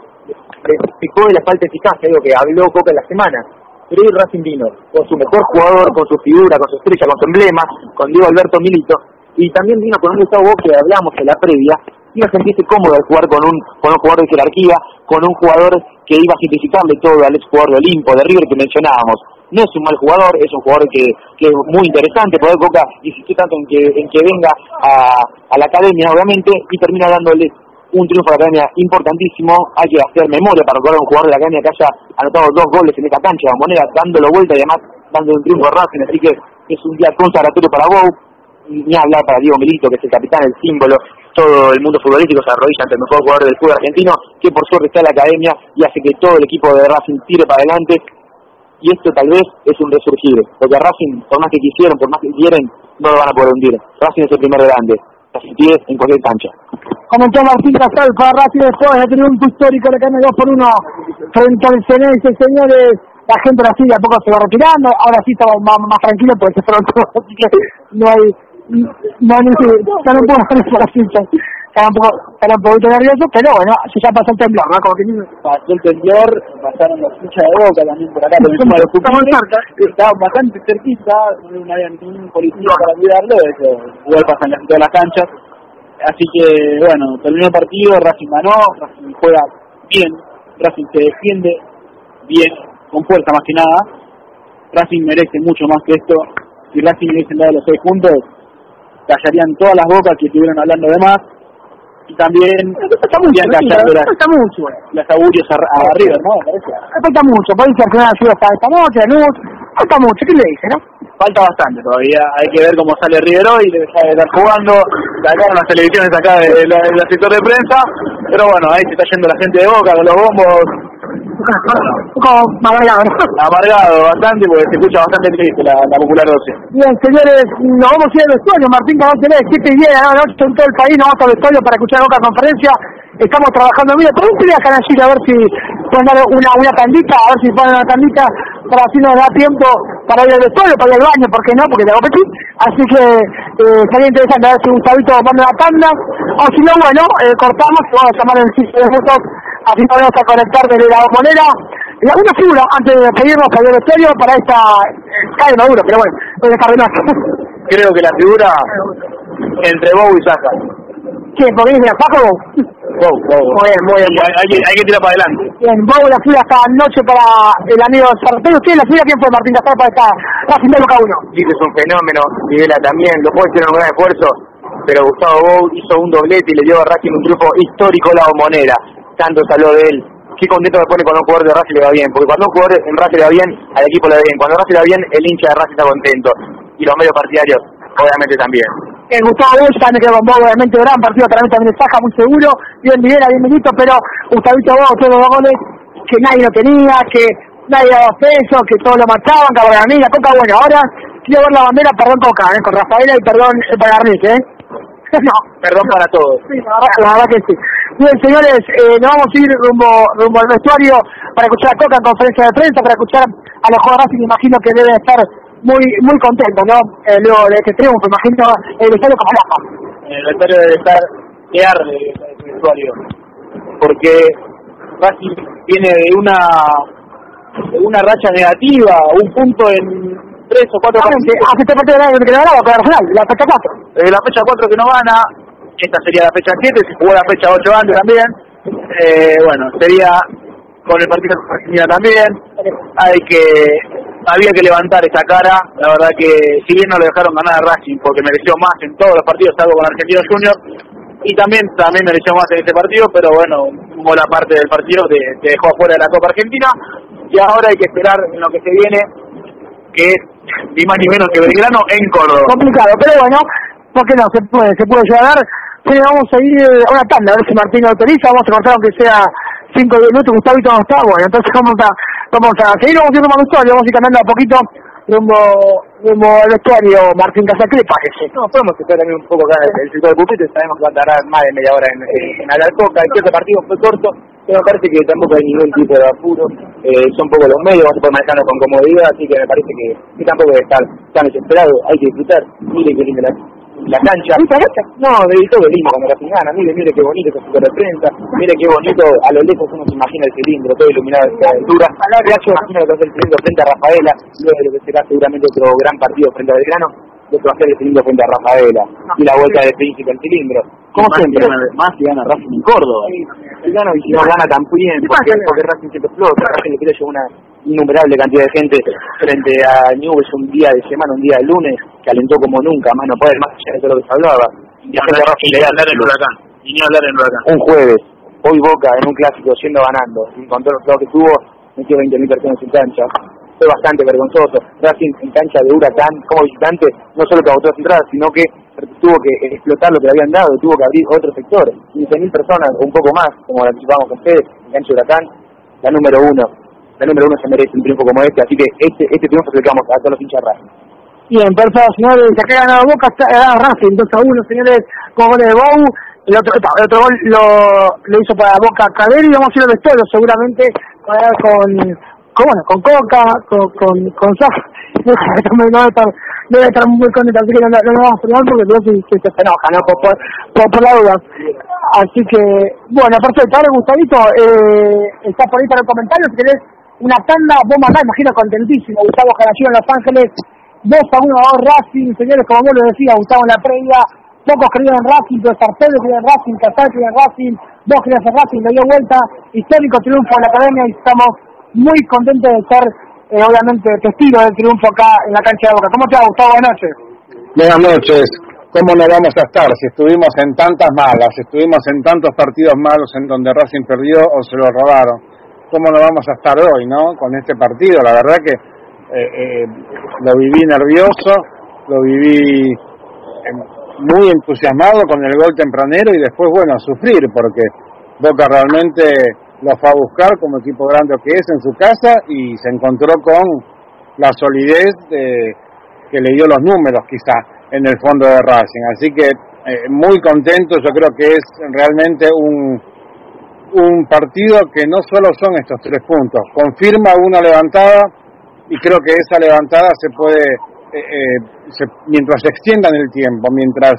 picó de la falta de eficacia, algo que habló Coca en la semana, pero hoy Racing vino con su mejor jugador, con su figura, con su estrella, con su emblema, con Diego Alberto Milito, y también vino con un Gustavo que hablamos en la previa, iba a sentirse cómodo al jugar con un, con un jugador de jerarquía, con un jugador que iba a simplificarle todo al ex jugador de Olimpo, de River que mencionábamos. No es un mal jugador, es un jugador que, que es muy interesante, por Boca insistió tanto en que, en que venga a, a la academia, obviamente, y termina dándole un triunfo a la academia importantísimo. Hay que hacer memoria para recordar a un jugador de la academia que haya anotado dos goles en esta cancha, de manera dándolo vuelta y además dando un triunfo a Racing, así que es un día consagratorio para Bow, ni hablar para Diego Milito, que es el capitán, el símbolo, todo el mundo futbolístico se arrodilla ante el mejor jugador del fútbol argentino, que por suerte está en la academia y hace que todo el equipo de Racing tire para adelante. Y esto tal vez es un resurgir, porque Racing, por más que quisieron, por más que quieren, no lo van a poder hundir. Racing es el primer grande, así que en cualquier cancha. Comentó Martín Casal para Racing después de tener un histórico, le cae 2 por 1 frente al señores. La gente de a poco se va retirando, ahora sí estamos más, más tranquilos porque se que no hay, no, no poco para están un poco, están un poquito nerviosos, pero bueno, si ya pasó el temblor, ¿no? Como que Pasó el temblor, pasaron los hinchas de boca también por acá, por encima de los pupiles, estaban bastante cerquita, no había ningún policía para cuidarlo, eso igual pasa en las, todas las canchas, así que bueno, terminó el partido, Racing ganó, Racing juega bien, Racing se defiende bien, con fuerza más que nada, Racing merece mucho más que esto, si Racing hubiesen dado los seis puntos, callarían todas las bocas que estuvieron hablando de más, y también Está mucho, sí, está mucho. las augurios a, a River, ¿no? Parece. Falta mucho, puede ser que una ayuda hasta esta noche, de luz, falta mucho, ¿qué le dice, no? Falta bastante todavía, hay que ver cómo sale River hoy, debe estar estar jugando, sacaron las televisiones acá del de, sector de prensa, pero bueno, ahí se está yendo la gente de Boca con los bombos, Un poco amargado, amargado bastante, porque se escucha bastante triste la, la popular 12. Bien, señores, nos vamos a ir al vestuario. Martín Cabancelé, 7 y 10 de la noche en todo el país. Nos vamos al vestuario para escuchar otra conferencia. Estamos trabajando. Mira, pregúntale a Canallira a ver si pueden dar una, una tandita, a ver si dar una tandita para así nos da tiempo para ir al vestuario, para ir al baño, ¿por qué no? Porque tengo petit. Así que eh, sería interesante a ver si Gustavito manda la tanda. O si no, bueno, eh, cortamos vamos a llamar en 15 minutos. Así nos vamos a conectar desde la bombonera. Y alguna figura, antes de despedirnos para al vestuario, para esta... Eh, cae Maduro, pero bueno, voy a dejar de. Creo que la figura entre Bow y Saka. ¿Quién? ¿Por qué dice Paco? Bow, Bow. Muy bien, muy bien. Hay, hay que- hay que tirar para adelante. Bien, Bob la fila esta noche para el amigo Sartero. ¿Quién la fila? ¿Quién fue Martín Casar para esta Racing de Boca 1? Dice es un fenómeno, Videla también, los jugadores hicieron un gran esfuerzo, pero Gustavo Bou hizo un doblete y le dio a Racing un triunfo histórico la bombonera. Tanto habló de él. Qué contento me pone cuando un jugador de Racing le va bien, porque cuando un jugador en Racing le va bien, al equipo le va bien. Cuando Racing le va bien, el hincha de Racing está contento. Y los medios partidarios, obviamente también. El Gustavo Bush también quedó con Bob, obviamente, gran partido también, también de Saja, muy seguro. Bien, Videla, bienvenido, pero Gustavito Bob, todos los goles que nadie lo tenía, que nadie daba peso, que todos lo marchaban, que Bargarnica, Coca, bueno, ahora quiero ver la bandera, perdón Coca, eh, con Rafaela y perdón eh, Bargarnik, ¿eh? no. Perdón para todos. Sí, la verdad, la verdad que sí. Bien, señores, eh, nos vamos a ir rumbo, rumbo al vestuario para escuchar a Coca en conferencia de prensa, para escuchar a los jugadores me imagino que deben estar muy muy contentos, ¿no? Eh, luego de este triunfo, imagino el vestuario como loco. El vestuario debe estar que arde el vestuario. Porque Racing viene de una de una racha negativa, un punto en tres o cuatro Exactamente, partidos. hace este partido de año que ganaba con Arsenal, la fecha 4. Desde la fecha 4 que no gana, esta sería la fecha 7, se jugó la fecha 8 antes también. Eh, bueno, sería con el partido de Argentina también. Hay que había que levantar esa cara. La verdad que si bien no le dejaron ganar a Racing porque mereció más en todos los partidos, salvo con Argentinos Junior, y también también mereció más en este partido, pero bueno, hubo la parte del partido que dejó afuera de la Copa Argentina y ahora hay que esperar en lo que se viene, que es ni más ni menos que Belgrano en Córdoba. Complicado, pero bueno, ¿por qué no? Se puede, se puede llegar. Sí, vamos a ir a una tanda, a ver si Martín autoriza, vamos a cortar aunque sea 5 o 10 minutos, Gustavito no está, bueno, entonces vamos a, vamos a seguir, rumbo al vestuario, vamos a ir cambiando a poquito rumbo, rumbo al vestuario, Martín ¿qué le parece? No, podemos estar también un poco acá el sector del pupito, sabemos que va a tardar más de media hora en, en, en hablar. Coca, el que partido fue corto, pero me parece que tampoco hay ningún tipo de apuro, eh, son poco los medios, vamos a poder manejarnos con comodidad, así que me parece que, tampoco debe tan desesperado, hay que disfrutar, mire que linda la, la cancha. No, de todo es lindo cuando la gana, mire, mire qué bonito sector de prensa, mire qué bonito, a lo lejos uno se imagina el cilindro, todo iluminado de esta altura, ya se imagina lo que va a ser el cilindro frente a Rafaela, luego de lo que será seguramente otro gran partido frente a Belgrano, lo que va a ser el cilindro frente a Rafaela, y la vuelta del príncipe al cilindro. Como más, siempre. si gana, más si gana Racing en Córdoba. Si gana y si no gana también, porque, porque Racing siempre explota, Racing le quiere llevar una innumerable cantidad de gente frente a Newell's un día de semana, un día de lunes, que alentó como nunca, más no poder, más allá de todo lo que se hablaba. Y de Racing le da hablar en Huracán. Y ni hablar en Huracán. un jueves, hoy Boca en un clásico yendo ganando, con todo lo que tuvo, metió 20.000 personas en cancha. Fue bastante vergonzoso. Racing en cancha de Huracán como visitante, no solo que agotó las entradas, sino que tuvo que explotar lo que le habían dado, tuvo que abrir otros sectores. 15.000 personas, un poco más, como la anticipamos con ustedes, en Cancho Huracán, la número uno. La número uno se merece un triunfo como este, así que este, este triunfo se lo damos a todos los hinchas Racing. Bien, perfecto, señores, se ha ganado Boca, ha ganado Racing, 2 a 1, señores, con goles de Bou, el otro, el otro gol lo, lo hizo para Boca Caderi, vamos a ir al seguramente con, con, bueno, con Coca, con, con, con no, estar, debe estar muy contento, así que no, no, vamos a probar porque si, si se enoja, ¿no? Por, por, por, la duda. Así que, bueno, perfecto. Ahora, Gustavito, eh, está por ahí para el comentario. Si querés una tanda, vos mandás, imagino, contentísimo. Gustavo Jaracino en Los Ángeles, 2 a 1 a 2 Racing, señores, como vos lo decías, Gustavo en la previa. Pocos creían en Racing, pero Sarpello creía en Racing, Casal creía en Racing, vos creías en Racing, le dio vuelta. Histórico triunfo en la academia y estamos muy contentos de ser eh, obviamente testigo del triunfo acá en la cancha de Boca. ¿Cómo te ha gustado? Buenas noches. Buenas noches. ¿Cómo no vamos a estar si estuvimos en tantas malas, estuvimos en tantos partidos malos en donde Racing perdió o se lo robaron? ¿Cómo no vamos a estar hoy, no? Con este partido, la verdad que eh, eh, lo viví nervioso, lo viví muy entusiasmado con el gol tempranero y después, bueno, a sufrir, porque Boca realmente lo fue a buscar como equipo grande que es en su casa y se encontró con la solidez de, que le dio los números quizá en el fondo de Racing. Así que eh, muy contento, yo creo que es realmente un, un partido que no solo son estos tres puntos, confirma una levantada y creo que esa levantada se puede, eh, eh, mientras se extienda en el tiempo, mientras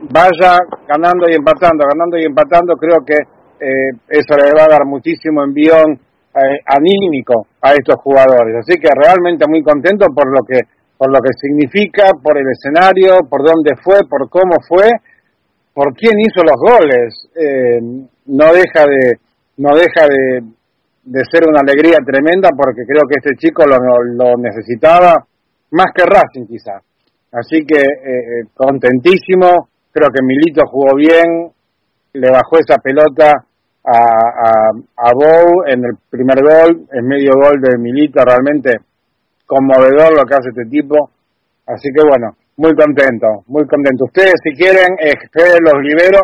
vaya ganando y empatando, ganando y empatando, creo que eh, eso le va a dar muchísimo envión eh, anímico a estos jugadores. Así que realmente muy contento por lo que por lo que significa, por el escenario, por dónde fue, por cómo fue, por quién hizo los goles. Eh, no deja de no deja de, de, ser una alegría tremenda porque creo que este chico lo, lo necesitaba más que Racing quizás. Así que contentísimo, creo que Milito jugó bien, le bajó esa pelota a, a, a Bow en el primer gol, en medio gol de Milita, realmente conmovedor lo que hace este tipo. Así que bueno, muy contento, muy contento. Ustedes si quieren, eh, los libero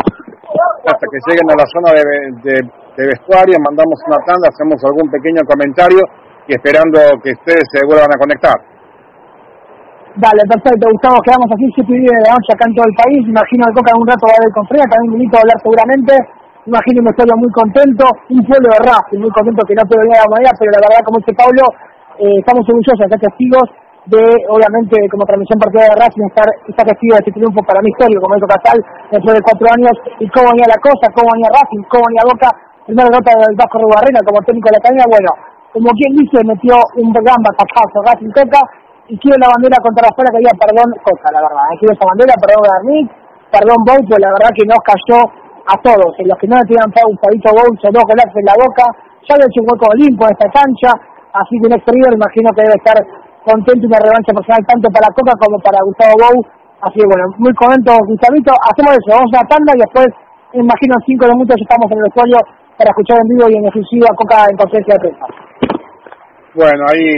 hasta que lleguen a la zona de, de, vestuario, mandamos una tanda, hacemos algún pequeño comentario y esperando que ustedes se vuelvan a conectar. Dale, perfecto, Gustavo, quedamos aquí 7 y 10 de la noche acá en todo el país, imagino que Coca en un rato va a haber con Freda, también Milito va a hablar seguramente, imagino me estoy muy contento, un pueblo de Racing, muy contento que no puedo venir a la manera, pero la verdad, como dice Pablo, eh, estamos orgullosos de testigos de, obviamente, como transmisión partida de Racing, estar, estar testigo de este triunfo para mi historia, como dijo Casal, después de cuatro años, y cómo venía la cosa, cómo venía Racing, cómo venía Boca, primera nota del Vasco Rubarrena como técnico de la academia, bueno, como quien dice, metió un gran batacazo Racing Coca, y quiero la bandera contra la fuera que había perdón Coca, la verdad, eh, quiero esa bandera, perdón Garnick, perdón Boy, pues la verdad que nos cayó a todos, en los que no le tiran un palito bolso, dos golazos en la boca, ya le he hecho un hueco limpio en esta cancha, así que un exterior imagino que debe estar contento y una revancha personal tanto para Coca como para Gustavo Bou, así que bueno, muy contento Gustavito, hacemos eso, vamos a la tanda y después, imagino cinco minutos estamos en el estudio para escuchar en vivo y en exclusiva Coca en conferencia de prensa. Bueno, ahí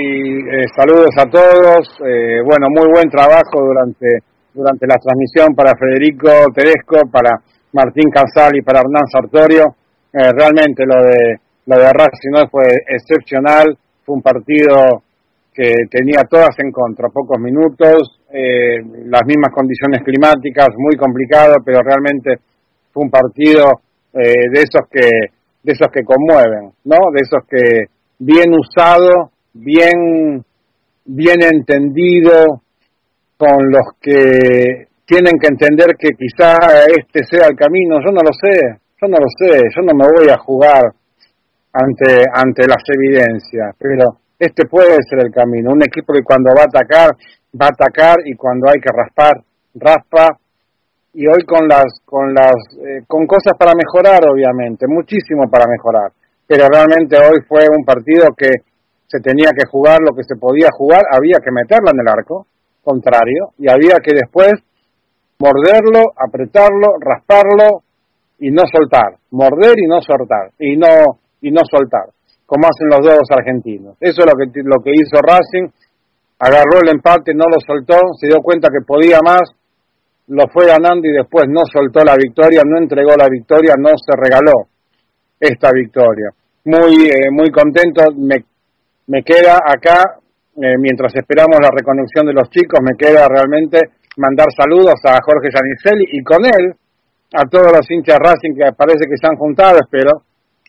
eh, saludos a todos. Eh, bueno, muy buen trabajo durante durante la transmisión para Federico Tedesco, para Martín Casal y para Hernán Sartorio. Eh, realmente lo de lo de Racing fue excepcional. Fue un partido que tenía todas en contra, pocos minutos, eh, las mismas condiciones climáticas, muy complicado, pero realmente fue un partido eh, de esos que de esos que conmueven, ¿no? De esos que bien usado, bien, bien entendido, con los que tienen que entender que quizá este sea el camino, yo no lo sé, yo no lo sé, yo no me voy a jugar ante, ante las evidencias, pero este puede ser el camino, un equipo que cuando va a atacar, va a atacar y cuando hay que raspar, raspa, y hoy con las, con las, eh, con cosas para mejorar obviamente, muchísimo para mejorar, pero realmente hoy fue un partido que se tenía que jugar lo que se podía jugar, había que meterla en el arco contrario y había que después morderlo, apretarlo, rasparlo y no soltar, morder y no soltar. Y no y no soltar, como hacen los dos argentinos. Eso es lo que lo que hizo Racing, agarró el empate, no lo soltó, se dio cuenta que podía más lo fue ganando y después no soltó la victoria, no entregó la victoria, no se regaló esta victoria. Muy, eh, muy contento, me, me queda acá, eh, mientras esperamos la reconexión de los chicos, me queda realmente mandar saludos a Jorge Janicelli y con él a todos los hinchas Racing que parece que se han juntado, espero,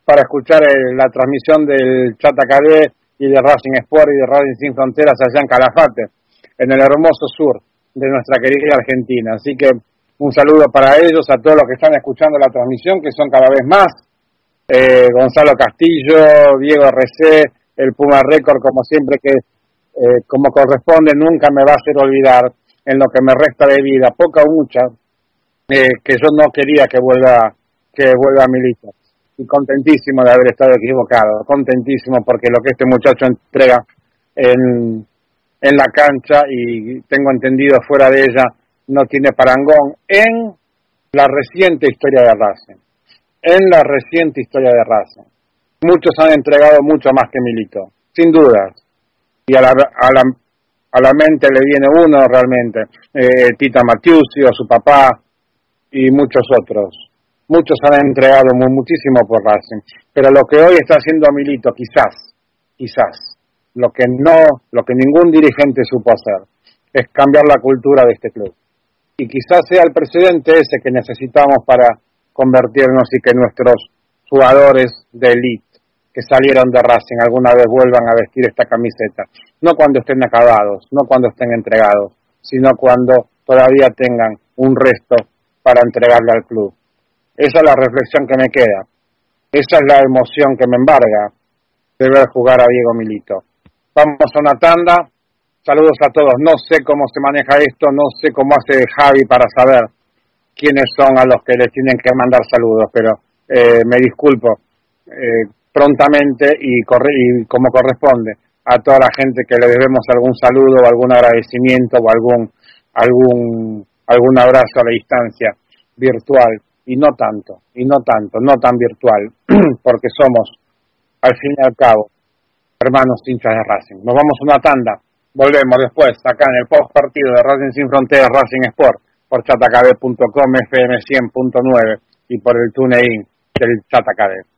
para escuchar la transmisión del Chatacadé y de Racing Sport y de Racing Sin Fronteras allá en Calafate, en el hermoso sur de nuestra querida Argentina. Así que un saludo para ellos, a todos los que están escuchando la transmisión, que son cada vez más. Eh, Gonzalo Castillo, Diego RC, el Puma Record, como siempre que, eh, como corresponde, nunca me va a hacer olvidar en lo que me resta de vida, poca o mucha, eh, que yo no quería que vuelva, que vuelva a militar. Y contentísimo de haber estado equivocado, contentísimo porque lo que este muchacho entrega en, en la cancha y tengo entendido fuera de ella no tiene parangón en la reciente historia de Racing. En la reciente historia de Racing. Muchos han entregado mucho más que Milito, sin dudas. Y a la, a la, a la mente le viene uno realmente, eh, Tita Matiusio, su papá y muchos otros. Muchos han entregado muchísimo por Racing. Pero lo que hoy está haciendo Milito, quizás, quizás, lo que no, lo que ningún dirigente supo hacer, es cambiar la cultura de este club. Y quizás sea el presidente ese que necesitamos para convertirnos y que nuestros jugadores de elite que salieron de Racing alguna vez vuelvan a vestir esta camiseta. No cuando estén acabados, no cuando estén entregados, sino cuando todavía tengan un resto para entregarle al club. Esa es la reflexión que me queda. Esa es la emoción que me embarga de ver jugar a Diego Milito. Vamos a una tanda. Saludos a todos. No sé cómo se maneja esto, no sé cómo hace Javi para saber quiénes son a los que les tienen que mandar saludos, pero eh, me disculpo eh, prontamente y, y como corresponde a toda la gente que le debemos algún saludo o algún agradecimiento o algún algún algún abrazo a la distancia virtual y no tanto, y no tanto, no tan virtual, porque somos al fin y al cabo hermanos hinchas de Racing. Nos vamos a una tanda, volvemos después acá en el post partido de Racing Sin Fronteras, Racing Sport, por chatacb.com, FM 100.9 y por el TuneIn del Chatacb.